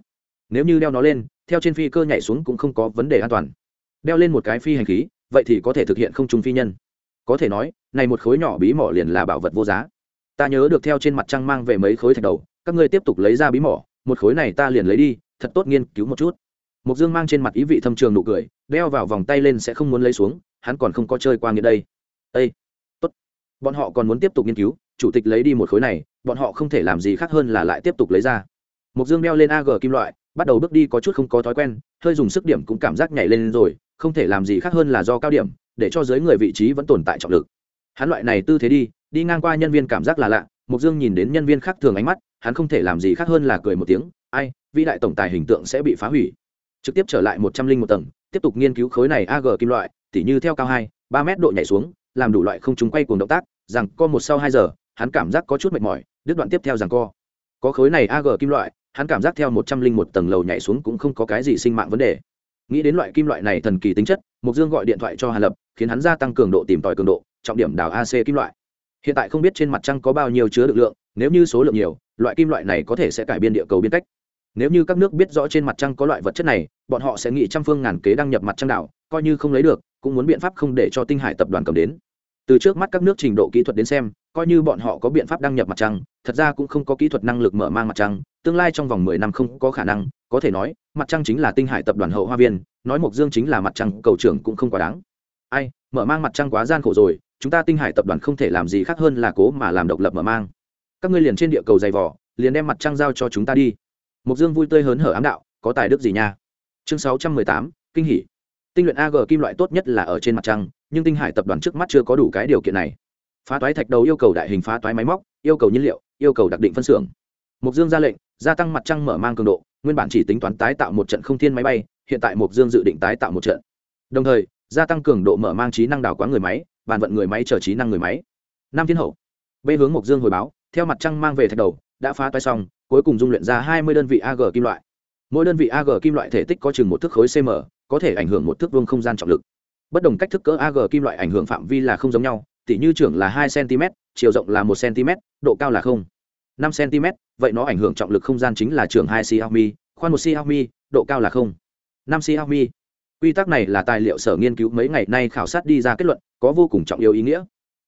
Nếu như đeo nó lên, theo trên phi cơ nhảy xuống cũng không có vấn đề an toàn. Đeo lên một cái phi hành khí, vậy thì có thể thực hiện không trung phi nhân. Có thể nói, này một khối nhỏ bí mỏ liền là bảo vật vô giá. Ta nhớ được theo trên mặt trăng mang về mấy khối thạch đầu, các ngươi tiếp tục lấy ra bí mỏ, một khối này ta liền lấy đi thật tốt nghiên cứu một chút. Mục dương mang trên mặt ý vị thâm trường nụ cười, đeo vào vòng tay lên sẽ không muốn lấy xuống, hắn còn không có chơi qua nghĩa đây. Ây tốt. Bọn họ còn muốn tiếp tục nghiên cứu, chủ tịch lấy đi một khối này, bọn họ không thể làm gì khác hơn là lại tiếp tục lấy ra. Mục dương đeo lên ag kim loại, bắt đầu bước đi có chút không có thói quen, hơi dùng sức điểm cũng cảm giác nhảy lên rồi, không thể làm gì khác hơn là do cao điểm, để cho giới người vị trí vẫn tồn tại trọng lực. Hắn loại này tư thế đi đi ngang qua nhân viên cảm giác là lạ mục dương nhìn đến nhân viên khác thường ánh mắt, hắn không thể làm gì khác hơn là cười một tiếng, ai vĩ đại tổng tài hình tượng sẽ bị phá hủy. Trực tiếp trở lại một trăm linh một tầng, tiếp tục nghiên cứu khối này ag kim loại, tỉ như theo cao hai, ba mét độ nhảy xuống, làm đủ loại không chúng quay cùng động tác, rằng co một sau hai giờ, hắn cảm giác có chút mệt mỏi, đứt đoạn tiếp theo rằng co. Có khối này ag kim loại, hắn cảm giác theo một trăm linh một tầng lầu nhảy xuống cũng không có cái gì sinh mạng vấn đề. Nghĩ đến loại kim loại này thần kỳ tính chất mục dương gọi điện thoại cho hà lập, khiến hắn gia tăng cường độ tìm tòi cường độ, trọng điểm đào ac kim loại. Hiện tại không biết trên mặt trăng có bao nhiêu chứa lực lượng, nếu như số lượng nhiều, loại kim loại này có thể sẽ cải biên địa cầu biên cách nếu như các nước biết rõ trên mặt trăng có loại vật chất này, bọn họ sẽ nghĩ trăm phương ngàn kế đăng nhập mặt trăng đảo, coi như không lấy được, cũng muốn biện pháp không để cho tinh hải tập đoàn cầm đến. Từ trước mắt các nước trình độ kỹ thuật đến xem, coi như bọn họ có biện pháp đăng nhập mặt trăng, thật ra cũng không có kỹ thuật năng lực mở mang mặt trăng, tương lai trong vòng mười năm không có khả năng, có thể nói, mặt trăng chính là tinh hải tập đoàn hậu hoa viên, nói mộc dương chính là mặt trăng, cầu trưởng cũng không quá đáng. Ai, mở mang mặt trăng quá gian khổ rồi, chúng ta tinh hải tập đoàn không thể làm gì khác hơn là cố mà làm độc lập mở mang. Các ngươi liền trên địa cầu dày vỏ liền đem mặt trăng giao cho chúng ta đi. Mục dương vui tươi hớn hở ám đạo, có tài đức gì nha? Chương sáu trăm mười tám, kinh hỷ tinh luyện ag kim loại tốt nhất là ở trên mặt trăng, nhưng tinh hải tập đoàn trước mắt chưa có đủ cái điều kiện này. Phá toái thạch đầu yêu cầu đại hình phá toái máy móc, yêu cầu nhiên liệu, yêu cầu đặc định phân xưởng. Mục dương ra lệnh, gia tăng mặt trăng mở mang cường độ, nguyên bản chỉ tính toán tái tạo một trận không thiên máy bay, hiện tại mục dương dự định tái tạo một trận. Đồng thời, gia tăng cường độ mở mang trí năng đảo quá người máy, bàn vận người máy chờ trí năng người máy. Năm thiên hậu. B hướng mục dương hồi báo, theo mặt trăng mang về thạch đầu, đã phá toái xong cuối cùng dung luyện ra hai mươi đơn vị ag kim loại. Mỗi đơn vị ag kim loại thể tích có chừng một thước khối cm có thể ảnh hưởng một thước vuông không gian trọng lực. Bất đồng cách thức cỡ ag kim loại ảnh hưởng phạm vi là không giống nhau, tỉ như trưởng là hai cm, chiều rộng là một cm, độ cao là không. năm cm, vậy nó ảnh hưởng trọng lực không gian chính là trường hai xiaomi, khoan một xiaomi, độ cao là không. năm xiaomi. Quy tắc này là tài liệu sở nghiên cứu mấy ngày nay khảo sát đi ra kết luận, có vô cùng trọng yếu ý nghĩa.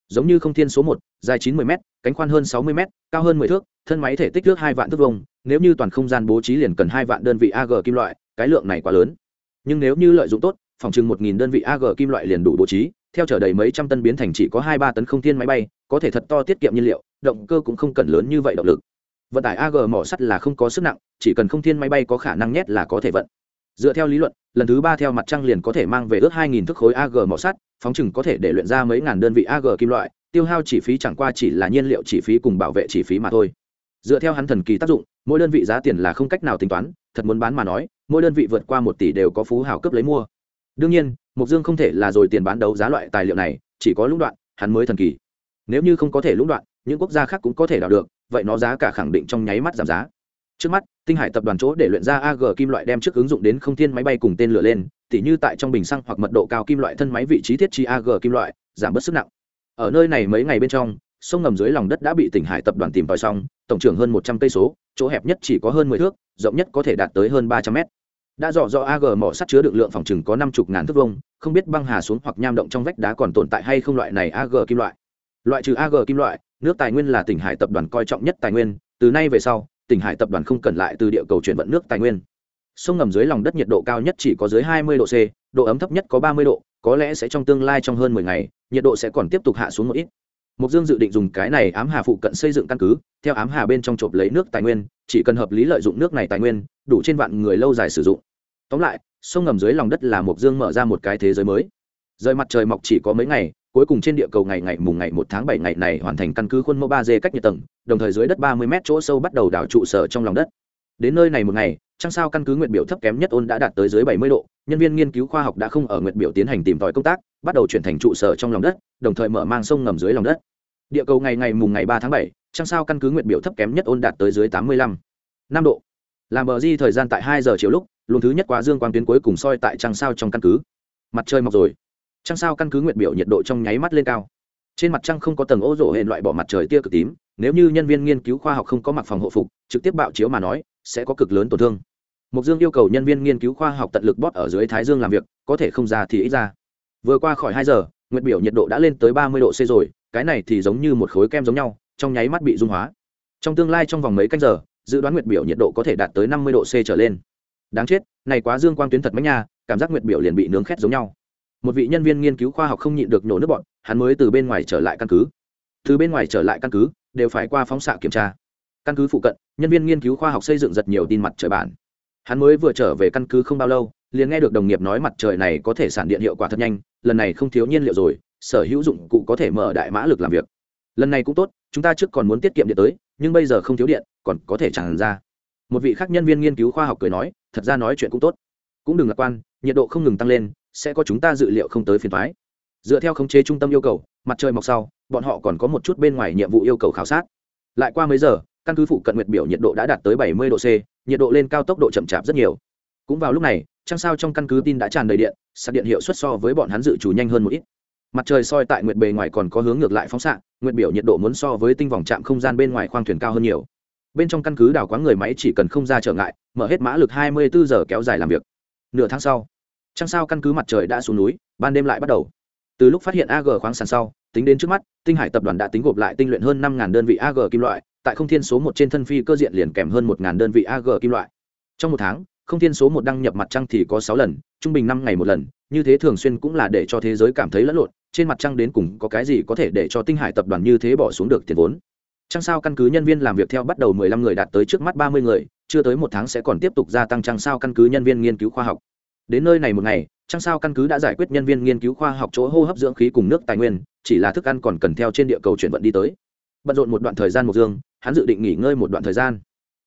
Giống như không thiên số một, dài chín mươi m cánh khoan hơn sáu mươi m cao hơn mười thước thân máy thể tích thước hai vạn thước vông nếu như toàn không gian bố trí liền cần hai vạn đơn vị ag kim loại, cái lượng này quá lớn. Nhưng nếu như lợi dụng tốt, phòng chừng một nghìn đơn vị ag kim loại liền đủ bố trí, theo chở đầy mấy trăm tân biến thành chỉ có hai ba tấn không thiên máy bay, có thể thật to tiết kiệm nhiên liệu, động cơ cũng không cần lớn như vậy động lực. Vận tải ag mỏ sắt là không có sức nặng, chỉ cần không thiên máy bay có khả năng nhét là có thể vận. Dựa theo lý luận, lần thứ ba theo mặt trăng liền có thể mang về ước hai nghìn thước khối ag mỏ sắt, phóng chừng có thể để luyện ra mấy ngàn đơn vị ag kim loại, tiêu hao chi phí chẳng qua chỉ là nhiên liệu chi phí cùng bảo vệ chi phí mà thôi dựa theo hắn thần kỳ tác dụng, mỗi đơn vị giá tiền là không cách nào tính toán, thật muốn bán mà nói, mỗi đơn vị vượt qua một tỷ đều có phú hào cấp lấy mua. Đương nhiên mục dương không thể là rồi tiền bán đấu giá loại tài liệu này, chỉ có lũng đoạn, hắn mới thần kỳ. Nếu như không có thể lũng đoạn, những quốc gia khác cũng có thể đào được, vậy nó giá cả khẳng định trong nháy mắt giảm giá. Trước mắt, tinh hải tập đoàn chỗ để luyện ra ag kim loại đem trước ứng dụng đến không thiên máy bay cùng tên lửa lên, tỉ như tại trong bình xăng hoặc mật độ cao kim loại thân máy vị trí thiết chi ag kim loại, giảm bớt sức nặng. Ở nơi này mấy ngày bên trong, sông ngầm dưới lòng đất đã bị tỉnh hải tập đoàn tìm tòi xong tổng trưởng hơn một trăm cây số, chỗ hẹp nhất chỉ có hơn mười thước, rộng nhất có thể đạt tới hơn ba trăm mét. Đã rõ rõ ag mỏ sắt chứa được lượng phòng chừng có năm chục ngàn thước vông không biết băng hà xuống hoặc nham động trong vách đá còn tồn tại hay không loại này ag kim loại. Loại trừ ag kim loại, nước tài nguyên là tỉnh hải tập đoàn coi trọng nhất tài nguyên, từ nay về sau, tỉnh hải tập đoàn không cần lại từ địa cầu chuyển vận nước tài nguyên. Sông ngầm dưới lòng đất nhiệt độ cao nhất chỉ có dưới 20 độ c, độ ấm thấp nhất có 30 độ, có lẽ sẽ trong tương lai trong hơn 10 ngày, nhiệt độ sẽ còn tiếp tục hạ xuống một ít mục dương dự định dùng cái này ám hà phụ cận xây dựng căn cứ, theo ám hà bên trong chộp lấy nước tài nguyên, chỉ cần hợp lý lợi dụng nước này tài nguyên, đủ trên vạn người lâu dài sử dụng. Tóm lại, sông ngầm dưới lòng đất là mục dương mở ra một cái thế giới mới. Rời mặt trời mọc chỉ có mấy ngày, cuối cùng trên địa cầu ngày ngày mùng ngày một tháng bảy ngày này hoàn thành căn cứ khuôn mẫu ba d cách nhiệt tầng, đồng thời dưới đất ba mươi m chỗ sâu bắt đầu đảo trụ sở trong lòng đất. Đến nơi này một ngày, trăng sao căn cứ nguyện biểu thấp kém nhất ôn đã đạt tới dưới bảy mươi độ nhân viên nghiên cứu khoa học đã không ở Nguyệt biểu tiến hành tìm tòi công tác, bắt đầu chuyển thành trụ sở trong lòng đất, đồng thời mở mang sông ngầm dưới lòng đất. Địa cầu ngày ngày mùng ngày ba tháng bảy, trăng sao căn cứ Nguyệt biểu thấp kém nhất ôn đạt tới dưới tám mươi lăm. Năm độ. Làm bờ di thời gian tại hai giờ chiều lúc, luồng thứ nhất quá dương quang tuyến cuối cùng soi tại trăng sao trong căn cứ. Mặt trời mọc rồi. Trăng sao căn cứ Nguyệt biểu nhiệt độ trong nháy mắt lên cao. Trên mặt trăng không có tầng ô rổ hệ loại bỏ mặt trời tia cực tím, nếu như nhân viên nghiên cứu khoa học không có mặc phòng hộ phục, trực tiếp bạo chiếu mà nói, sẽ có cực lớn tổn thương mục dương yêu cầu nhân viên nghiên cứu khoa học tận lực bóp ở dưới thái dương làm việc, có thể không ra thì ít ra. Vừa qua khỏi hai giờ, nguyệt biểu nhiệt độ đã lên tới ba mươi độ c rồi, cái này thì giống như một khối kem giống nhau, trong nháy mắt bị dung hóa. Trong tương lai trong vòng mấy canh giờ, dự đoán nguyệt biểu nhiệt độ có thể đạt tới năm mươi độ c trở lên. Đáng chết, này quá dương quang tuyến thật mấy nha, cảm giác nguyệt biểu liền bị nướng khét giống nhau. Một vị nhân viên nghiên cứu khoa học không nhịn được nhổ nước bọn, hắn mới từ bên ngoài trở lại căn cứ. Từ bên ngoài trở lại căn cứ, đều phải qua phóng xạ kiểm tra. Căn cứ phụ cận, nhân viên nghiên cứu khoa học xây dựng rất nhiều tin mặt trời bản hắn mới vừa trở về căn cứ không bao lâu, liền nghe được đồng nghiệp nói mặt trời này có thể sản điện hiệu quả thật nhanh, lần này không thiếu nhiên liệu rồi, sở hữu dụng cụ có thể mở đại mã lực làm việc. Lần này cũng tốt, chúng ta trước còn muốn tiết kiệm điện tới, nhưng bây giờ không thiếu điện, còn có thể tràn ra. Một vị khác nhân viên nghiên cứu khoa học cười nói, thật ra nói chuyện cũng tốt. Cũng đừng lạc quan, nhiệt độ không ngừng tăng lên, sẽ có chúng ta dự liệu không tới phiền thoái dựa theo khống chế trung tâm yêu cầu, mặt trời mọc sau, bọn họ còn có một chút bên ngoài nhiệm vụ yêu cầu khảo sát. Lại qua mấy giờ căn cứ phụ cận nguyệt biểu nhiệt độ đã đạt tới 70 độ c, nhiệt độ lên cao tốc độ chậm chạp rất nhiều. Cũng vào lúc này, trăng sao trong căn cứ tin đã tràn đầy điện, sạc điện hiệu suất so với bọn hắn dự chủ nhanh hơn một ít. Mặt trời soi tại nguyệt bề ngoài còn có hướng ngược lại phóng xạ, nguyệt biểu nhiệt độ muốn so với tinh vòng trạm không gian bên ngoài khoang thuyền cao hơn nhiều. Bên trong căn cứ đào quán người máy chỉ cần không ra trở ngại, mở hết mã lực 24 giờ kéo dài làm việc. Nửa tháng sau, trăng sao căn cứ mặt trời đã xuống núi, ban đêm lại bắt đầu. Từ lúc phát hiện ag khoáng sản sau, tính đến trước mắt, tinh hải tập đoàn đã tính gộp lại tinh luyện hơn 5000 đơn vị ag kim loại tại không thiên số một trên thân phi cơ diện liền kèm hơn một đơn vị ag kim loại. Trong một tháng, không thiên số một đăng nhập mặt trăng thì có sáu lần, trung bình năm ngày một lần, như thế thường xuyên cũng là để cho thế giới cảm thấy lẫn lộn, trên mặt trăng đến cùng có cái gì có thể để cho tinh hải tập đoàn như thế bỏ xuống được tiền vốn. Trăng sao căn cứ nhân viên làm việc theo bắt đầu mười lăm người đạt tới trước mắt ba mươi người, chưa tới một tháng sẽ còn tiếp tục gia tăng trăng sao căn cứ nhân viên nghiên cứu khoa học. Đến nơi này một ngày, trăng sao căn cứ đã giải quyết nhân viên nghiên cứu khoa học chỗ hô hấp dưỡng khí cùng nước tài nguyên, chỉ là thức ăn còn cần theo trên địa cầu chuyển vận đi tới. Bận rộn một đoạn thời gian một dương hắn dự định nghỉ ngơi một đoạn thời gian.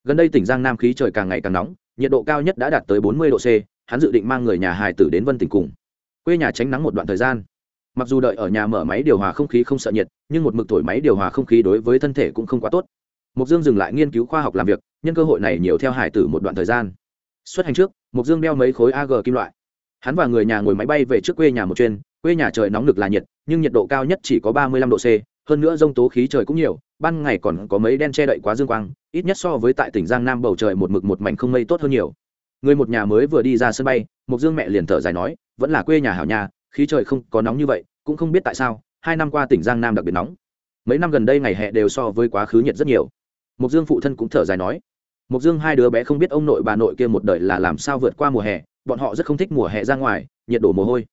Gần đây tỉnh giang nam khí trời càng ngày càng nóng, nhiệt độ cao nhất đã đạt tới bốn mươi độ c, hắn dự định mang người nhà hài tử đến vân tỉnh cùng. Quê nhà tránh nắng một đoạn thời gian. Mặc dù đợi ở nhà mở máy điều hòa không khí không sợ nhiệt, nhưng một mực thổi máy điều hòa không khí đối với thân thể cũng không quá tốt. Mục dương dừng lại nghiên cứu khoa học làm việc, nhân cơ hội này nhiều theo hải tử một đoạn thời gian. Xuất hành trước mục dương đeo mấy khối ag kim loại. Hắn và người nhà ngồi máy bay về trước quê nhà một chuyên quê nhà trời nóng lực là nhiệt, nhưng nhiệt độ cao nhất chỉ có ba mươi lăm độ c hơn nữa rông tố khí trời cũng nhiều, ban ngày còn có mấy đen che đậy quá dương quang, ít nhất so với tại tỉnh giang nam bầu trời một mực một mảnh không mây tốt hơn nhiều. Người một nhà mới vừa đi ra sân bay mục dương mẹ liền thở dài nói, vẫn là quê nhà hảo nhà khí trời không có nóng như vậy, cũng không biết tại sao, hai năm qua tỉnh giang nam đặc biệt nóng. Mấy năm gần đây ngày hè đều so với quá khứ nhiệt rất nhiều. Mục dương phụ thân cũng thở dài nói mục dương hai đứa bé không biết ông nội bà nội kia một đời là làm sao vượt qua mùa hè, bọn họ rất không thích mùa hè ra ngoài, nhiệt độ mồ hôi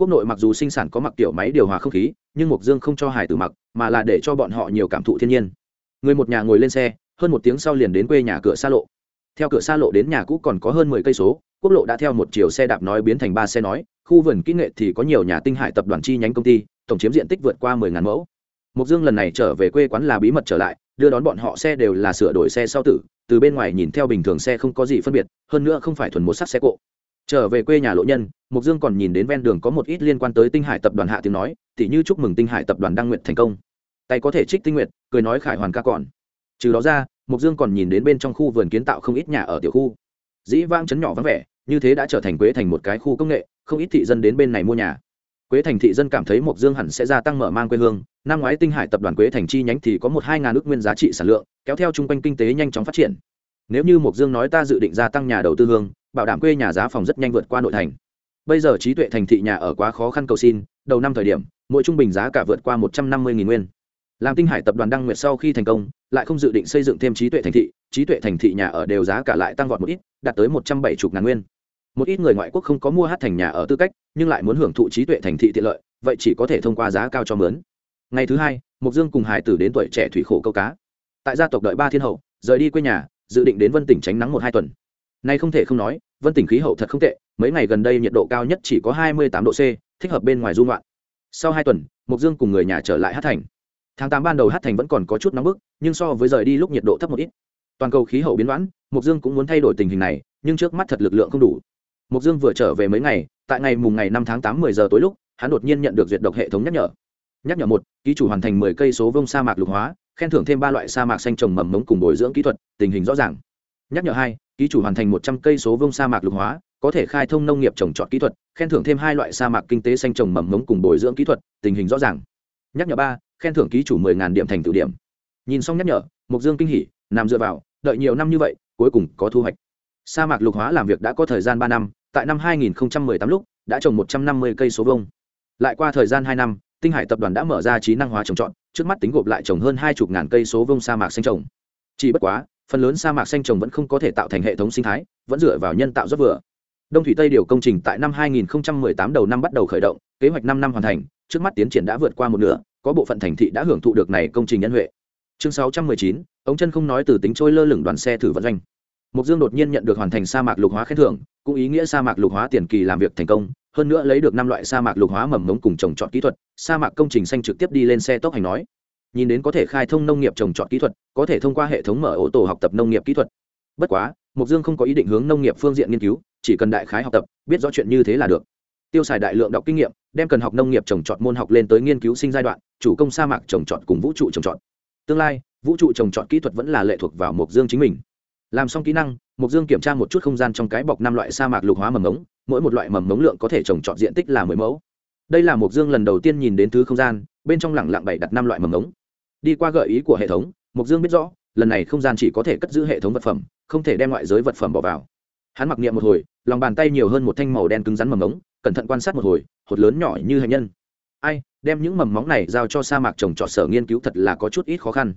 quốc nội mặc dù sinh sản có mặc tiểu máy điều hòa không khí, nhưng mục dương không cho hải tử mặc, mà là để cho bọn họ nhiều cảm thụ thiên nhiên. Người một nhà ngồi lên xe, hơn một tiếng sau liền đến quê nhà cửa xa lộ. Theo cửa xa lộ đến nhà cũ còn có hơn mười cây số, quốc lộ đã theo một chiều xe đạp nói biến thành ba xe nói, khu vườn kỹ nghệ thì có nhiều nhà tinh hải tập đoàn chi nhánh công ty, tổng chiếm diện tích vượt qua mười ngàn mẫu. Mục dương lần này trở về quê quán là bí mật trở lại, đưa đón bọn họ xe đều là sửa đổi xe sau tử, từ bên ngoài nhìn theo bình thường xe không có gì phân biệt, hơn nữa không phải thuần một sắc xe cộ trở về quê nhà lộ nhân mục dương còn nhìn đến ven đường có một ít liên quan tới tinh hải tập đoàn hạ tiếng nói, tỉ như chúc mừng tinh hải tập đoàn đăng nguyện thành công. Tay có thể trích tinh nguyện cười nói khải hoàn ca còn. Trừ đó ra mục dương còn nhìn đến bên trong khu vườn kiến tạo không ít nhà ở tiểu khu. Dĩ vang chấn nhỏ vắng vẻ, như thế đã trở thành quế thành một cái khu công nghệ, không ít thị dân đến bên này mua nhà. Quế thành thị dân cảm thấy mộc dương hẳn sẽ gia tăng mở mang quê hương, năm ngoái tinh hải tập đoàn quế thành chi nhánh thì có một hai ngàn ước nguyên giá trị sản lượng, kéo theo chung quanh kinh tế nhanh chóng phát triển. Nếu như mộc dương nói ta dự định gia tăng nhà đầu tư hương bảo đảm quê nhà giá phòng rất nhanh vượt qua nội thành. Bây giờ trí tuệ thành thị nhà ở quá khó khăn cầu xin, đầu năm thời điểm, mỗi trung bình giá cả vượt qua một trăm năm mươi nguyên. Làm tinh hải tập đoàn đăng nguyệt sau khi thành công, lại không dự định xây dựng thêm trí tuệ thành thị, trí tuệ thành thị nhà ở đều giá cả lại tăng vọt một ít, đạt tới một trăm bảy mươi ngàn nguyên. Một ít người ngoại quốc không có mua hát thành nhà ở tư cách, nhưng lại muốn hưởng thụ trí tuệ thành thị tiện lợi, vậy chỉ có thể thông qua giá cao cho mướn. Ngày thứ hai mục dương cùng hải tử đến tuổi trẻ thủy khổ câu cá. Tại gia tộc đợi ba thiên hậu, rời đi quê nhà, dự định đến vân tỉnh tránh nắng một hai tuần nay không thể không nói, vân tỉnh khí hậu thật không tệ, mấy ngày gần đây nhiệt độ cao nhất chỉ có hai mươi tám độ c, thích hợp bên ngoài du ngoạn. sau hai tuần mục dương cùng người nhà trở lại hát thành. Tháng tám ban đầu hát thành vẫn còn có chút nóng bức, nhưng so với rời đi lúc nhiệt độ thấp một ít. Toàn cầu khí hậu biến đoán mục dương cũng muốn thay đổi tình hình này, nhưng trước mắt thật lực lượng không đủ. Mục dương vừa trở về mấy ngày, tại ngày mùng ngày năm tháng tám mười giờ tối lúc, hắn đột nhiên nhận được duyệt độc hệ thống nhắc nhở. Nhắc nhở một, ký chủ hoàn thành mười cây số vông sa mạc lục hóa, khen thưởng thêm ba loại sa mạc xanh trồng mầm mống cùng bồi dưỡng kỹ thuật, tình hình rõ ràng. Nhắc nhở hai ký chủ hoàn thành một trăm cây số vông sa mạc lục hóa, có thể khai thông nông nghiệp trồng trọt kỹ thuật, khen thưởng thêm hai loại sa mạc kinh tế xanh trồng mầm mống cùng bồi dưỡng kỹ thuật, tình hình rõ ràng. Nhắc nhở ba, khen thưởng ký chủ mười ngàn điểm thành tự điểm. Nhìn xong nhắc nhở mục dương kinh hỉ, nằm dựa vào, đợi nhiều năm như vậy, cuối cùng có thu hoạch. Sa mạc lục hóa làm việc đã có thời gian ba năm, tại năm 2018 lúc, đã trồng 150 cây số vương lại qua thời gian hai năm, tinh hải tập đoàn đã mở ra trí năng hóa trồng trọt, trước mắt tính gộp lại trồng hơn hai chục ngàn cây số vương sa mạc xanh trồng. Chỉ bất quá phần lớn sa mạc xanh trồng vẫn không có thể tạo thành hệ thống sinh thái vẫn dựa vào nhân tạo rất vừa. Đông thủy tây điều công trình tại năm 2018 đầu năm bắt đầu khởi động kế hoạch năm năm hoàn thành trước mắt tiến triển đã vượt qua một nửa có bộ phận thành thị đã hưởng thụ được này công trình nhân huệ. Chương 619, ống chân không nói từ tính trôi lơ lửng đoàn xe thử vận doanh. Mục Dương đột nhiên nhận được hoàn thành sa mạc lục hóa khen thưởng, cũng ý nghĩa sa mạc lục hóa tiền kỳ làm việc thành công, hơn nữa lấy được năm loại sa mạc lục hóa mầm ngống cùng trồng trọt kỹ thuật, sa mạc công trình xanh trực tiếp đi lên xe tốc hành nói nhìn đến có thể khai thông nông nghiệp trồng trọt kỹ thuật, có thể thông qua hệ thống mở ô tô học tập nông nghiệp kỹ thuật. Bất quá mục dương không có ý định hướng nông nghiệp phương diện nghiên cứu, chỉ cần đại khái học tập, biết rõ chuyện như thế là được. Tiêu xài đại lượng đọc kinh nghiệm, đem cần học nông nghiệp trồng trọt môn học lên tới nghiên cứu sinh giai đoạn, chủ công sa mạc trồng trọt cùng vũ trụ trồng trọt. Tương lai, vũ trụ trồng trọt kỹ thuật vẫn là lệ thuộc vào mục dương chính mình. Làm xong kỹ năng mục dương kiểm tra một chút không gian trong cái bọc năm loại sa mạc lục hóa mầm mống mỗi một loại mầm mống lượng có thể trồng trọt diện tích là mười mẫu. Đây là mục dương lần đầu tiên nhìn đến thứ không gian bên trong lẳng lặng bày đặt năm loại mầm ống. Đi qua gợi ý của hệ thống mục dương biết rõ, lần này không gian chỉ có thể cất giữ hệ thống vật phẩm, không thể đem ngoại giới vật phẩm bỏ vào. Hắn mặc niệm một hồi, lòng bàn tay nhiều hơn một thanh màu đen cứng rắn mầm ống, cẩn thận quan sát một hồi, hột lớn nhỏ như hạnh nhân. Ai, đem những mầm móng này giao cho sa mạc trồng trọt sở nghiên cứu thật là có chút ít khó khăn.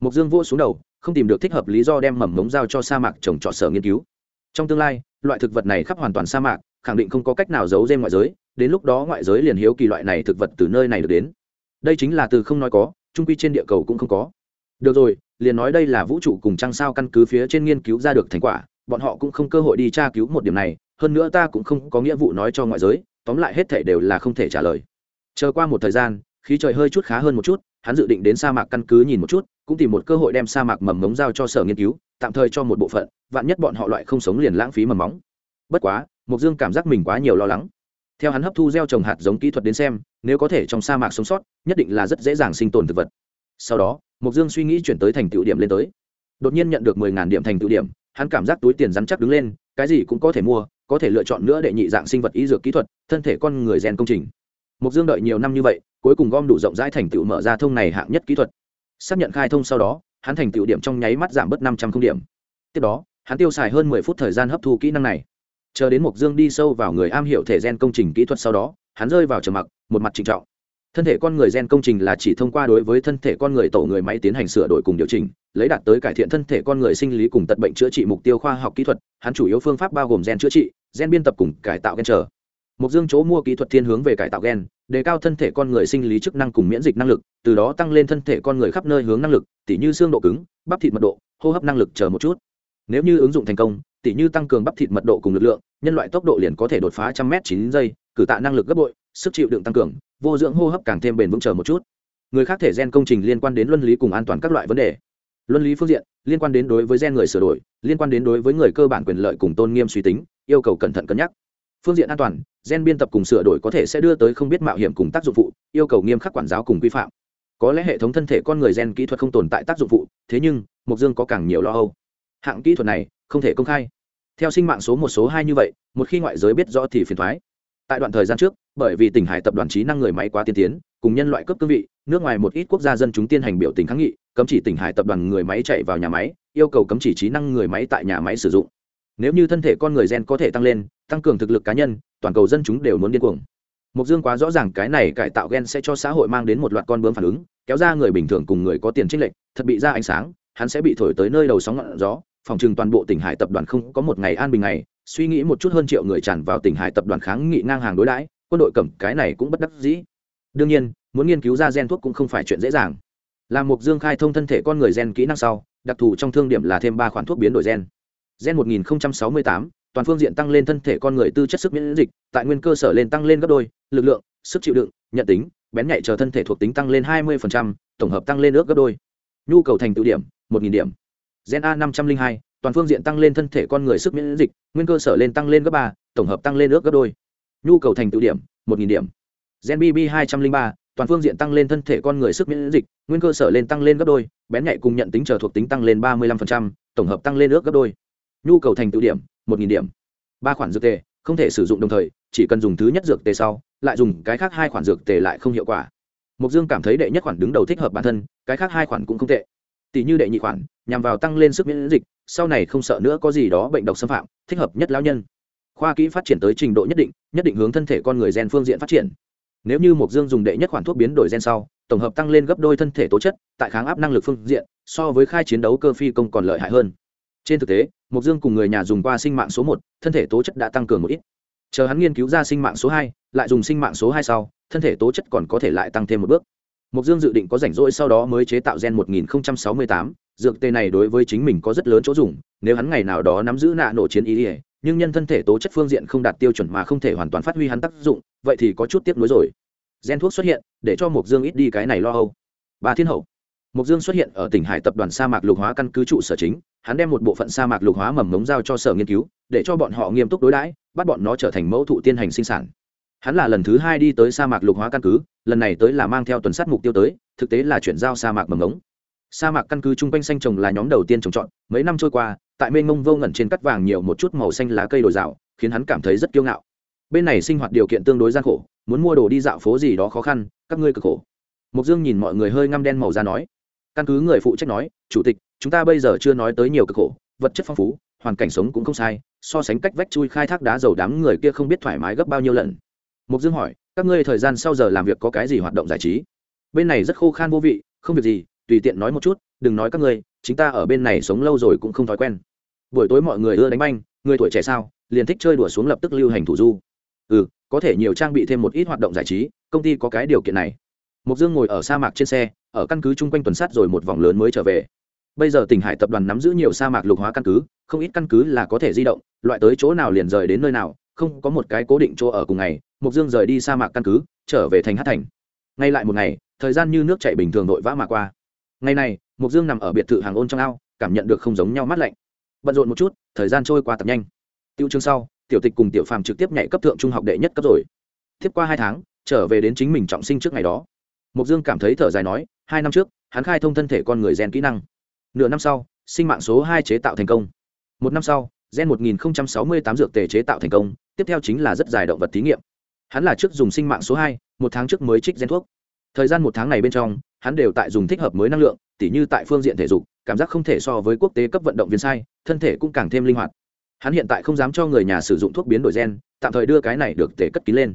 Mục dương vua xuống đầu, không tìm được thích hợp lý do đem mầm mống giao cho sa mạc trồng trọt sở nghiên cứu. Trong tương lai, loại thực vật này khắp hoàn toàn sa mạc, khẳng định không có cách nào giấu dêm ngoại giới, đến lúc đó ngoại giới liền hiếu kỳ loại này thực vật từ nơi này được đến đây chính là từ không nói có, trung quy trên địa cầu cũng không có. Được rồi, liền nói đây là vũ trụ cùng trăng sao căn cứ phía trên nghiên cứu ra được thành quả, bọn họ cũng không cơ hội đi tra cứu một điểm này, hơn nữa ta cũng không có nghĩa vụ nói cho ngoại giới, tóm lại hết thể đều là không thể trả lời. Chờ qua một thời gian, khí trời hơi chút khá hơn một chút, hắn dự định đến sa mạc căn cứ nhìn một chút, cũng tìm một cơ hội đem sa mạc mầm mống giao cho sở nghiên cứu, tạm thời cho một bộ phận, vạn nhất bọn họ loại không sống liền lãng phí mầm móng. Bất quá mục dương cảm giác mình quá nhiều lo lắng theo hắn hấp thu gieo trồng hạt giống kỹ thuật đến xem, nếu có thể trong sa mạc sống sót, nhất định là rất dễ dàng sinh tồn thực vật. Sau đó mục dương suy nghĩ chuyển tới thành tựu điểm lên tới. Đột nhiên nhận được mười ngàn điểm thành tựu điểm, hắn cảm giác túi tiền rắn chắc đứng lên, cái gì cũng có thể mua, có thể lựa chọn nữa để nhị dạng sinh vật y dược kỹ thuật, thân thể con người rèn công trình. Mục dương đợi nhiều năm như vậy, cuối cùng gom đủ rộng rãi thành tựu mở ra thông này hạng nhất kỹ thuật. Xác nhận khai thông sau đó, hắn thành tựu điểm trong nháy mắt giảm bớt năm trăm không điểm. Tiếp đó, hắn tiêu xài hơn mười phút thời gian hấp thu kỹ năng này chờ đến mục dương đi sâu vào người am hiểu thể gen công trình kỹ thuật sau đó, hắn rơi vào trầm mặc, một mặt trịnh trọng. Thân thể con người gen công trình là chỉ thông qua đối với thân thể con người tổ người máy tiến hành sửa đổi cùng điều chỉnh, lấy đạt tới cải thiện thân thể con người sinh lý cùng tật bệnh chữa trị mục tiêu khoa học kỹ thuật, hắn chủ yếu phương pháp bao gồm gen chữa trị, gen biên tập cùng cải tạo gen trở mục dương chỗ mua kỹ thuật thiên hướng về cải tạo gen, đề cao thân thể con người sinh lý chức năng cùng miễn dịch năng lực, từ đó tăng lên thân thể con người khắp nơi hướng năng lực, tỉ như xương độ cứng, bắp thịt mật độ, hô hấp năng lực chờ một chút. Nếu như ứng dụng thành công tỉ như tăng cường bắp thịt mật độ cùng lực lượng, nhân loại tốc độ liền có thể đột phá trăm m chín giây, cử tạ năng lực gấp bội, sức chịu đựng tăng cường, vô dưỡng hô hấp càng thêm bền vững chờ một chút. Người khác thể gen công trình liên quan đến luân lý cùng an toàn các loại vấn đề. Luân lý phương diện, liên quan đến đối với gen người sửa đổi, liên quan đến đối với người cơ bản quyền lợi cùng tôn nghiêm suy tính, yêu cầu cẩn thận cân nhắc. Phương diện an toàn, gen biên tập cùng sửa đổi có thể sẽ đưa tới không biết mạo hiểm cùng tác dụng phụ, yêu cầu nghiêm khắc quản giáo cùng quy phạm. Có lẽ hệ thống thân thể con người gen kỹ thuật không tồn tại tác dụng phụ, thế nhưng mục dương có càng nhiều lo âu. Hạng kỹ thuật này không thể công khai. Theo sinh mạng số một số hai như vậy, một khi ngoại giới biết rõ thì phiền thoái tại đoạn thời gian trước, bởi vì tỉnh hải tập đoàn trí năng người máy quá tiên tiến, cùng nhân loại cấp cương vị, nước ngoài một ít quốc gia dân chúng tiên hành biểu tình kháng nghị, cấm chỉ tỉnh hải tập đoàn người máy chạy vào nhà máy, yêu cầu cấm chỉ trí năng người máy tại nhà máy sử dụng. Nếu như thân thể con người gen có thể tăng lên, tăng cường thực lực cá nhân, toàn cầu dân chúng đều muốn điên cuồng. Mục dương quá rõ ràng cái này cải tạo gen sẽ cho xã hội mang đến một loạt con bướm phản ứng, kéo ra người bình thường cùng người có tiền trích lệch, thật bị ra ánh sáng, hắn sẽ bị thổi tới nơi đầu sóng ngọn gió phòng trừng toàn bộ tỉnh hải tập đoàn không có một ngày an bình ngày suy nghĩ một chút hơn triệu người tràn vào tỉnh hải tập đoàn kháng nghị ngang hàng đối đãi quân đội cầm cái này cũng bất đắc dĩ. Đương nhiên muốn nghiên cứu ra gen thuốc cũng không phải chuyện dễ dàng. Làm mục dương khai thông thân thể con người gen kỹ năng sau đặc thù trong thương điểm là thêm ba khoản thuốc biến đổi gen. Gen 1068, toàn phương diện tăng lên thân thể con người tư chất sức miễn dịch tại nguyên cơ sở lên tăng lên gấp đôi lực lượng sức chịu đựng nhận tính bén nhạy chờ thân thể thuộc tính tăng lên 20%, tổng hợp tăng lên ước gấp đôi. Nhu cầu thành tựu điểm 1.000 điểm gen a 502, toàn phương diện tăng lên thân thể con người sức miễn dịch nguyên cơ sở lên tăng lên gấp ba tổng hợp tăng lên ước gấp đôi. Nhu cầu thành tựu điểm 1.000 điểm. Gen bb 203, toàn phương diện tăng lên thân thể con người sức miễn dịch nguyên cơ sở lên tăng lên gấp đôi bén nhạy cùng nhận tính chờ thuộc tính tăng lên 35%, tổng hợp tăng lên ước gấp đôi. Nhu cầu thành tựu điểm một nghìn điểm. Ba khoản dược tề không thể sử dụng đồng thời chỉ cần dùng thứ nhất dược tề sau lại dùng cái khác hai khoản dược tề lại không hiệu quả. Mục dương cảm thấy đệ nhất khoản đứng đầu thích hợp bản thân cái khác hai khoản cũng không tệ tỷ như đệ nhị khoản, nhằm vào tăng lên sức miễn dịch, sau này không sợ nữa có gì đó bệnh độc xâm phạm, thích hợp nhất lão nhân. Khoa kỹ phát triển tới trình độ nhất định nhất định hướng thân thể con người gen phương diện phát triển. Nếu như mộc dương dùng đệ nhất khoản thuốc biến đổi gen sau, tổng hợp tăng lên gấp đôi thân thể tố chất, tại kháng áp năng lực phương diện, so với khai chiến đấu cơ phi công còn lợi hại hơn. Trên thực tế, mộc dương cùng người nhà dùng qua sinh mạng số một, thân thể tố chất đã tăng cường một ít. Chờ hắn nghiên cứu ra sinh mạng số hai, lại dùng sinh mạng số hai sau, thân thể tố chất còn có thể lại tăng thêm một bước mục dương dự định có rảnh rỗi sau đó mới chế tạo gen một nghìn sáu mươi tám. Dược tê này đối với chính mình có rất lớn chỗ dùng, nếu hắn ngày nào đó nắm giữ nạ nổ chiến ý ỉa nhưng nhân thân thể tố chất phương diện không đạt tiêu chuẩn mà không thể hoàn toàn phát huy hắn tác dụng, vậy thì có chút tiếc nuối rồi. Gen thuốc xuất hiện, để cho mục dương ít đi cái này lo âu. Bà thiên hậu. Mục dương xuất hiện ở tỉnh hải tập đoàn sa mạc lục hóa căn cứ trụ sở chính, hắn đem một bộ phận sa mạc lục hóa mầm ngống giao cho sở nghiên cứu, để cho bọn họ nghiêm túc đối đãi, bắt bọn nó trở thành mẫu thụ tiên hành sinh sản hắn là lần thứ hai đi tới sa mạc lục hóa căn cứ, lần này tới là mang theo tuần sát mục tiêu tới, thực tế là chuyển giao sa mạc mầm ống sa mạc căn cứ chung quanh xanh trồng là nhóm đầu tiên trồng trọt, mấy năm trôi qua, tại mênh mông vô ngẩn trên cắt vàng nhiều một chút màu xanh lá cây đồi dạo khiến hắn cảm thấy rất kiêu ngạo. Bên này sinh hoạt điều kiện tương đối gian khổ, muốn mua đồ đi dạo phố gì đó khó khăn, các ngươi cực khổ. Mục dương nhìn mọi người hơi ngăm đen màu ra nói. Căn cứ người phụ trách nói, chủ tịch, chúng ta bây giờ chưa nói tới nhiều cực khổ, vật chất phong phú, hoàn cảnh sống cũng không sai, so sánh cách vách chui khai thác đá dầu đám người kia không biết thoải mái gấp bao nhiêu lần mục dương hỏi, các ngươi thời gian sau giờ làm việc có cái gì hoạt động giải trí? Bên này rất khô khan vô vị, không việc gì, tùy tiện nói một chút, đừng nói các ngươi, chính ta ở bên này sống lâu rồi cũng không thói quen. Buổi tối mọi người ưa đánh banh, người tuổi trẻ sao, liền thích chơi đùa xuống lập tức lưu hành thủ du. Ừ có thể nhiều trang bị thêm một ít hoạt động giải trí, công ty có cái điều kiện này. Mục dương ngồi ở sa mạc trên xe, ở căn cứ chung quanh tuần sát rồi một vòng lớn mới trở về. Bây giờ tỉnh hải tập đoàn nắm giữ nhiều sa mạc lục hóa căn cứ, không ít căn cứ là có thể di động, loại tới chỗ nào liền rời đến nơi nào, không có một cái cố định chỗ ở cùng ngày mục dương rời đi sa mạc căn cứ, trở về thành hát thành. Ngay lại một ngày, thời gian như nước chảy bình thường vội vã mà qua. Ngày này mục dương nằm ở biệt thự hàng ôn trong ao, cảm nhận được không giống nhau mát lạnh. Bận rộn một chút, thời gian trôi qua tập nhanh. Tiêu chương sau, tiểu tịch cùng tiểu phàm trực tiếp nhảy cấp thượng trung học đệ nhất cấp rồi. Tiếp qua hai tháng, trở về đến chính mình trọng sinh trước ngày đó. Mục dương cảm thấy thở dài nói, hai năm trước, hắn khai thông thân thể con người gen kỹ năng. Nửa năm sau, sinh mạng số hai chế tạo thành công. Một năm sau, gen một nghìn sáu mươi tám dược tề chế tạo thành công, tiếp theo chính là rất dài động vật thí nghiệm hắn là trước dùng sinh mạng số hai, một tháng trước mới trích gen thuốc. Thời gian một tháng này bên trong, hắn đều tại dùng thích hợp mới năng lượng, tỉ như tại phương diện thể dục, cảm giác không thể so với quốc tế cấp vận động viên sai, thân thể cũng càng thêm linh hoạt. Hắn hiện tại không dám cho người nhà sử dụng thuốc biến đổi gen, tạm thời đưa cái này được tể cất kín lên.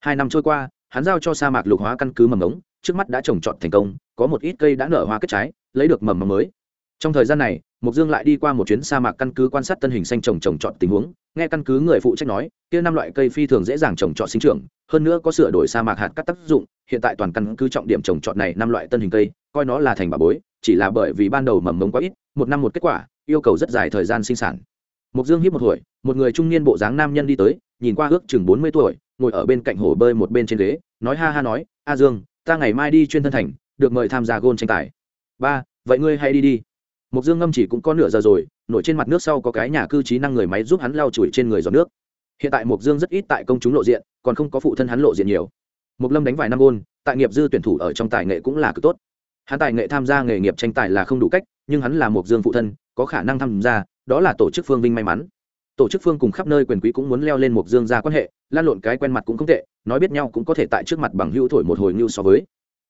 Hai năm trôi qua, hắn giao cho sa mạc lục hóa căn cứ mầm ống, trước mắt đã trồng trọt thành công, có một ít cây đã nở hoa kết trái, lấy được mầm mầm mới trong thời gian này mục dương lại đi qua một chuyến sa mạc căn cứ quan sát tân hình xanh trồng trồng trọt tình huống, nghe căn cứ người phụ trách nói, kia năm loại cây phi thường dễ dàng trồng trọt sinh trưởng, hơn nữa có sửa đổi sa mạc hạt các tác dụng, hiện tại toàn căn cứ trọng điểm trồng trọt này năm loại tân hình cây, coi nó là thành bà bối, chỉ là bởi vì ban đầu mầm mống quá ít, một năm một kết quả, yêu cầu rất dài thời gian sinh sản. Mục dương hiếp một hồi, một người trung niên bộ dáng nam nhân đi tới, nhìn qua ước chừng bốn mươi tuổi, ngồi ở bên cạnh hồ bơi một bên trên ghế, nói ha ha nói, a dương, ta ngày mai đi chuyên thân thành, được mời tham gia gôn tranh tài. Ba, vậy ngươi hãy đi đi mục dương ngâm chỉ cũng có nửa giờ rồi, nổi trên mặt nước sau có cái nhà cư trí năng người máy giúp hắn lau chùi trên người giọt nước. Hiện tại mục dương rất ít tại công chúng lộ diện, còn không có phụ thân hắn lộ diện nhiều. Mục lâm đánh vài năm gôn, tại nghiệp dư tuyển thủ ở trong tài nghệ cũng là cực tốt. Hắn tài nghệ tham gia nghề nghiệp tranh tài là không đủ cách, nhưng hắn là mục dương phụ thân, có khả năng tham gia, đó là tổ chức phương vinh may mắn. Tổ chức phương cùng khắp nơi quyền quý cũng muốn leo lên mục dương ra quan hệ, lan lộn cái quen mặt cũng không tệ, nói biết nhau cũng có thể tại trước mặt bằng hữu thổi một hồi như so với.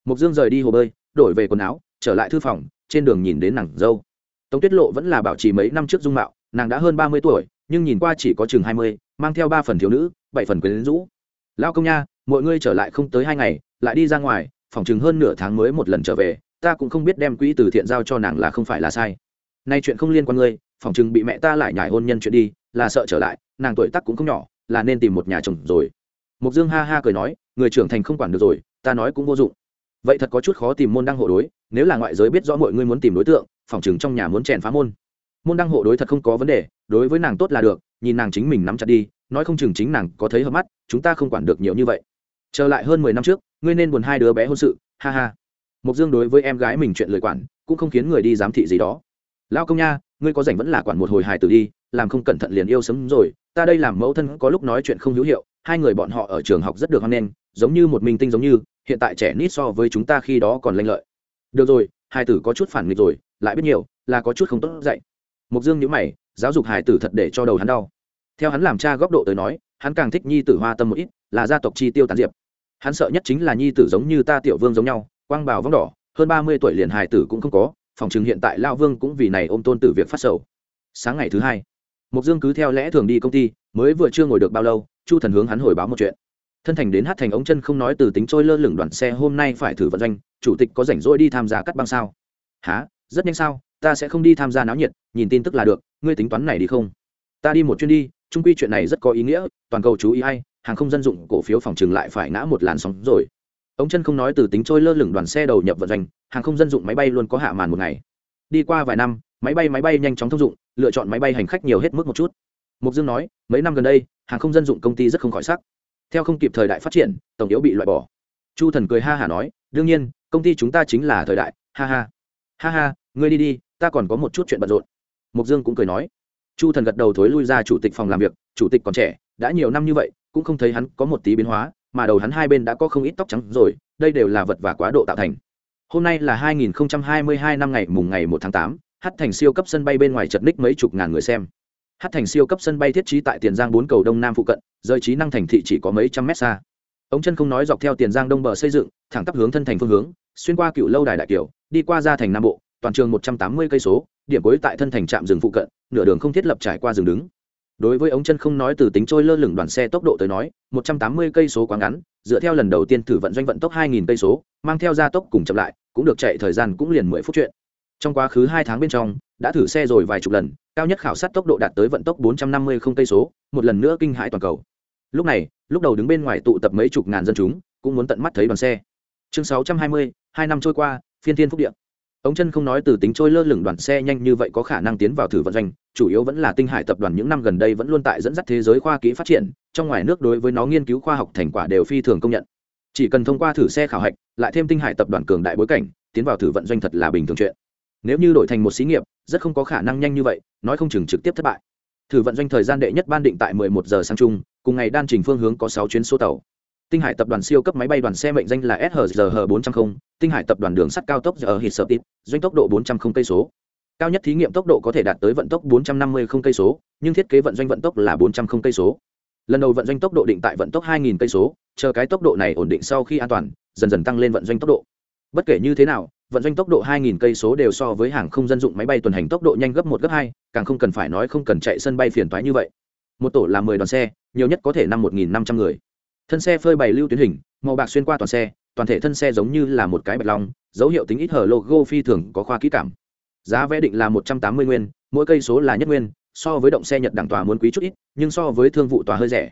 Mục dương rời đi hồ bơi, đổi về quần áo trở lại thư phòng, trên đường nhìn đến nàng dâu. Tống tuyết lộ vẫn là bảo trì mấy năm trước dung mạo, nàng đã hơn ba mươi tuổi, nhưng nhìn qua chỉ có chừng hai mươi, mang theo ba phần thiếu nữ, bảy phần quyến rũ. Lao công nha, mọi ngươi trở lại không tới hai ngày, lại đi ra ngoài, phòng chừng hơn nửa tháng mới một lần trở về, ta cũng không biết đem quỹ từ thiện giao cho nàng là không phải là sai. Nay chuyện không liên quan ngươi, phòng chừng bị mẹ ta lại nhải hôn nhân chuyện đi, là sợ trở lại, nàng tuổi tắc cũng không nhỏ, là nên tìm một nhà chồng rồi. Mục dương ha ha cười nói, người trưởng thành không quản được rồi, ta nói cũng vô dụng vậy thật có chút khó tìm môn đăng hộ đối, nếu là ngoại giới biết rõ mọi người muốn tìm đối tượng, phòng chừng trong nhà muốn chèn phá môn. Môn đăng hộ đối thật không có vấn đề, đối với nàng tốt là được, nhìn nàng chính mình nắm chặt đi, nói không chừng chính nàng có thấy hợp mắt, chúng ta không quản được nhiều như vậy. Trở lại hơn mười năm trước, ngươi nên buồn hai đứa bé hôn sự, ha ha. Mục dương đối với em gái mình chuyện lời quản, cũng không khiến người đi giám thị gì đó. Lao công nha, ngươi có rảnh vẫn là quản một hồi hài tử đi, làm không cẩn thận liền yêu sớm rồi, ta đây làm mẫu thân có lúc nói chuyện không hữu hiệu, hai người bọn họ ở trường học rất được hoan nghênh, giống như một minh tinh giống như hiện tại trẻ nít so với chúng ta khi đó còn lanh lợi. Được rồi hai tử có chút phản nghịch rồi, lại biết nhiều, là có chút không tốt dạy. Mục dương nhữ mày, giáo dục hải tử thật để cho đầu hắn đau. Theo hắn làm cha góc độ tới nói, hắn càng thích nhi tử hoa tâm một ít, là gia tộc chi tiêu tán diệp. Hắn sợ nhất chính là nhi tử giống như ta tiểu vương giống nhau, quang bào vong đỏ, hơn ba mươi tuổi liền hải tử cũng không có, phòng chừng hiện tại lao vương cũng vì này ôm tôn tử việc phát sầu. Sáng ngày thứ hai mục dương cứ theo lẽ thường đi công ty, mới vừa chưa ngồi được bao lâu, chu thần hướng hắn hồi báo một chuyện thân thành đến hát thành ống chân không nói từ tính trôi lơ lửng đoàn xe hôm nay phải thử vận doanh, chủ tịch có rảnh rỗi đi tham gia cắt băng sao? Há rất nhanh sao? Ta sẽ không đi tham gia náo nhiệt, nhìn tin tức là được, ngươi tính toán này đi không? Ta đi một chuyến đi trung quy chuyện này rất có ý nghĩa, toàn cầu chú ý hay, hàng không dân dụng cổ phiếu phòng trừng lại phải ngã một làn sóng rồi. Ống chân không nói từ tính trôi lơ lửng đoàn xe đầu nhập vận doanh, hàng không dân dụng máy bay luôn có hạ màn một ngày. Đi qua vài năm, máy bay máy bay nhanh chóng thông dụng, lựa chọn máy bay hành khách nhiều hết mức một chút. Mục dương nói, mấy năm gần đây, hàng không dân dụng công ty rất không khỏi sắc theo không kịp thời đại phát triển tổng yếu bị loại bỏ. Chu thần cười ha hả nói đương nhiên công ty chúng ta chính là thời đại ha ha. Ha ha ngươi đi đi ta còn có một chút chuyện bận rộn. Mục dương cũng cười nói. Chu thần gật đầu thối lui ra chủ tịch phòng làm việc chủ tịch còn trẻ đã nhiều năm như vậy cũng không thấy hắn có một tí biến hóa mà đầu hắn hai bên đã có không ít tóc trắng rồi đây đều là vật và quá độ tạo thành. Hôm nay là 2022 năm ngày mùng ngày 1 tháng 8, hát thành siêu cấp sân bay bên ngoài chật ních mấy chục ngàn người xem hát thành siêu cấp sân bay thiết trí tại tiền giang bốn cầu đông nam phụ cận rơi trí năng thành thị chỉ có mấy trăm mét xa ống chân không nói dọc theo tiền giang đông bờ xây dựng thẳng tắp hướng thân thành phương hướng xuyên qua cựu lâu đài đại kiều đi qua ra thành nam bộ toàn trường một trăm tám mươi cây số điểm cuối tại thân thành trạm rừng phụ cận nửa đường không thiết lập trải qua rừng đứng đối với ống chân không nói từ tính trôi lơ lửng đoàn xe tốc độ tới nói một trăm tám mươi cây số quá ngắn dựa theo lần đầu tiên thử vận doanh vận tốc hai nghìn cây số mang theo gia tốc cùng chậm lại cũng được chạy thời gian cũng liền mười phút chuyện trong quá khứ hai tháng bên trong đã thử xe rồi vài chục lần cao nhất khảo sát tốc độ đạt tới vận tốc bốn trăm năm mươi không cây số, một lần nữa kinh hãi toàn cầu. Lúc này, lúc đầu đứng bên ngoài tụ tập mấy chục ngàn dân chúng, cũng muốn tận mắt thấy đoàn xe. Chương sáu trăm hai mươi, hai năm trôi qua, phiên thiên phúc điện Ông chân không nói từ tính trôi lơ lửng đoàn xe nhanh như vậy có khả năng tiến vào thử vận doanh, chủ yếu vẫn là tinh hải tập đoàn những năm gần đây vẫn luôn tại dẫn dắt thế giới khoa kỹ phát triển, trong ngoài nước đối với nó nghiên cứu khoa học thành quả đều phi thường công nhận. Chỉ cần thông qua thử xe khảo hạch, lại thêm tinh hải tập đoàn cường đại bối cảnh, tiến vào thử vận doanh thật là bình thường chuyện. Nếu như đổi thành một xí nghiệp rất không có khả năng nhanh như vậy nói không chừng trực tiếp thất bại. Thử vận doanh thời gian đệ nhất ban định tại 11 giờ sang chung, cùng ngày đan trình phương hướng có 6 chuyến số tàu. Tinh hải tập đoàn siêu cấp máy bay đoàn xe mệnh danh là shzh 400 tinh hải tập đoàn đường sắt cao tốc giờ hít sợ tít doanh tốc độ 400 cây số. Cao nhất thí nghiệm tốc độ có thể đạt tới vận tốc 450 cây số nhưng thiết kế vận doanh vận tốc là 400 cây số. Lần đầu vận doanh tốc độ định tại vận tốc 2.000 cây số chờ cái tốc độ này ổn định sau khi an toàn dần dần tăng lên vận doanh tốc độ. Bất kể như thế nào vận doanh tốc độ 2.000 cây số đều so với hàng không dân dụng máy bay tuần hành tốc độ nhanh gấp một, gấp hai, càng không cần phải nói không cần chạy sân bay phiền toái như vậy. Một tổ là 10 đoàn xe, nhiều nhất có thể năm 1.500 người. Thân xe phơi bày lưu tuyến hình, màu bạc xuyên qua toàn xe, toàn thể thân xe giống như là một cái bạch long, dấu hiệu tính ít hở logo phi thường có khoa kỹ cảm. Giá vé định là 180 nguyên, mỗi cây số là nhất nguyên, so với động xe nhật đẳng tòa muốn quý chút ít, nhưng so với thương vụ tòa hơi rẻ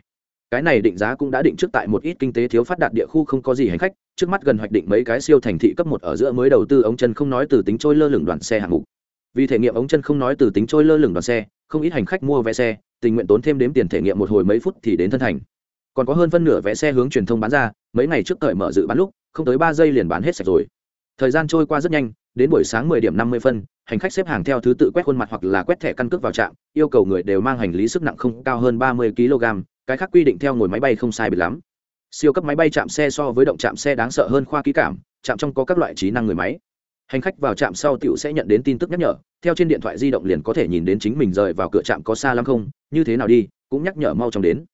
cái này định giá cũng đã định trước tại một ít kinh tế thiếu phát đạt địa khu không có gì hành khách, trước mắt gần hoạch định mấy cái siêu thành thị cấp một ở giữa mới đầu tư ống chân không nói từ tính trôi lơ lửng đoàn xe hạng mục. Vì thể nghiệm ống chân không nói từ tính trôi lơ lửng đoàn xe, không ít hành khách mua vé xe, tình nguyện tốn thêm đếm tiền thể nghiệm một hồi mấy phút thì đến thân thành. Còn có hơn phân nửa vé xe hướng truyền thông bán ra, mấy ngày trước thời mở dự bán lúc, không tới ba giây liền bán hết sạch rồi. Thời gian trôi qua rất nhanh, đến buổi sáng 10 điểm 50 phân, hành khách xếp hàng theo thứ tự quét khuôn mặt hoặc là quét thẻ căn cước vào trạm, yêu cầu người đều mang hành lý sức nặng không cao hơn 30 kg cái khác quy định theo ngồi máy bay không sai biệt lắm. Siêu cấp máy bay chạm xe so với động chạm xe đáng sợ hơn khoa ký cảm, chạm trong có các loại trí năng người máy. Hành khách vào trạm sau tiểu sẽ nhận đến tin tức nhắc nhở, theo trên điện thoại di động liền có thể nhìn đến chính mình rời vào cửa trạm có xa lắm không, như thế nào đi, cũng nhắc nhở mau chóng đến.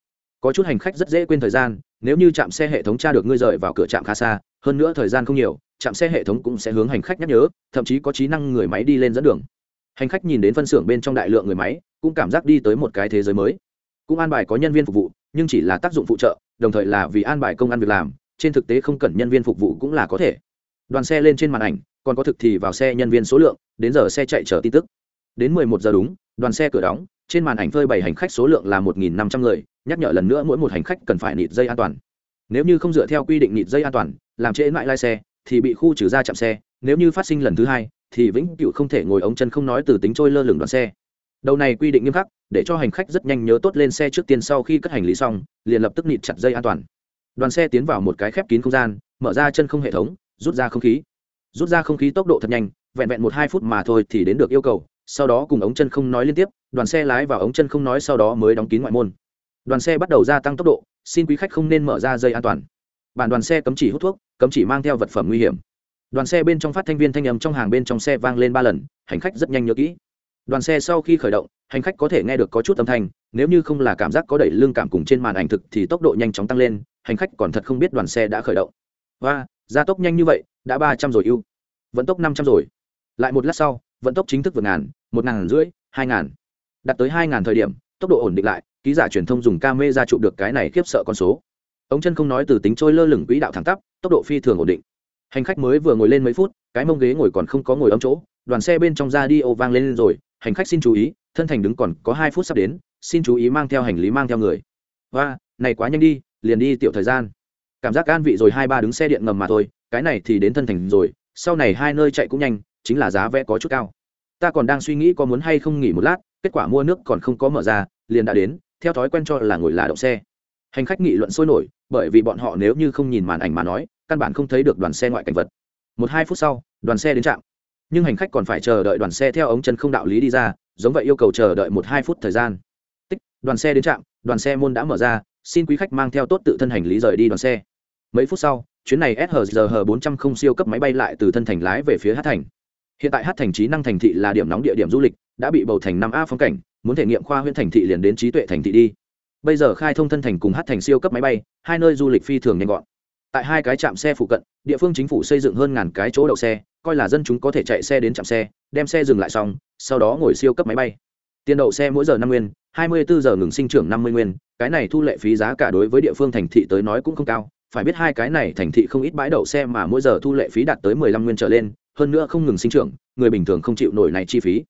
Có chút hành khách rất dễ quên thời gian, nếu như trạm xe hệ thống tra được ngươi rời vào cửa trạm khá xa, hơn nữa thời gian không nhiều trạm xe hệ thống cũng sẽ hướng hành khách nhắc nhớ thậm chí có trí năng người máy đi lên dẫn đường. Hành khách nhìn đến phân xưởng bên trong đại lượng người máy, cũng cảm giác đi tới một cái thế giới mới cũng an bài có nhân viên phục vụ, nhưng chỉ là tác dụng phụ trợ, đồng thời là vì an bài công ăn việc làm, trên thực tế không cần nhân viên phục vụ cũng là có thể. Đoàn xe lên trên màn ảnh, còn có thực thì vào xe nhân viên số lượng, đến giờ xe chạy chở tin tức. Đến 11 giờ đúng, đoàn xe cửa đóng, trên màn ảnh phơi bày hành khách số lượng là 1.500 người, nhắc nhở lần nữa mỗi một hành khách cần phải nịt dây an toàn. Nếu như không dựa theo quy định nịt dây an toàn, làm trễ mãi lai xe, thì bị khu trừ ra chạm xe, nếu như phát sinh lần thứ hai, thì vĩnh cựu không thể ngồi ống chân không nói từ tính trôi lơ lửng đoàn xe đầu này quy định nghiêm khắc, để cho hành khách rất nhanh nhớ tốt lên xe trước tiên sau khi cất hành lý xong, liền lập tức nịt chặt dây an toàn. Đoàn xe tiến vào một cái khép kín không gian, mở ra chân không hệ thống, rút ra không khí. Rút ra không khí tốc độ thật nhanh, vẹn vẹn một hai phút mà thôi thì đến được yêu cầu, sau đó cùng ống chân không nói liên tiếp, đoàn xe lái vào ống chân không nói sau đó mới đóng kín ngoại môn. Đoàn xe bắt đầu gia tăng tốc độ, xin quý khách không nên mở ra dây an toàn. Bản đoàn xe cấm chỉ hút thuốc, cấm chỉ mang theo vật phẩm nguy hiểm. Đoàn xe bên trong phát thanh viên thanh âm trong hàng bên trong xe vang lên ba lần, hành khách rất nhanh nhớ kỹ đoàn xe sau khi khởi động, hành khách có thể nghe được có chút âm thanh, nếu như không là cảm giác có đẩy lương cảm cùng trên màn ảnh thực thì tốc độ nhanh chóng tăng lên, hành khách còn thật không biết đoàn xe đã khởi động. Và, gia tốc nhanh như vậy, đã ba trăm rồi ưu. Vận tốc năm trăm rồi. Lại một lát sau, vận tốc chính thức vượt ngàn, một ngàn rưỡi, hai ngàn. Đạt tới hai ngàn thời điểm, tốc độ ổn định lại, ký giả truyền thông dùng ca mê ra chụp được cái này khiếp sợ con số. Ống chân không nói từ tính trôi lơ lửng quỹ đạo thẳng tắp, tốc độ phi thường ổn định. Hành khách mới vừa ngồi lên mấy phút, cái mông ghế ngồi còn không có ngồi ấm chỗ, đoàn xe bên trong ra đi ô vang lên rồi hành khách xin chú ý, thân thành đứng còn có hai phút sắp đến, xin chú ý mang theo hành lý mang theo người. Và này quá nhanh đi, liền đi tiểu thời gian. Cảm giác an vị rồi hai ba đứng xe điện ngầm mà thôi, cái này thì đến thân thành rồi, sau này hai nơi chạy cũng nhanh, chính là giá vé có chút cao. Ta còn đang suy nghĩ có muốn hay không nghỉ một lát, kết quả mua nước còn không có mở ra, liền đã đến, theo thói quen cho là ngồi là đậu xe. Hành khách nghị luận sôi nổi, bởi vì bọn họ nếu như không nhìn màn ảnh mà nói, căn bản không thấy được đoàn xe ngoại cảnh vật. Một hai phút sau, đoàn xe đến trạm nhưng hành khách còn phải chờ đợi đoàn xe theo ống chân không đạo lý đi ra giống vậy yêu cầu chờ đợi một hai phút thời gian tích đoàn xe đến trạm đoàn xe môn đã mở ra xin quý khách mang theo tốt tự thân hành lý rời đi đoàn xe mấy phút sau chuyến này SHZH 400 không siêu cấp máy bay lại từ thân thành lái về phía Hát Thành. Hiện tại Hát Thành trí năng thành thị là điểm nóng địa điểm du lịch, đã bị bầu thành năm a phong cảnh, muốn thể nghiệm khoa huyện thành thị liền đến trí tuệ thành thị đi. Bây giờ khai thông thân thành cùng Hát Thành siêu cấp máy bay, hai nơi du lịch phi thường nhanh gọn. Tại hai cái trạm xe phụ cận, địa phương chính phủ xây dựng hơn ngàn cái chỗ đậu xe, coi là dân chúng có thể chạy xe đến trạm xe, đem xe dừng lại xong, sau đó ngồi siêu cấp máy bay. Tiền đậu xe mỗi giờ năm nguyên, 24 giờ ngừng sinh trưởng 50 nguyên, cái này thu lệ phí giá cả đối với địa phương thành thị tới nói cũng không cao, phải biết hai cái này thành thị không ít bãi đậu xe mà mỗi giờ thu lệ phí đạt tới 15 nguyên trở lên, hơn nữa không ngừng sinh trưởng, người bình thường không chịu nổi này chi phí.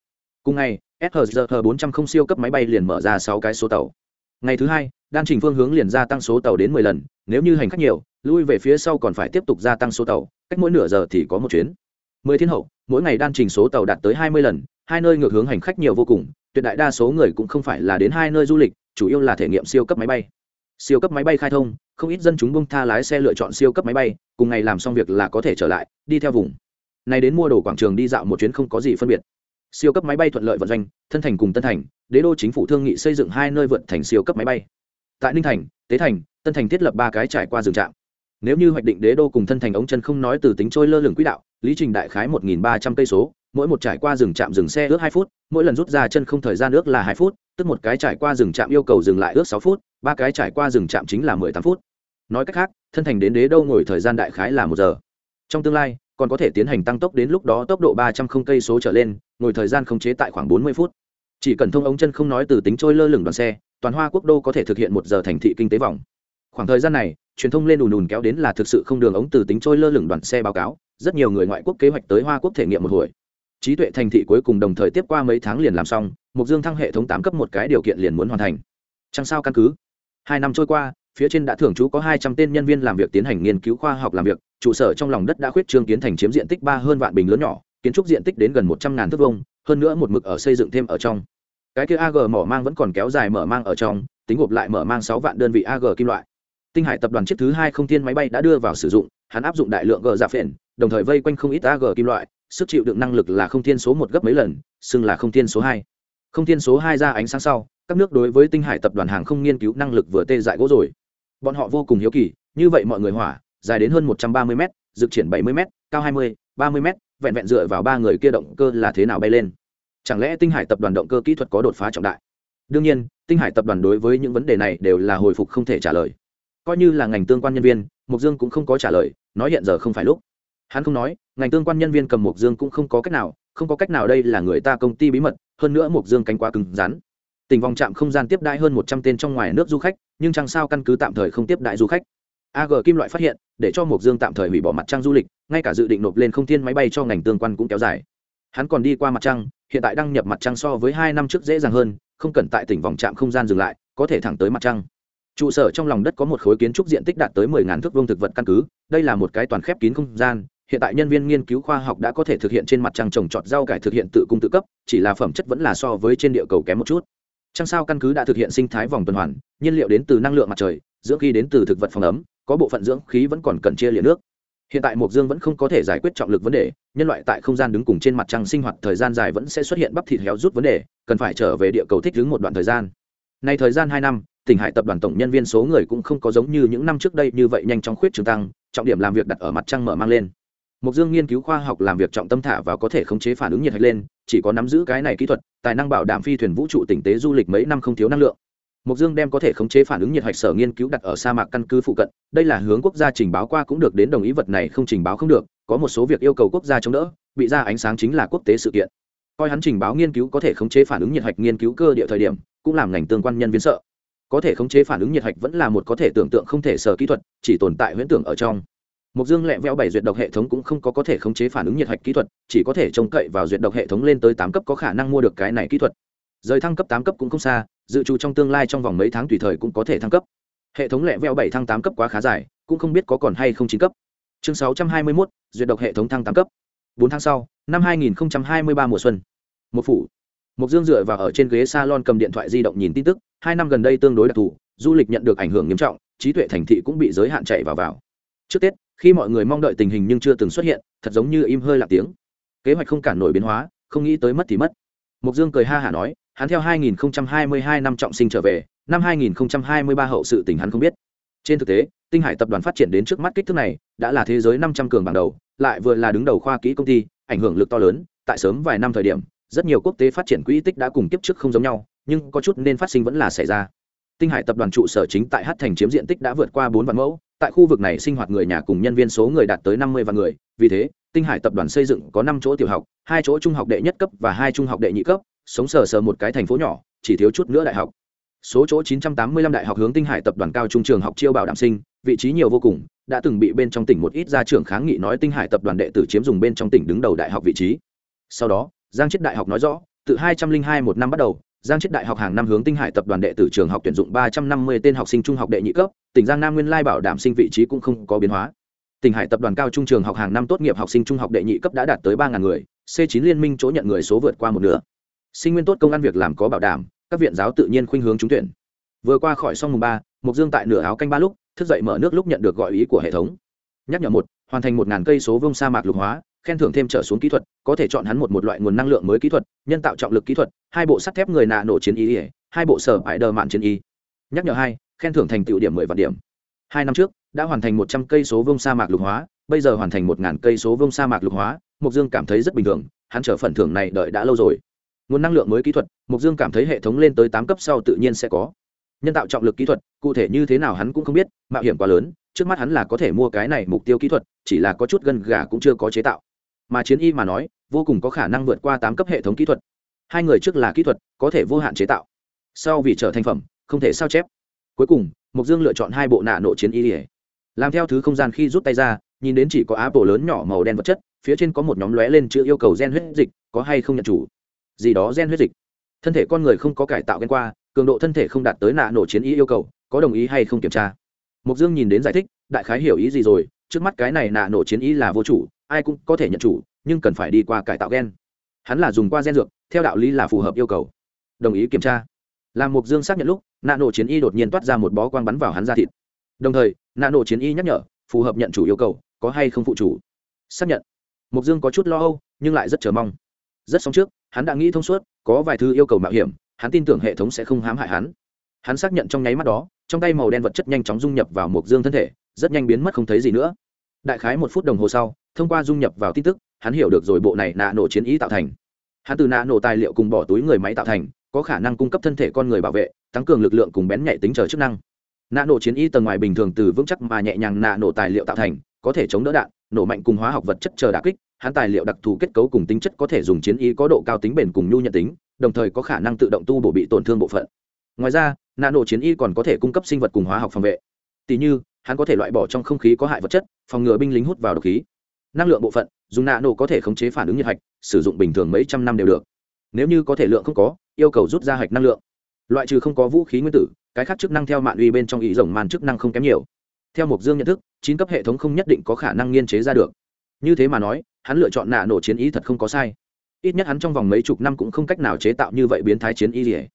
Cùng ngày, SHZ 400 không siêu cấp máy bay liền mở ra 6 cái số tàu. Ngày thứ hai, đan trình phương hướng liền gia tăng số tàu đến 10 lần, nếu như hành khách nhiều, lui về phía sau còn phải tiếp tục gia tăng số tàu, cách mỗi nửa giờ thì có một chuyến. 10 thiên hậu, mỗi ngày đan trình số tàu đạt tới 20 lần, hai nơi ngược hướng hành khách nhiều vô cùng, tuyệt đại đa số người cũng không phải là đến hai nơi du lịch, chủ yếu là thể nghiệm siêu cấp máy bay. Siêu cấp máy bay khai thông, không ít dân chúng bông tha lái xe lựa chọn siêu cấp máy bay cùng ngày làm xong việc là có thể trở lại đi theo vùng. Này đến mua đồ quảng trường đi dạo một chuyến không có gì phân biệt. Siêu cấp máy bay thuận lợi vận doanh thân thành cùng tân thành đế đô chính phủ thương nghị xây dựng hai nơi vượt thành siêu cấp máy bay. Tại ninh thành tế thành tân thành thiết lập ba cái trải qua rừng trạm nếu như hoạch định đế đô cùng thân thành ống chân không nói từ tính trôi lơ lửng quỹ đạo, lý trình đại khái một ba trăm cây số, mỗi một trải qua rừng trạm dừng xe ước hai phút, mỗi lần rút ra chân không thời gian ước là hai phút, tức một cái trải qua rừng trạm yêu cầu dừng lại ước sáu phút, ba cái trải qua rừng trạm chính là mười tám phút. Nói cách khác, thân thành đến đế đô ngồi thời gian đại khái là một giờ. Trong tương lai, còn có thể tiến hành tăng tốc đến lúc đó tốc độ ba trăm không cây số trở lên, ngồi thời gian không chế tại khoảng bốn mươi phút. Chỉ cần thông ống chân không nói từ tính trôi lơ lửng đoàn xe, toàn hoa quốc đô có thể thực hiện một giờ thành thị kinh tế vòng khoảng thời gian này, truyền thông lên ùn ùn kéo đến là thực sự không đường ống từ tính trôi lơ lửng đoàn xe báo cáo, rất nhiều người ngoại quốc kế hoạch tới hoa quốc thể nghiệm một hồi. Trí tuệ thành thị cuối cùng đồng thời tiếp qua mấy tháng liền làm xong mục dương thăng hệ thống tám cấp một cái điều kiện liền muốn hoàn thành. Chẳng sao căn cứ. Hai năm trôi qua, phía trên đã thưởng chú có hai trăm tên nhân viên làm việc tiến hành nghiên cứu khoa học làm việc, trụ sở trong lòng đất đã khuyết trương kiến thành chiếm diện tích ba hơn vạn bình lớn nhỏ, kiến trúc diện tích đến gần một trăm ngàn thước vông hơn nữa một mực ở xây dựng thêm ở trong. Cái kia ag mỏ mang vẫn còn kéo dài mở mang ở trong, tính gộp lại mở mang sáu vạn đơn vị ag kim loại tinh hải tập đoàn chiếc thứ hai không thiên máy bay đã đưa vào sử dụng, hắn áp dụng đại lượng g giả dạ phện, đồng thời vây quanh không ít ag kim loại, sức chịu đựng năng lực là không thiên số một gấp mấy lần, xưng là không thiên số hai. Không thiên số hai ra ánh sáng sau, các nước đối với tinh hải tập đoàn hàng không nghiên cứu năng lực vừa tê dại gỗ rồi. Bọn họ vô cùng hiếu kỳ, như vậy mọi người hỏa, dài đến hơn một trăm ba mươi m dực triển bảy mươi m cao hai mươi, ba mươi m vẹn vẹn dựa vào ba người kia động cơ là thế nào bay lên. Chẳng lẽ tinh hải tập đoàn động cơ kỹ thuật có đột phá trọng đại? Đương nhiên, tinh hải tập đoàn đối với những vấn đề này đều là hồi phục không thể trả lời coi như là ngành tương quan nhân viên mục dương cũng không có trả lời, nói hiện giờ không phải lúc. Hắn không nói, ngành tương quan nhân viên cầm mục dương cũng không có cách nào, không có cách nào đây là người ta công ty bí mật, hơn nữa mục dương cánh quá cứng rắn. Tỉnh vòng trạm không gian tiếp đãi hơn một trăm tên trong ngoài nước du khách, nhưng chẳng sao căn cứ tạm thời không tiếp đại du khách. Ag kim loại phát hiện, để cho mục dương tạm thời hủy bỏ mặt trăng du lịch, ngay cả dự định nộp lên không thiên máy bay cho ngành tương quan cũng kéo dài. Hắn còn đi qua mặt trăng, hiện tại đăng nhập mặt trăng so với hai năm trước dễ dàng hơn, không cần tại tỉnh vòng trạm không gian dừng lại, có thể thẳng tới mặt trăng trụ sở trong lòng đất có một khối kiến trúc diện tích đạt tới mười ngàn thước vuông thực vật căn cứ, đây là một cái toàn khép kín không gian, hiện tại nhân viên nghiên cứu khoa học đã có thể thực hiện trên mặt trăng trồng trọt rau cải thực hiện tự cung tự cấp, chỉ là phẩm chất vẫn là so với trên địa cầu kém một chút. Trăng sao căn cứ đã thực hiện sinh thái vòng tuần hoàn, nhiên liệu đến từ năng lượng mặt trời, dưỡng khí đến từ thực vật phòng ấm, có bộ phận dưỡng khí vẫn còn cần chia liệt nước. Hiện tại mộc dương vẫn không có thể giải quyết trọng lực vấn đề, nhân loại tại không gian đứng cùng trên mặt trăng sinh hoạt thời gian dài vẫn sẽ xuất hiện bắp thịt héo rút vấn đề, cần phải trở về địa cầu thích ứng một đoạn thời gian. Nay thời gian hai năm tỉnh hải tập đoàn tổng nhân viên số người cũng không có giống như những năm trước đây như vậy nhanh chóng khuyết trường tăng, trọng điểm làm việc đặt ở mặt trăng mở mang lên. Mục dương nghiên cứu khoa học làm việc trọng tâm thả và có thể khống chế phản ứng nhiệt hạch lên, chỉ có nắm giữ cái này kỹ thuật, tài năng bảo đảm phi thuyền vũ trụ tỉnh tế du lịch mấy năm không thiếu năng lượng. Mục dương đem có thể khống chế phản ứng nhiệt hạch sở nghiên cứu đặt ở sa mạc căn cứ phụ cận, đây là hướng quốc gia trình báo qua cũng được, đến đồng ý vật này không trình báo không được, có một số việc yêu cầu quốc gia chống đỡ, bị ra ánh sáng chính là quốc tế sự kiện. Coi hắn trình báo nghiên cứu có thể khống chế phản ứng nhiệt hạch nghiên cứu cơ địa thời điểm, cũng làm ngành tương quan nhân viên sợ có thể khống chế phản ứng nhiệt hạch vẫn là một có thể tưởng tượng không thể sở kỹ thuật chỉ tồn tại huyễn tưởng ở trong mục Dương lẹ veo bảy duyệt độc hệ thống cũng không có có thể khống chế phản ứng nhiệt hạch kỹ thuật, chỉ có thể trông cậy vào duyệt độc hệ thống lên tới tám cấp có khả năng mua được cái này kỹ thuật. Rời thăng cấp tám cấp cũng không xa, dự trù trong tương lai trong vòng mấy tháng tùy thời cũng có thể thăng cấp. Hệ thống lẹ veo bảy thăng tám cấp quá khá dài, cũng không biết có còn hay không chín cấp. Chương sáu trăm hai mươi mốt duyệt độc hệ thống thăng tám cấp. Bốn tháng sau, năm hai nghìn hai mươi ba mùa xuân. Một phủ. Mục Dương dựa vào ở trên ghế salon cầm điện thoại di động nhìn tin tức, hai năm gần đây tương đối đặc thù, du lịch nhận được ảnh hưởng nghiêm trọng, trí tuệ thành thị cũng bị giới hạn chạy vào vào. Trước Tết, khi mọi người mong đợi tình hình nhưng chưa từng xuất hiện thật giống như im hơi lặng tiếng. Kế hoạch không cản nổi biến hóa không nghĩ tới mất thì mất. Mục dương cười ha hả nói hắn theo 2022 năm trọng sinh trở về năm 2023 hậu sự tình hắn không biết. Trên thực tế tinh hải tập đoàn phát triển đến trước mắt kích thước này đã là thế giới 500 cường bằng đầu lại vừa là đứng đầu khoa kỹ công ty ảnh hưởng lực to lớn tại sớm vài năm thời điểm rất nhiều quốc tế phát triển quỹ tích đã cùng kiếp trước không giống nhau, nhưng có chút nên phát sinh vẫn là xảy ra. Tinh hải tập đoàn trụ sở chính tại hát thành chiếm diện tích đã vượt qua bốn vạn mẫu, tại khu vực này sinh hoạt người nhà cùng nhân viên số người đạt tới năm mươi vạn người, vì thế, tinh hải tập đoàn xây dựng có năm chỗ tiểu học, hai chỗ trung học đệ nhất cấp và hai trung học đệ nhị cấp, sống sờ sờ một cái thành phố nhỏ, chỉ thiếu chút nữa đại học. Số chỗ 985 đại học hướng tinh hải tập đoàn cao trung trường học chiêu bảo đảm sinh, vị trí nhiều vô cùng, đã từng bị bên trong tỉnh một ít gia trưởng kháng nghị nói tinh hải tập đoàn đệ tử chiếm dùng bên trong tỉnh đứng đầu đại học vị trí. Sau đó giang chết đại học nói rõ, từ 202 một năm bắt đầu, giang chết đại học hàng năm hướng tinh hải tập đoàn đệ tử trường học tuyển dụng 350 tên học sinh trung học đệ nhị cấp, tỉnh giang nam nguyên lai bảo đảm sinh vị trí cũng không có biến hóa. Tỉnh hải tập đoàn cao trung trường học hàng năm tốt nghiệp học sinh trung học đệ nhị cấp đã đạt tới ba người, c 9 liên minh chỗ nhận người số vượt qua một nửa. Sinh nguyên tốt công ăn việc làm có bảo đảm, các viện giáo tự nhiên khuynh hướng trúng tuyển. Vừa qua khỏi xong mùng ba mục dương tại nửa áo canh ba lúc, thức dậy mở nước lúc nhận được gọi ý của hệ thống. Nhắc nhở một, hoàn thành một ngàn cây số vông sa mạc lục hóa khen thưởng thêm trở xuống kỹ thuật, có thể chọn hắn một một loại nguồn năng lượng mới kỹ thuật, nhân tạo trọng lực kỹ thuật, hai bộ sắt thép người nạ nổ chiến y hai bộ sở ải đờ mạn chiến y nhắc nhở hai, khen thưởng thành tựu điểm mười vạn điểm. Hai năm trước, đã hoàn thành một trăm cây số vông sa mạc lục hóa, bây giờ hoàn thành một ngàn cây số vông sa mạc lục hóa mục dương cảm thấy rất bình thường, hắn chờ phần thưởng này đợi đã lâu rồi. Nguồn năng lượng mới kỹ thuật mục dương cảm thấy hệ thống lên tới tám cấp sau tự nhiên sẽ có. Nhân tạo trọng lực kỹ thuật, cụ thể như thế nào hắn cũng không biết, mạo hiểm quá lớn, trước mắt hắn là có thể mua cái này mục tiêu kỹ thuật, chỉ là có chút gân gà cũng chưa có chế tạo mà chiến y mà nói, vô cùng có khả năng vượt qua tám cấp hệ thống kỹ thuật. Hai người trước là kỹ thuật, có thể vô hạn chế tạo. Sau vì trở thành phẩm, không thể sao chép. Cuối cùng mục dương lựa chọn hai bộ nạ nộ chiến y. Làm theo thứ không gian khi rút tay ra, nhìn đến chỉ có á bộ lớn nhỏ màu đen vật chất, phía trên có một nhóm lóe lên chữ yêu cầu gen huyết dịch, có hay không nhận chủ? Gì đó gen huyết dịch. Thân thể con người không có cải tạo gen qua, cường độ thân thể không đạt tới nạ nổ chiến y yêu cầu, có đồng ý hay không kiểm tra? Mục dương nhìn đến giải thích, đại khái hiểu ý gì rồi trước mắt cái này nạ nổ chiến ý là vô chủ, ai cũng có thể nhận chủ, nhưng cần phải đi qua cải tạo gen. Hắn là dùng qua gen dược, theo đạo lý là phù hợp yêu cầu. Đồng ý kiểm tra. Làm mục dương xác nhận lúc, nạ nổ chiến y đột nhiên toát ra một bó quang bắn vào hắn ra thịt. Đồng thời, nạ nổ chiến y nhắc nhở, phù hợp nhận chủ yêu cầu, có hay không phụ chủ. Xác nhận. Mục dương có chút lo âu, nhưng lại rất chờ mong. Rất xong trước, hắn đã nghĩ thông suốt, có vài thứ yêu cầu mạo hiểm, hắn tin tưởng hệ thống sẽ không hãm hại hắn. Hắn xác nhận trong nháy mắt đó, trong tay màu đen vật chất nhanh chóng dung nhập vào mục dương thân thể rất nhanh biến mất không thấy gì nữa. Đại khái một phút đồng hồ sau, thông qua dung nhập vào tin tức, hắn hiểu được rồi bộ này nạ nổ chiến ý tạo thành. Hắn từ nạ nổ tài liệu cùng bỏ túi người máy tạo thành, có khả năng cung cấp thân thể con người bảo vệ, tăng cường lực lượng cùng bén nhạy tính chờ chức năng. Nạ nổ chiến y tầng ngoài bình thường từ vững chắc mà nhẹ nhàng nạ nổ tài liệu tạo thành, có thể chống đỡ đạn, nổ mạnh cùng hóa học vật chất chờ đà kích, hắn tài liệu đặc thù kết cấu cùng tính chất có thể dùng chiến y có độ cao tính bền cùng nhu nhận tính, đồng thời có khả năng tự động tu bổ bị tổn thương bộ phận. Ngoài ra nano chiến y còn có thể cung cấp sinh vật cùng hóa học phòng vệ. Tỷ như hắn có thể loại bỏ trong không khí có hại vật chất, phòng ngừa binh lính hút vào độc khí. Năng lượng bộ phận, dùng nổ có thể khống chế phản ứng nhiệt hạch, sử dụng bình thường mấy trăm năm đều được. Nếu như có thể lượng không có, yêu cầu rút ra hạch năng lượng. Loại trừ không có vũ khí nguyên tử, cái khác chức năng theo mạng uy bên trong ý rồng màn chức năng không kém nhiều. Theo mục dương nhận thức, chín cấp hệ thống không nhất định có khả năng nghiên chế ra được. Như thế mà nói, hắn lựa chọn nạ nổ chiến ý thật không có sai. Ít nhất hắn trong vòng mấy chục năm cũng không cách nào chế tạo như vậy biến thái chiến ý ỉa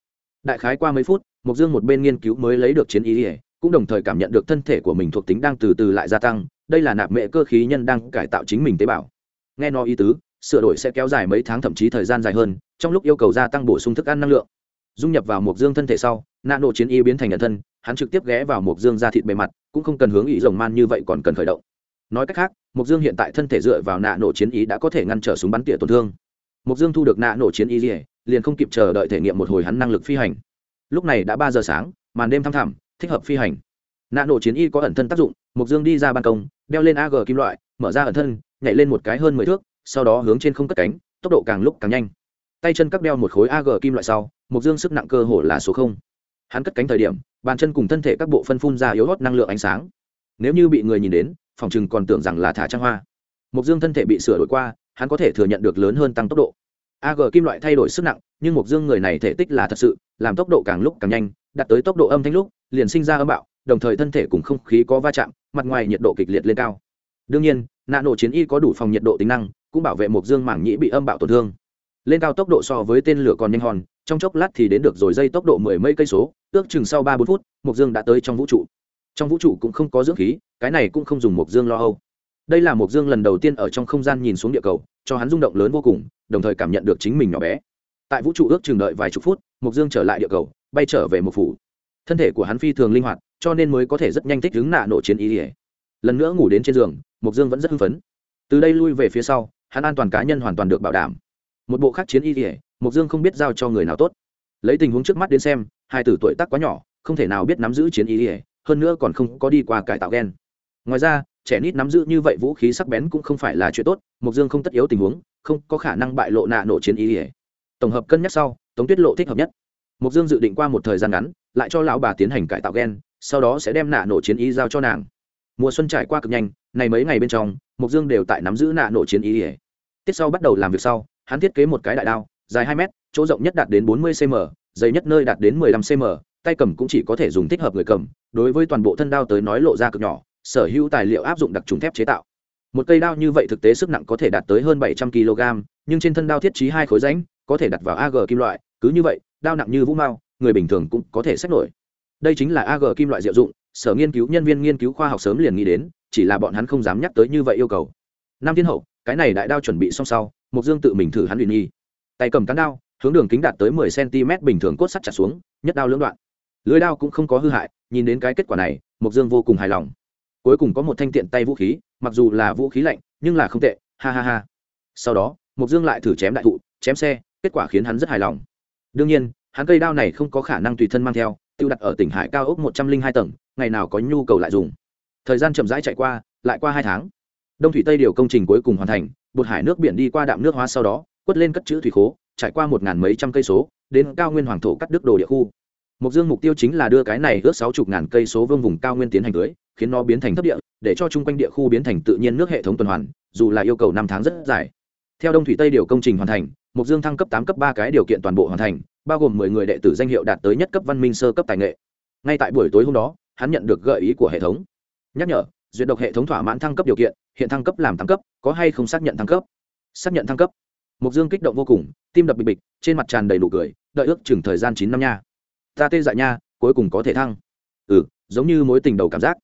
đại khái qua mấy phút mục dương một bên nghiên cứu mới lấy được chiến ý ỉa cũng đồng thời cảm nhận được thân thể của mình thuộc tính đang từ từ lại gia tăng, đây là nạp mệ cơ khí nhân đang cải tạo chính mình tế bào. Nghe nói ý tứ, sửa đổi sẽ kéo dài mấy tháng thậm chí thời gian dài hơn, trong lúc yêu cầu gia tăng bổ sung thức ăn năng lượng. Dung nhập vào mục dương thân thể sau nạn độ chiến y biến thành nhận thân, hắn trực tiếp ghé vào mục dương ra thịt bề mặt, cũng không cần hướng ý rồng man như vậy còn cần khởi động. Nói cách khác mục dương hiện tại thân thể dựa vào nạ nổ chiến ý đã có thể ngăn trở súng bắn tỉa tổn thương. Mục dương thu được nạ nổ chiến ý liền không kịp chờ đợi thể nghiệm một hồi hắn năng lực phi hành. Lúc này đã ba giờ sáng, màn đêm thăm thẳm thích hợp phi hành. Nạ nổ chiến y có ẩn thân tác dụng mục dương đi ra ban công, đeo lên ag kim loại, mở ra ẩn thân, nhảy lên một cái hơn mười thước, sau đó hướng trên không cất cánh, tốc độ càng lúc càng nhanh. Tay chân cắp đeo một khối ag kim loại sau mục dương sức nặng cơ hồ là số không. Hắn cất cánh thời điểm, bàn chân cùng thân thể các bộ phân phun ra yếu hót năng lượng ánh sáng. Nếu như bị người nhìn đến, phòng chừng còn tưởng rằng là thả trang hoa. Mục dương thân thể bị sửa đổi qua, hắn có thể thừa nhận được lớn hơn tăng tốc độ. Ag kim loại thay đổi sức nặng, nhưng mục dương người này thể tích là thật sự, làm tốc độ càng lúc càng nhanh, đạt tới tốc độ âm thanh lúc liền sinh ra âm bạo, đồng thời thân thể cùng không khí có va chạm, mặt ngoài nhiệt độ kịch liệt lên cao. Đương nhiên nạn nổ chiến y có đủ phòng nhiệt độ tính năng, cũng bảo vệ mục dương mảng nhĩ bị âm bạo tổn thương. Lên cao tốc độ so với tên lửa còn nhanh hòn, trong chốc lát thì đến được rồi dây tốc độ mười mấy cây số, ước chừng sau ba bốn phút mục dương đã tới trong vũ trụ. Trong vũ trụ cũng không có dưỡng khí, cái này cũng không dùng mục dương lo âu. Đây là mục dương lần đầu tiên ở trong không gian nhìn xuống địa cầu, cho hắn rung động lớn vô cùng, đồng thời cảm nhận được chính mình nhỏ bé. Tại vũ trụ ước chừng đợi vài chục phút mục dương trở lại địa cầu, bay trở về một phủ thân thể của hắn phi thường linh hoạt, cho nên mới có thể rất nhanh thích ứng nạ nổ chiến ý ỉa lần nữa ngủ đến trên giường mục dương vẫn rất hưng phấn. Từ đây lui về phía sau, hắn an toàn cá nhân hoàn toàn được bảo đảm. Một bộ khác chiến y ỉa mục dương không biết giao cho người nào tốt. Lấy tình huống trước mắt đến xem, hai tử tuổi tác quá nhỏ, không thể nào biết nắm giữ chiến y ỉa hơn nữa còn không có đi qua cải tạo gen. Ngoài ra, trẻ nít nắm giữ như vậy vũ khí sắc bén cũng không phải là chuyện tốt mục dương không tất yếu tình huống, không có khả năng bại lộ nạ nổ chiến y ỉa tổng hợp cân nhắc sau, tống tuyết lộ thích hợp nhất. Mục dương dự định qua một thời gian ngắn lại cho lão bà tiến hành cải tạo gen, sau đó sẽ đem nạ nổ chiến y giao cho nàng. Mùa xuân trải qua cực nhanh này mấy ngày bên trong mục dương đều tại nắm giữ nạ nổ chiến y ỉa tiết sau bắt đầu làm việc sau, hắn thiết kế một cái đại đao, dài hai mét, chỗ rộng nhất đạt đến bốn mươi cm dày nhất nơi đạt đến 15 cm tay cầm cũng chỉ có thể dùng thích hợp người cầm, đối với toàn bộ thân đao tới nói lộ ra cực nhỏ, sở hữu tài liệu áp dụng đặc trùng thép chế tạo. Một cây đao như vậy thực tế sức nặng có thể đạt tới hơn 700 kg nhưng trên thân đao thiết trí hai khối rãnh, có thể đặt vào ag kim loại, cứ như vậy, đao nặng như vũ mao người bình thường cũng có thể xét nổi. Đây chính là ag kim loại diệu dụng, sở nghiên cứu, nhân viên nghiên cứu khoa học sớm liền nghĩ đến, chỉ là bọn hắn không dám nhắc tới như vậy yêu cầu. Năm thiên hậu, cái này đại đao chuẩn bị xong sau mục dương tự mình thử hắn luyện nghi. Tay cầm cán đao, hướng đường kính đạt tới mười cm bình thường cốt sắt chặt xuống, nhất đao lưỡng đoạn. Lưới đao cũng không có hư hại, nhìn đến cái kết quả này mục dương vô cùng hài lòng. Cuối cùng có một thanh tiện tay vũ khí, mặc dù là vũ khí lạnh, nhưng là không tệ, ha ha ha. Sau đó mục dương lại thử chém đại thụ, chém xe, kết quả khiến hắn rất hài lòng. Đương nhiên hắn cây đao này không có khả năng tùy thân mang theo, tiêu đặt ở tỉnh hải cao ốc một trăm linh hai tầng, ngày nào có nhu cầu lại dùng. Thời gian chậm rãi chạy qua, lại qua hai tháng. Đông thủy tây điều công trình cuối cùng hoàn thành, bột hải nước biển đi qua đạm nước hóa sau đó, quất lên cất chữ thủy khố, trải qua một ngàn mấy trăm cây số, đến cao nguyên hoàng thổ cắt đức đồ địa khu. Mục dương mục tiêu chính là đưa cái này ước sáu chục ngàn cây số vương vùng cao nguyên tiến hành tưới, khiến nó biến thành thấp địa, để cho chung quanh địa khu biến thành tự nhiên nước hệ thống tuần hoàn, dù là yêu cầu năm tháng rất dài. Theo đông thủy tây điều công trình hoàn thành, mục dương thăng cấp tám, cấp ba cái điều kiện toàn bộ hoàn thành bao gồm mười người đệ tử danh hiệu đạt tới nhất cấp văn minh sơ cấp tài nghệ. Ngay tại buổi tối hôm đó, hắn nhận được gợi ý của hệ thống. Nhắc nhở, duyệt độc hệ thống thỏa mãn thăng cấp điều kiện, hiện thăng cấp làm thăng cấp, có hay không xác nhận thăng cấp? Xác nhận thăng cấp. Mục dương kích động vô cùng, tim đập bịch bịch, trên mặt tràn đầy nụ cười, đợi ước chừng thời gian chín năm nha. Ta tê dại nha, cuối cùng có thể thăng. Ừ giống như mối tình đầu cảm giác.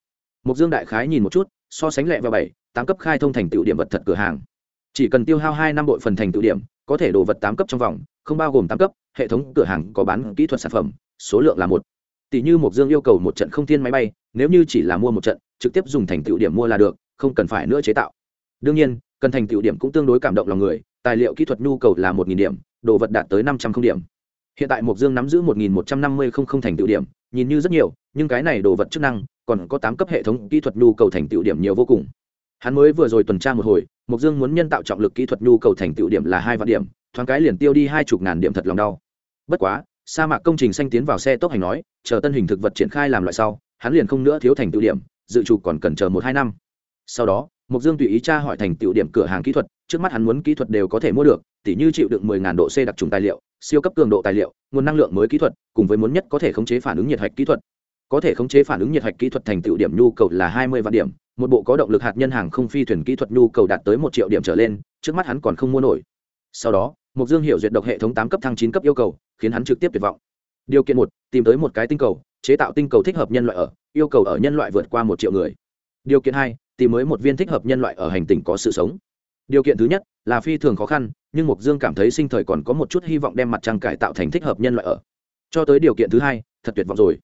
Mục dương đại khái nhìn một chút, so sánh lẹ vào bảy tám cấp khai thông thành tựu điểm vật thật cửa hàng. Chỉ cần tiêu hao hai năm bội phần thành tựu điểm, có thể đồ vật tám cấp trong vòng, không bao gồm tám cấp hệ thống cửa hàng có bán kỹ thuật sản phẩm, số lượng là một. Tỷ như Mộc dương yêu cầu một trận không thiên máy bay, nếu như chỉ là mua một trận, trực tiếp dùng thành tựu điểm mua là được, không cần phải nữa chế tạo. Đương nhiên, cần thành tựu điểm cũng tương đối cảm động lòng người, tài liệu kỹ thuật nhu cầu là một điểm, đồ vật đạt tới năm trăm không điểm. Hiện tại mộc dương nắm giữ một một trăm năm mươi không không thành tựu điểm, nhìn như rất nhiều, nhưng cái này đồ vật chức năng còn có tám cấp hệ thống kỹ thuật nhu cầu thành tựu điểm nhiều vô cùng. Hắn mới vừa rồi tuần tra một hồi, mộc dương muốn nhân tạo trọng lực kỹ thuật nhu cầu thành tựu điểm là hai vạn điểm thoáng cái liền tiêu đi hai chục ngàn điểm thật lòng đau. Bất quá, sa mạc công trình xanh tiến vào xe tốc hành nói, chờ tân hình thực vật triển khai làm loại sau, hắn liền không nữa thiếu thành tựu điểm, dự trù còn cần chờ một hai năm. Sau đó mục dương tùy ý tra hỏi thành tựu điểm cửa hàng kỹ thuật, trước mắt hắn muốn kỹ thuật đều có thể mua được, tỉ như chịu đựng 10.000 độ c đặc trùng tài liệu, siêu cấp cường độ tài liệu, nguồn năng lượng mới kỹ thuật, cùng với muốn nhất có thể khống chế phản ứng nhiệt hạch kỹ thuật. Có thể khống chế phản ứng nhiệt hạch kỹ thuật thành tựu điểm nhu cầu là 20 vạn điểm, một bộ có động lực hạt nhân hàng không phi thuyền kỹ thuật nhu cầu đạt tới một triệu điểm trở lên, trước mắt hắn còn không mua nổi. Sau đó mục dương hiểu duyệt độc hệ thống tám cấp thăng chín cấp yêu cầu, khiến hắn trực tiếp tuyệt vọng. Điều kiện một, tìm tới một cái tinh cầu, chế tạo tinh cầu thích hợp nhân loại ở, yêu cầu ở nhân loại vượt qua một triệu người. Điều kiện hai, tìm mới một viên thích hợp nhân loại ở hành tinh có sự sống. Điều kiện thứ nhất, là phi thường khó khăn, nhưng mục dương cảm thấy sinh thời còn có một chút hy vọng đem mặt trăng cải tạo thành thích hợp nhân loại ở. Cho tới điều kiện thứ hai, thật tuyệt vọng rồi.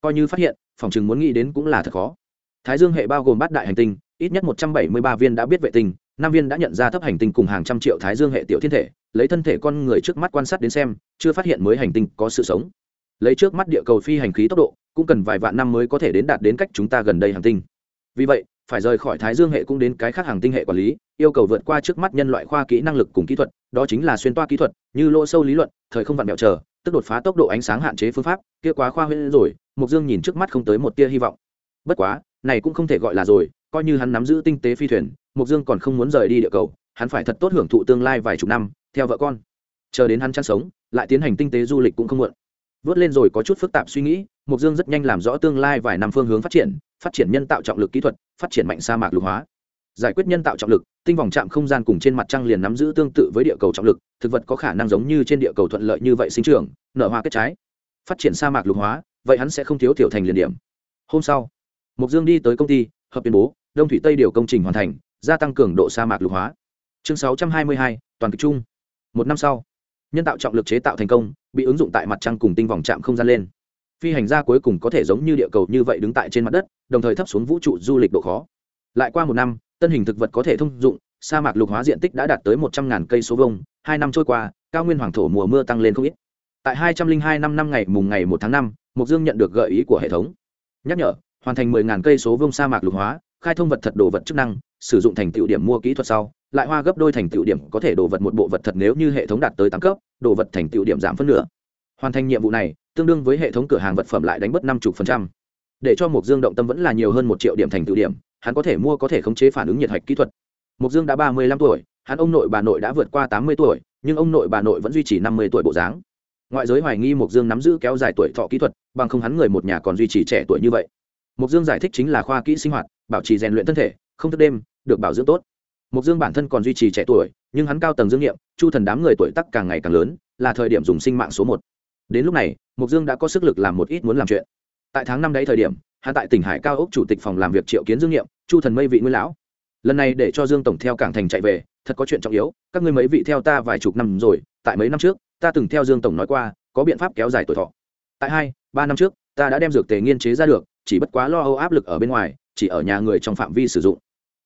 Coi như phát hiện, phòng chừng muốn nghĩ đến cũng là thật khó. Thái dương hệ bao gồm bát đại hành tinh, ít nhất một trăm bảy mươi ba viên đã biết vệ tinh, năm viên đã nhận ra thấp hành tinh cùng hàng trăm triệu thái dương hệ tiểu thiên thể lấy thân thể con người trước mắt quan sát đến xem, chưa phát hiện mới hành tinh có sự sống. Lấy trước mắt địa cầu phi hành khí tốc độ, cũng cần vài vạn năm mới có thể đến đạt đến cách chúng ta gần đây hành tinh. Vì vậy, phải rời khỏi thái dương hệ cũng đến cái khác hàng tinh hệ quản lý, yêu cầu vượt qua trước mắt nhân loại khoa kỹ năng lực cùng kỹ thuật, đó chính là xuyên toa kỹ thuật, như lỗ sâu lý luận, thời không vặn mẹo chờ, tức đột phá tốc độ ánh sáng hạn chế phương pháp, kia quá khoa huyễn rồi mục dương nhìn trước mắt không tới một tia hy vọng. Bất quá, này cũng không thể gọi là rồi, coi như hắn nắm giữ tinh tế phi thuyền mục dương còn không muốn rời đi địa cầu, hắn phải thật tốt hưởng thụ tương lai vài chục năm theo vợ con. Chờ đến hắn chăn sống, lại tiến hành tinh tế du lịch cũng không muộn. Vớt lên rồi có chút phức tạp suy nghĩ mục dương rất nhanh làm rõ tương lai vài năm phương hướng phát triển phát triển nhân tạo trọng lực kỹ thuật, phát triển mạnh sa mạc lục hóa. Giải quyết nhân tạo trọng lực, tinh vòng chạm không gian cùng trên mặt trăng liền nắm giữ tương tự với địa cầu trọng lực, thực vật có khả năng giống như trên địa cầu thuận lợi như vậy sinh trưởng, nở hoa kết trái. Phát triển sa mạc lục hóa, vậy hắn sẽ không thiếu tiểu thành liền điểm. Hôm sau mục dương đi tới công ty, hợp tuyên bố, đông thủy tây điều công trình hoàn thành, gia tăng cường độ sa mạc lục hóa. Chương sáu trăm hai mươi hai, toàn kịch chung một năm sau, nhân tạo trọng lực chế tạo thành công, bị ứng dụng tại mặt trăng cùng tinh vòng trạm không gian lên. Phi hành gia cuối cùng có thể giống như địa cầu như vậy đứng tại trên mặt đất, đồng thời thấp xuống vũ trụ du lịch độ khó. Lại qua một năm, tân hình thực vật có thể thông dụng, sa mạc lục hóa diện tích đã đạt tới một trăm ngàn cây số vông hai năm trôi qua, cao nguyên hoàng thổ mùa mưa tăng lên không ít. Tại hai trăm linh hai năm năm ngày mùng ngày một tháng năm mục dương nhận được gợi ý của hệ thống. Nhắc nhở, hoàn thành mười ngàn cây số vông sa mạc lục hóa, khai thông vật thật đồ vật chức năng, sử dụng thành tựu điểm mua kỹ thuật sau lại hoa gấp đôi thành tựu điểm có thể đồ vật một bộ vật thật nếu như hệ thống đạt tới tám cấp đồ vật thành tựu điểm giảm phân nửa. Hoàn thành nhiệm vụ này, tương đương với hệ thống cửa hàng vật phẩm lại đánh mất năm mươi để cho mục dương động tâm vẫn là nhiều hơn một triệu điểm thành tựu điểm, hắn có thể mua có thể khống chế phản ứng nhiệt hạch kỹ thuật. Mục dương đã ba mươi lăm tuổi, hắn ông nội bà nội đã vượt qua tám mươi tuổi, nhưng ông nội bà nội vẫn duy trì năm mươi tuổi bộ dáng. Ngoại giới hoài nghi mục dương nắm giữ kéo dài tuổi thọ kỹ thuật, bằng không hắn người một nhà còn duy trì trẻ tuổi như vậy. Mục dương giải thích chính là khoa kỹ sinh hoạt, bảo trì rèn luyện thân thể, không thức đêm, được bảo dưỡng tốt mục dương bản thân còn duy trì trẻ tuổi, nhưng hắn cao tầng dương nghiệm, chu thần đám người tuổi tắc càng ngày càng lớn, là thời điểm dùng sinh mạng số một. Đến lúc này mục dương đã có sức lực làm một ít muốn làm chuyện. Tại tháng năm đấy thời điểm, hắn tại tỉnh hải cao ốc chủ tịch phòng làm việc triệu kiến dương nghiệm, chu thần mây vị nguyên lão. Lần này để cho dương tổng theo cảng thành chạy về, thật có chuyện trọng yếu, các ngươi mấy vị theo ta vài chục năm rồi, tại mấy năm trước, ta từng theo dương tổng nói qua, có biện pháp kéo dài tuổi thọ. Tại hai, ba năm trước, ta đã đem dược tề nghiên chế ra được, chỉ bất quá lo âu áp lực ở bên ngoài, chỉ ở nhà người trong phạm vi sử dụng.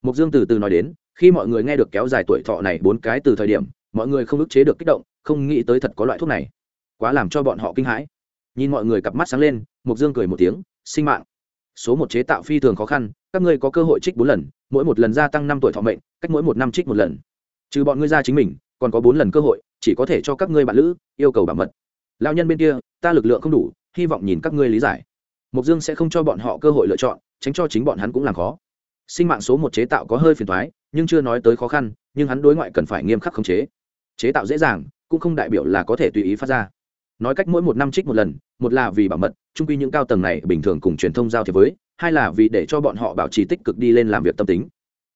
Mục dương từ từ nói đến khi mọi người nghe được kéo dài tuổi thọ này bốn cái từ thời điểm, mọi người không ức chế được kích động, không nghĩ tới thật có loại thuốc này. Quá làm cho bọn họ kinh hãi. Nhìn mọi người cặp mắt sáng lên mục dương cười một tiếng, sinh mạng. Số một chế tạo phi thường khó khăn, các ngươi có cơ hội trích bốn lần, mỗi một lần gia tăng năm tuổi thọ mệnh, cách mỗi một năm trích một lần. Trừ bọn ngươi ra chính mình, còn có bốn lần cơ hội, chỉ có thể cho các ngươi bạn lữ, yêu cầu bảo mật. Lao nhân bên kia, ta lực lượng không đủ, hy vọng nhìn các ngươi lý giải. Mục dương sẽ không cho bọn họ cơ hội lựa chọn, tránh cho chính bọn hắn cũng làm khó. Sinh mạng số một chế tạo có hơi phiền thoái nhưng chưa nói tới khó khăn, nhưng hắn đối ngoại cần phải nghiêm khắc khống chế. Chế tạo dễ dàng, cũng không đại biểu là có thể tùy ý phát ra. Nói cách mỗi một năm trích một lần, một là vì bảo mật trung quy những cao tầng này bình thường cùng truyền thông giao thiệp với, hai là vì để cho bọn họ bảo trì tích cực đi lên làm việc tâm tính.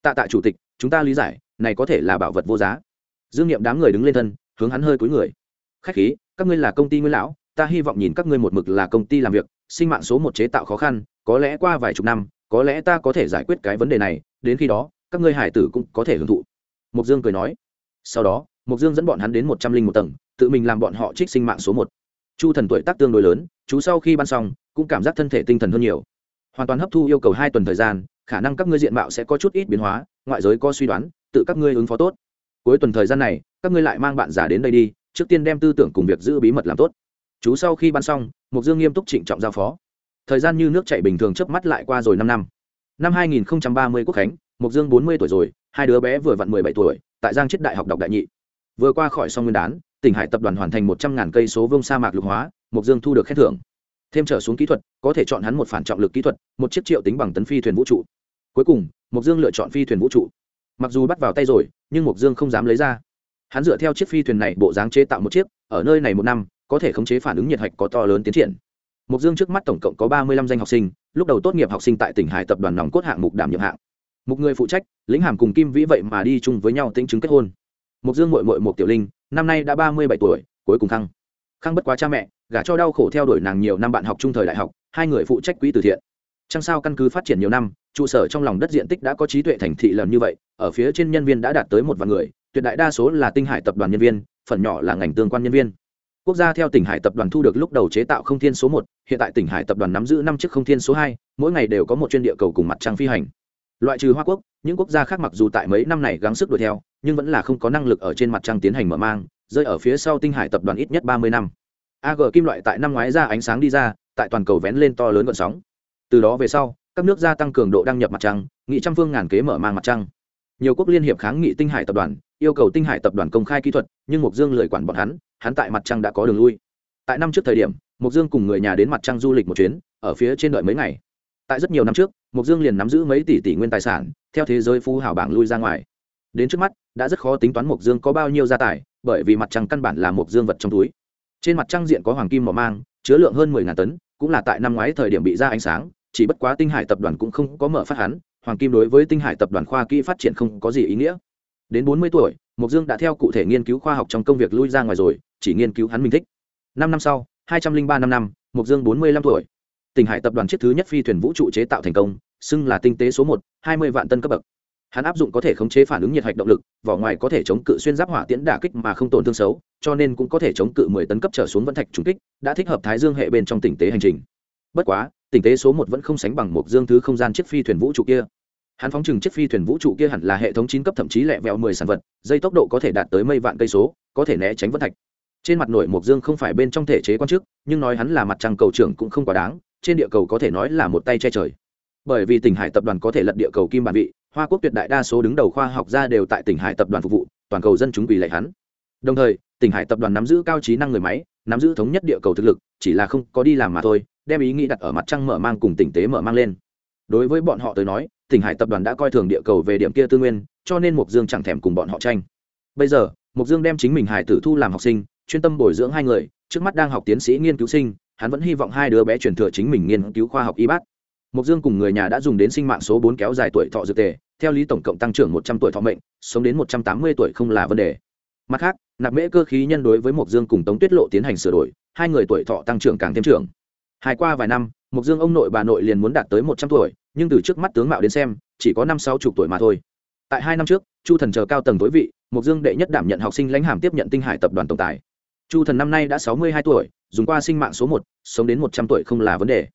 Tạ tạ chủ tịch, chúng ta lý giải, này có thể là bảo vật vô giá. Dương nghiệm đám người đứng lên thân, hướng hắn hơi cúi người. Khách khí, các ngươi là công ty nguyên lão, ta hy vọng nhìn các ngươi một mực là công ty làm việc, sinh mạng số một chế tạo khó khăn, có lẽ qua vài chục năm, có lẽ ta có thể giải quyết cái vấn đề này, đến khi đó các ngươi hải tử cũng có thể hưởng thụ. Mục dương cười nói. Sau đó mục dương dẫn bọn hắn đến một trăm linh một tầng, tự mình làm bọn họ trích sinh mạng số một. Chu thần tuổi tác tương đối lớn, chú sau khi ban xong, cũng cảm giác thân thể tinh thần hơn nhiều. Hoàn toàn hấp thu yêu cầu hai tuần thời gian, khả năng các ngươi diện mạo sẽ có chút ít biến hóa, ngoại giới có suy đoán, tự các ngươi ứng phó tốt. Cuối tuần thời gian này, các ngươi lại mang bạn giả đến đây đi, trước tiên đem tư tưởng cùng việc giữ bí mật làm tốt. Chú sau khi ban xong mục dương nghiêm túc trịnh trọng giao phó. Thời gian như nước chảy bình thường chớp mắt lại qua rồi năm năm. Năm 2030 quốc khánh mục dương 40 tuổi rồi, hai đứa bé vừa vặn 17 tuổi, tại giang chết đại học đọc đại nhị. Vừa qua khỏi xong nguyên đán, tỉnh hải tập đoàn hoàn thành một trăm ngàn cây số vương sa mạc lục hóa mục dương thu được khen thưởng. Thêm trở xuống kỹ thuật, có thể chọn hắn một phản trọng lực kỹ thuật, một chiếc triệu tính bằng tấn phi thuyền vũ trụ. Cuối cùng mục dương lựa chọn phi thuyền vũ trụ. Mặc dù bắt vào tay rồi, nhưng mục dương không dám lấy ra. Hắn dựa theo chiếc phi thuyền này bộ dáng chế tạo một chiếc, ở nơi này một năm, có thể khống chế phản ứng nhiệt hạch có to lớn tiến triển. Mục dương trước mắt tổng cộng có ba mươi lăm danh học sinh, lúc đầu tốt nghiệp học sinh tại tỉnh hải tập đoàn nòng cốt hạng mục đảm nhiệm hạng một người phụ trách, lĩnh hàm cùng kim vĩ vậy mà đi chung với nhau tính chứng kết hôn. Mục dương mội mội một tiểu linh, năm nay đã ba mươi bảy tuổi, cuối cùng khăng khăng bất quá cha mẹ, gả cho đau khổ theo đuổi nàng nhiều năm bạn học trung thời đại học, hai người phụ trách quỹ từ thiện. Trăng sao căn cứ phát triển nhiều năm, trụ sở trong lòng đất diện tích đã có trí tuệ thành thị lần như vậy, ở phía trên nhân viên đã đạt tới một vạn người, tuyệt đại đa số là tinh hải tập đoàn nhân viên, phần nhỏ là ngành tương quan nhân viên. Quốc gia theo tỉnh hải tập đoàn thu được lúc đầu chế tạo không thiên số một, hiện tại tỉnh hải tập đoàn nắm giữ năm chiếc không thiên số hai, mỗi ngày đều có một chuyên địa cầu cùng mặt trăng phi hành loại trừ hoa quốc, những quốc gia khác mặc dù tại mấy năm này gắng sức đuổi theo, nhưng vẫn là không có năng lực ở trên mặt trăng tiến hành mở mang, rơi ở phía sau tinh hải tập đoàn ít nhất ba mươi năm. Ag kim loại tại năm ngoái ra ánh sáng đi ra, tại toàn cầu vén lên to lớn vận sóng. Từ đó về sau, các nước gia tăng cường độ đăng nhập mặt trăng, nghị trăm phương ngàn kế mở mang mặt trăng. Nhiều quốc liên hiệp kháng nghị tinh hải tập đoàn, yêu cầu tinh hải tập đoàn công khai kỹ thuật, nhưng mục dương lười quản bọn hắn hắn tại mặt trăng đã có đường lui. Tại năm trước thời điểm mục dương cùng người nhà đến mặt trăng du lịch một chuyến, ở phía trên đợi mấy ngày. Tại rất nhiều năm trước mục dương liền nắm giữ mấy tỷ tỷ nguyên tài sản, theo thế giới phú hào bảng lui ra ngoài. Đến trước mắt, đã rất khó tính toán mục dương có bao nhiêu gia tài, bởi vì mặt trăng căn bản là mục dương vật trong túi. Trên mặt trăng diện có hoàng kim mỏ mang, chứa lượng hơn mười ngàn tấn, cũng là tại năm ngoái thời điểm bị ra ánh sáng, chỉ bất quá tinh hải tập đoàn cũng không có mở phát hắn, hoàng kim đối với tinh hải tập đoàn khoa kỹ phát triển không có gì ý nghĩa. Đến bốn mươi tuổi mục dương đã theo cụ thể nghiên cứu khoa học trong công việc lui ra ngoài rồi, chỉ nghiên cứu hắn mình thích. Năm năm sau, hai trăm linh ba năm năm mục dương bốn mươi lăm tuổi. Tỉnh hải tập đoàn chiếc thứ nhất phi thuyền vũ trụ chế tạo thành công xưng là tinh tế số một, hai mươi vạn tân cấp bậc. Hắn áp dụng có thể khống chế phản ứng nhiệt hạch động lực, vỏ ngoài có thể chống cự xuyên giáp hỏa tiễn đả kích mà không tổn thương xấu, cho nên cũng có thể chống cự mười tấn cấp trở xuống vận thạch trúng kích, đã thích hợp thái dương hệ bên trong tinh tế hành trình. Bất quá tinh tế số một vẫn không sánh bằng một dương thứ không gian chiếc phi thuyền vũ trụ kia. Hắn phóng chừng chiếc phi thuyền vũ trụ kia hẳn là hệ thống chín cấp thậm chí lẹ vẹo mười sản vật, dây tốc độ có thể đạt tới mây vạn cây số, có thể né tránh vận thạch. Trên mặt nội mộc dương không phải bên trong thể chế quan chức, nhưng nói hắn là mặt trăng cầu trưởng cũng không quá đáng, trên địa cầu có thể nói là một tay che trời bởi vì tỉnh hải tập đoàn có thể lật địa cầu kim bản vị, hoa quốc tuyệt đại đa số đứng đầu khoa học gia đều tại tỉnh hải tập đoàn phục vụ, toàn cầu dân chúng vì lệ hắn. Đồng thời, tỉnh hải tập đoàn nắm giữ cao trí năng người máy, nắm giữ thống nhất địa cầu thực lực, chỉ là không có đi làm mà thôi, đem ý nghĩ đặt ở mặt trăng mở mang cùng tỉnh tế mở mang lên. Đối với bọn họ tới nói, tỉnh hải tập đoàn đã coi thường địa cầu về điểm kia tư nguyên, cho nên mục dương chẳng thèm cùng bọn họ tranh. Bây giờ mục dương đem chính mình hải tử thu làm học sinh, chuyên tâm bồi dưỡng hai người, trước mắt đang học tiến sĩ nghiên cứu sinh, hắn vẫn hy vọng hai đứa bé truyền thừa chính mình nghiên cứu khoa học y bác mục dương cùng người nhà đã dùng đến sinh mạng số bốn kéo dài tuổi thọ dược tề, theo lý tổng cộng tăng trưởng một trăm tuổi thọ mệnh, sống đến một trăm tám mươi tuổi không là vấn đề. Mặt khác, nạp mễ cơ khí nhân đối với mộc dương cùng tống tuyết lộ tiến hành sửa đổi, hai người tuổi thọ tăng trưởng càng thêm trưởng. Hai qua vài năm, mộc dương ông nội bà nội liền muốn đạt tới một trăm tuổi, nhưng từ trước mắt tướng mạo đến xem, chỉ có năm sáu chục tuổi mà thôi. Tại hai năm trước, chu thần chờ cao tầng tối vị, mộc dương đệ nhất đảm nhận học sinh lãnh hàm tiếp nhận tinh hải tập đoàn tổng tài. Chu thần năm nay đã sáu mươi hai tuổi, dùng qua sinh mạng số một, sống đến một trăm tuổi không là vấn đề.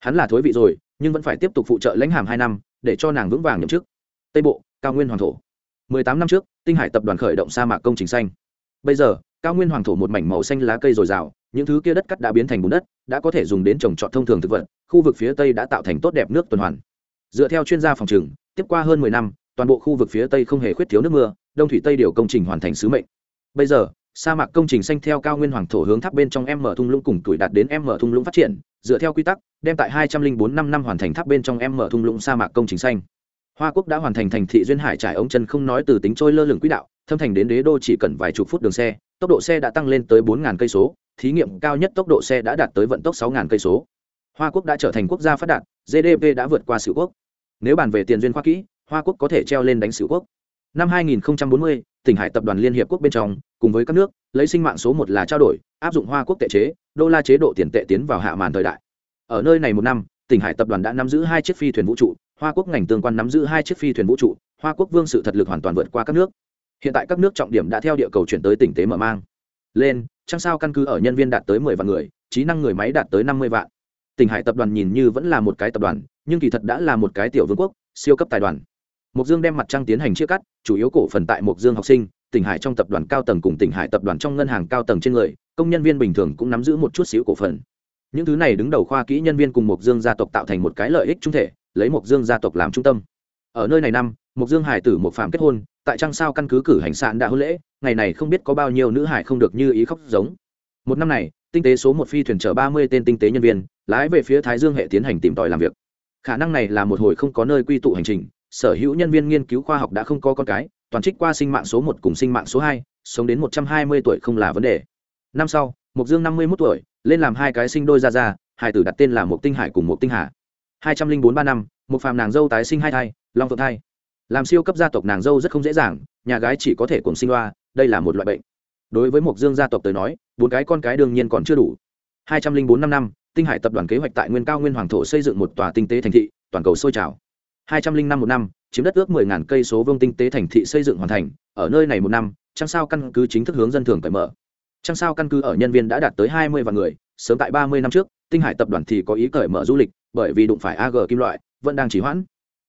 Hắn là thối vị rồi nhưng vẫn phải tiếp tục phụ trợ lãnh hàm hai năm, để cho nàng vững vàng nhậm chức. Tây bộ, cao nguyên hoàng thổ. Mười tám năm trước, tinh hải tập đoàn khởi động sa mạc công trình xanh. Bây giờ, cao nguyên hoàng thổ một mảnh màu xanh lá cây dồi dào, những thứ kia đất cắt đã biến thành bùn đất, đã có thể dùng đến trồng trọt thông thường thực vật, khu vực phía tây đã tạo thành tốt đẹp nước tuần hoàn. Dựa theo chuyên gia phòng trừng, tiếp qua hơn mười năm, toàn bộ khu vực phía tây không hề khuyết thiếu nước mưa, đông thủy tây điều công trình hoàn thành sứ mệnh. Bây giờ, sa mạc công trình xanh theo cao nguyên hoàng thổ hướng tháp bên trong em mở thung lũng cùng tuổi đạt đến em mở thung lũng phát triển dựa theo quy tắc đem tại hai trăm linh bốn năm năm hoàn thành tháp bên trong em mở thung lũng sa mạc công trình xanh. Hoa quốc đã hoàn thành thành thị duyên hải trải ống chân không nói từ tính trôi lơ lửng quỹ đạo thâm thành đến đế đô chỉ cần vài chục phút đường xe tốc độ xe đã tăng lên tới bốn cây số thí nghiệm cao nhất tốc độ xe đã đạt tới vận tốc sáu cây số. Hoa quốc đã trở thành quốc gia phát đạt gdp đã vượt qua sử quốc. Nếu bàn về tiền duyên khoa kỹ hoa quốc có thể treo lên đánh sử quốc. Năm 2040, tỉnh hải tập đoàn liên hiệp quốc bên trong cùng với các nước lấy sinh mạng số một là trao đổi áp dụng hoa quốc tệ chế đô la chế độ tiền tệ tiến vào hạ màn thời đại. Ở nơi này một năm, tỉnh hải tập đoàn đã nắm giữ hai chiếc phi thuyền vũ trụ, hoa quốc ngành tương quan nắm giữ hai chiếc phi thuyền vũ trụ, hoa quốc vương sự thật lực hoàn toàn vượt qua các nước. Hiện tại các nước trọng điểm đã theo địa cầu chuyển tới tỉnh tế mở mang. Lên trang sao căn cứ ở nhân viên đạt tới mười vạn người, trí năng người máy đạt tới năm mươi vạn. Tỉnh hải tập đoàn nhìn như vẫn là một cái tập đoàn, nhưng kỳ thật đã là một cái tiểu vương quốc, siêu cấp tài đoàn. Mục dương đem mặt trăng tiến hành chia cắt, chủ yếu cổ phần tại mục dương học sinh, tỉnh hải trong tập đoàn cao tầng cùng tỉnh hải tập đoàn trong ngân hàng cao tầng trên người công nhân viên bình thường cũng nắm giữ một chút xíu cổ phần. Những thứ này đứng đầu khoa kỹ nhân viên cùng mộc dương gia tộc tạo thành một cái lợi ích trung thể, lấy mộc dương gia tộc làm trung tâm. Ở nơi này năm, mộc dương hải tử một phạm kết hôn, tại trang sao căn cứ cử hành sạn đã hôn lễ, ngày này không biết có bao nhiêu nữ hải không được như ý khóc giống. Một năm này, tinh tế số một phi thuyền chở ba mươi tên tinh tế nhân viên, lái về phía thái dương hệ tiến hành tìm tòi làm việc. Khả năng này là một hồi không có nơi quy tụ hành trình, sở hữu nhân viên nghiên cứu khoa học đã không có con cái, toàn trích qua sinh mạng số một cùng sinh mạng số hai, sống đến một trăm hai mươi tuổi không là vấn đề năm sau mục dương năm mươi một tuổi, lên làm hai cái sinh đôi ra ra hải tử đặt tên là mục tinh hải cùng mục tinh hà. hai trăm linh bốn ba năm một phàm nàng dâu tái sinh hai thai, long phượng thai. Làm siêu cấp gia tộc nàng dâu rất không dễ dàng, nhà gái chỉ có thể cùng sinh loa đây là một loại bệnh. Đối với mục dương gia tộc tới nói, bốn cái con cái đương nhiên còn chưa đủ. hai trăm linh bốn năm năm, tinh hải tập đoàn kế hoạch tại nguyên cao nguyên hoàng thổ xây dựng một tòa tinh tế thành thị, toàn cầu sôi trào. hai trăm linh năm một năm, chiếm đất ước mười ngàn cây số vương tinh tế thành thị xây dựng hoàn thành, ở nơi này một năm trăng sao căn cứ chính thức hướng dân thường cởi mở. Trang sao căn cứ ở nhân viên đã đạt tới hai mươi vạn người, sớm tại ba mươi năm trước, tinh hải tập đoàn thì có ý cởi mở du lịch, bởi vì đụng phải ag kim loại, vẫn đang trì hoãn.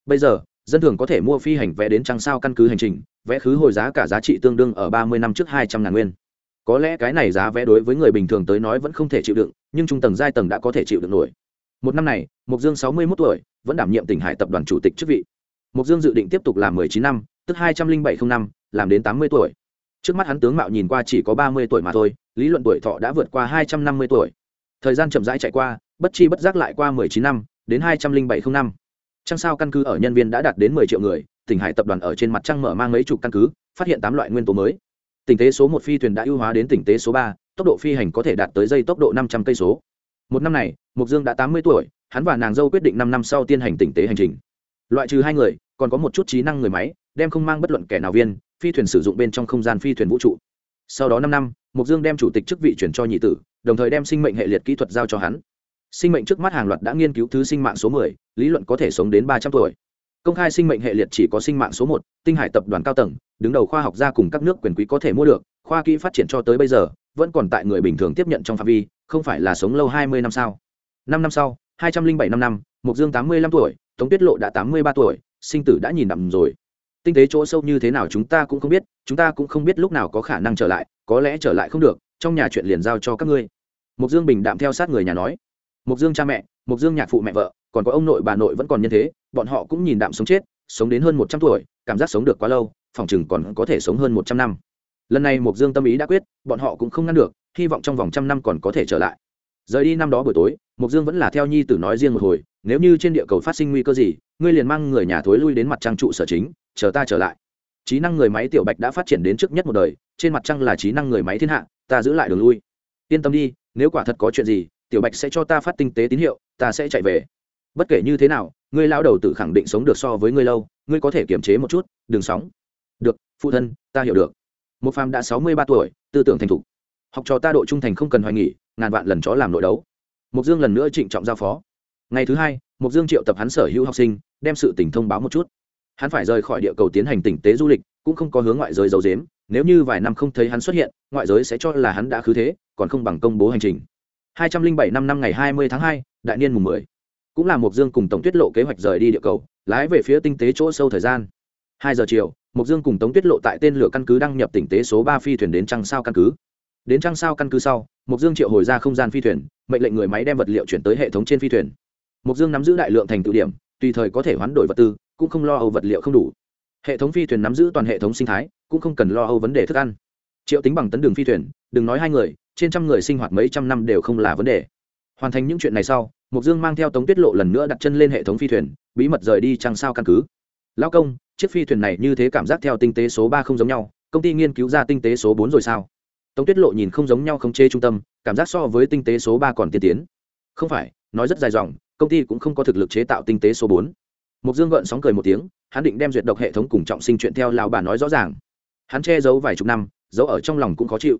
Bây giờ, dân thường có thể mua phi hành vé đến Trang sao căn cứ hành trình, vé khứ hồi giá cả giá trị tương đương ở ba mươi năm trước hai trăm ngàn nguyên. Có lẽ cái này giá vé đối với người bình thường tới nói vẫn không thể chịu đựng, nhưng trung tầng giai tầng đã có thể chịu đựng nổi. Một năm này mục dương sáu mươi một tuổi, vẫn đảm nhiệm tỉnh hải tập đoàn chủ tịch chức vị. Mục dương dự định tiếp tục làm mười chín năm, tức hai trăm linh bảy không năm, làm đến tám mươi tuổi trước mắt hắn tướng mạo nhìn qua chỉ có ba mươi tuổi mà thôi, lý luận tuổi thọ đã vượt qua hai trăm năm mươi tuổi. Thời gian chậm rãi chạy qua, bất chi bất giác lại qua mười chín năm, đến hai trăm linh bảy không năm. Trăng sao căn cứ ở nhân viên đã đạt đến mười triệu người, tỉnh hải tập đoàn ở trên mặt trăng mở mang mấy chục căn cứ, phát hiện tám loại nguyên tố mới. Tỉnh tế số một phi thuyền đã ưu hóa đến tỉnh tế số ba, tốc độ phi hành có thể đạt tới dây tốc độ năm trăm cây số. Một năm này mục dương đã tám mươi tuổi, hắn và nàng dâu quyết định năm năm sau tiên hành tỉnh tế hành trình. Loại trừ hai người, còn có một chút trí năng người máy đem không mang bất luận kẻ nào viên phi thuyền sử dụng bên trong không gian phi thuyền vũ trụ. Sau đó năm năm mục dương đem chủ tịch chức vị chuyển cho nhị tử đồng thời đem sinh mệnh hệ liệt kỹ thuật giao cho hắn. Sinh mệnh trước mắt hàng loạt đã nghiên cứu thứ sinh mạng số 10, lý luận có thể sống đến ba trăm tuổi. Công khai sinh mệnh hệ liệt chỉ có sinh mạng số một tinh hải tập đoàn cao tầng đứng đầu khoa học gia cùng các nước quyền quý có thể mua được khoa kỹ phát triển cho tới bây giờ vẫn còn tại người bình thường tiếp nhận trong phạm vi không phải là sống lâu hai mươi năm sao năm năm sau hai trăm linh bảy năm năm mục dương tám mươi lăm tuổi tống tuyết lộ đã tám mươi ba tuổi sinh tử đã nhìn đậm rồi tinh tế chỗ sâu như thế nào chúng ta cũng không biết, chúng ta cũng không biết lúc nào có khả năng trở lại, có lẽ trở lại không được, trong nhà chuyện liền giao cho các ngươi. Mục dương bình đạm theo sát người nhà nói. Mục dương cha mẹ mục dương nhạc phụ mẹ vợ, còn có ông nội bà nội vẫn còn nhân thế, bọn họ cũng nhìn đạm sống chết, sống đến hơn một trăm tuổi, cảm giác sống được quá lâu, phòng chừng còn có thể sống hơn một trăm năm. Lần này mục dương tâm ý đã quyết, bọn họ cũng không ngăn được, hy vọng trong vòng trăm năm còn có thể trở lại. Rời đi năm đó buổi tối mục dương vẫn là theo nhi tử nói riêng một hồi, nếu như trên địa cầu phát sinh nguy cơ gì, ngươi liền mang người nhà thối lui đến mặt trang trụ sở chính chờ ta trở lại. Trí năng người máy tiểu bạch đã phát triển đến trước nhất một đời, trên mặt trăng là trí năng người máy thiên hạ, ta giữ lại đường lui. Yên tâm đi, nếu quả thật có chuyện gì, tiểu bạch sẽ cho ta phát tinh tế tín hiệu, ta sẽ chạy về. Bất kể như thế nào, ngươi lao đầu tự khẳng định sống được so với ngươi lâu, ngươi có thể kiềm chế một chút, đừng sóng. Được, phụ thân, ta hiểu được. Một phàm đã sáu mươi ba tuổi, tư tưởng thành thục. Học trò ta độ trung thành không cần hoài nghỉ, ngàn vạn lần chó làm nội đấu. Mục dương lần nữa trịnh trọng giao phó. Ngày thứ hai mục dương triệu tập hắn sở hữu học sinh, đem sự tỉnh thông báo một chút hắn phải rời khỏi địa cầu tiến hành tỉnh tế du lịch, cũng không có hướng ngoại giới giấu dếm nếu như vài năm không thấy hắn xuất hiện, ngoại giới sẽ cho là hắn đã khứ thế, còn không bằng công bố hành trình. Hai trăm linh bảy năm năm ngày hai mươi tháng hai, đại niên mùng mười. Cũng là một dương cùng tổng tuyết lộ kế hoạch rời đi địa cầu, lái về phía tinh tế chỗ sâu thời gian. Hai giờ chiều, Mộc dương cùng tống tuyết lộ tại tên lửa căn cứ đăng nhập tỉnh tế số ba phi thuyền đến trăng sao căn cứ. Đến trăng sao căn cứ sau, Mộc dương triệu hồi ra không gian phi thuyền, mệnh lệnh người máy đem vật liệu chuyển tới hệ thống trên phi thuyền. Mộc dương nắm giữ đại lượng thành tựu điểm tùy thời có thể hoán đổi vật tư, cũng không lo âu vật liệu không đủ. Hệ thống phi thuyền nắm giữ toàn hệ thống sinh thái, cũng không cần lo âu vấn đề thức ăn. Triệu tính bằng tấn đường phi thuyền, đừng nói hai người, trên trăm người sinh hoạt mấy trăm năm đều không là vấn đề. Hoàn thành những chuyện này sau mục dương mang theo tống tiết lộ lần nữa đặt chân lên hệ thống phi thuyền, bí mật rời đi trăng sao căn cứ. Lao công, chiếc phi thuyền này như thế cảm giác theo tinh tế số ba không giống nhau, công ty nghiên cứu ra tinh tế số bốn rồi sao? Tống tiết lộ nhìn không giống nhau không chê trung tâm, cảm giác so với tinh tế số ba còn tiên tiến. Không phải, nói rất dài dòng công ty cũng không có thực lực chế tạo tinh tế số bốn. Mục dương gợn sóng cười một tiếng, hắn định đem duyệt độc hệ thống cùng trọng sinh chuyện theo lao bà nói rõ ràng. Hắn che giấu vài chục năm, giấu ở trong lòng cũng khó chịu.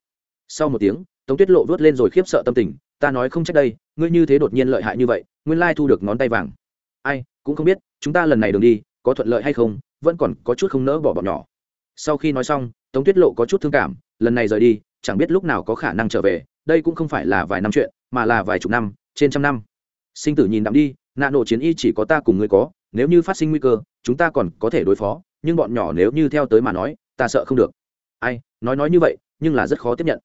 Sau một tiếng, tống tuyết lộ vớt lên rồi khiếp sợ tâm tình, ta nói không trách đây, ngươi như thế đột nhiên lợi hại như vậy, nguyên lai thu được ngón tay vàng. Ai, cũng không biết, chúng ta lần này đường đi, có thuận lợi hay không, vẫn còn có chút không nỡ bỏ bọn nhỏ. Sau khi nói xong, tống tuyết lộ có chút thương cảm, lần này rời đi, chẳng biết lúc nào có khả năng trở về, đây cũng không phải là vài năm chuyện, mà là vài chục năm, trên trăm năm sinh tử nhìn đạm đi nạn nổ chiến y chỉ có ta cùng ngươi có, nếu như phát sinh nguy cơ, chúng ta còn có thể đối phó, nhưng bọn nhỏ nếu như theo tới mà nói, ta sợ không được. Ai, nói nói như vậy, nhưng là rất khó tiếp nhận.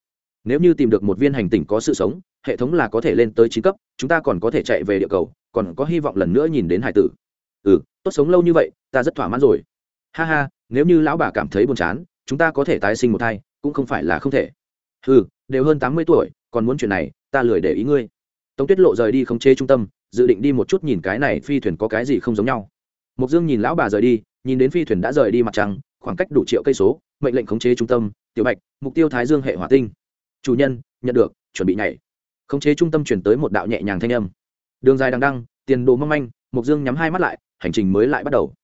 Nếu như tìm được một viên hành tinh có sự sống, hệ thống là có thể lên tới chín cấp, chúng ta còn có thể chạy về địa cầu, còn có hy vọng lần nữa nhìn đến hải tử. Ừ tốt sống lâu như vậy, ta rất thỏa mãn rồi. Ha ha, nếu như lão bà cảm thấy buồn chán, chúng ta có thể tái sinh một thai, cũng không phải là không thể. Ừ đều hơn tám mươi tuổi, còn muốn chuyện này, ta lười để ý ngươi tống tuyết lộ rời đi không chê trung tâm, dự định đi một chút nhìn cái này phi thuyền có cái gì không giống nhau. Mục dương nhìn lão bà rời đi, nhìn đến phi thuyền đã rời đi mặt trăng, khoảng cách đủ triệu cây số, mệnh lệnh khống chế trung tâm, tiểu bạch, mục tiêu thái dương hệ hỏa tinh. Chủ nhân, nhận được, chuẩn bị nhảy. Khống chế trung tâm chuyển tới một đạo nhẹ nhàng thanh âm. Đường dài đằng đăng tiền đồ mong manh mục dương nhắm hai mắt lại, hành trình mới lại bắt đầu.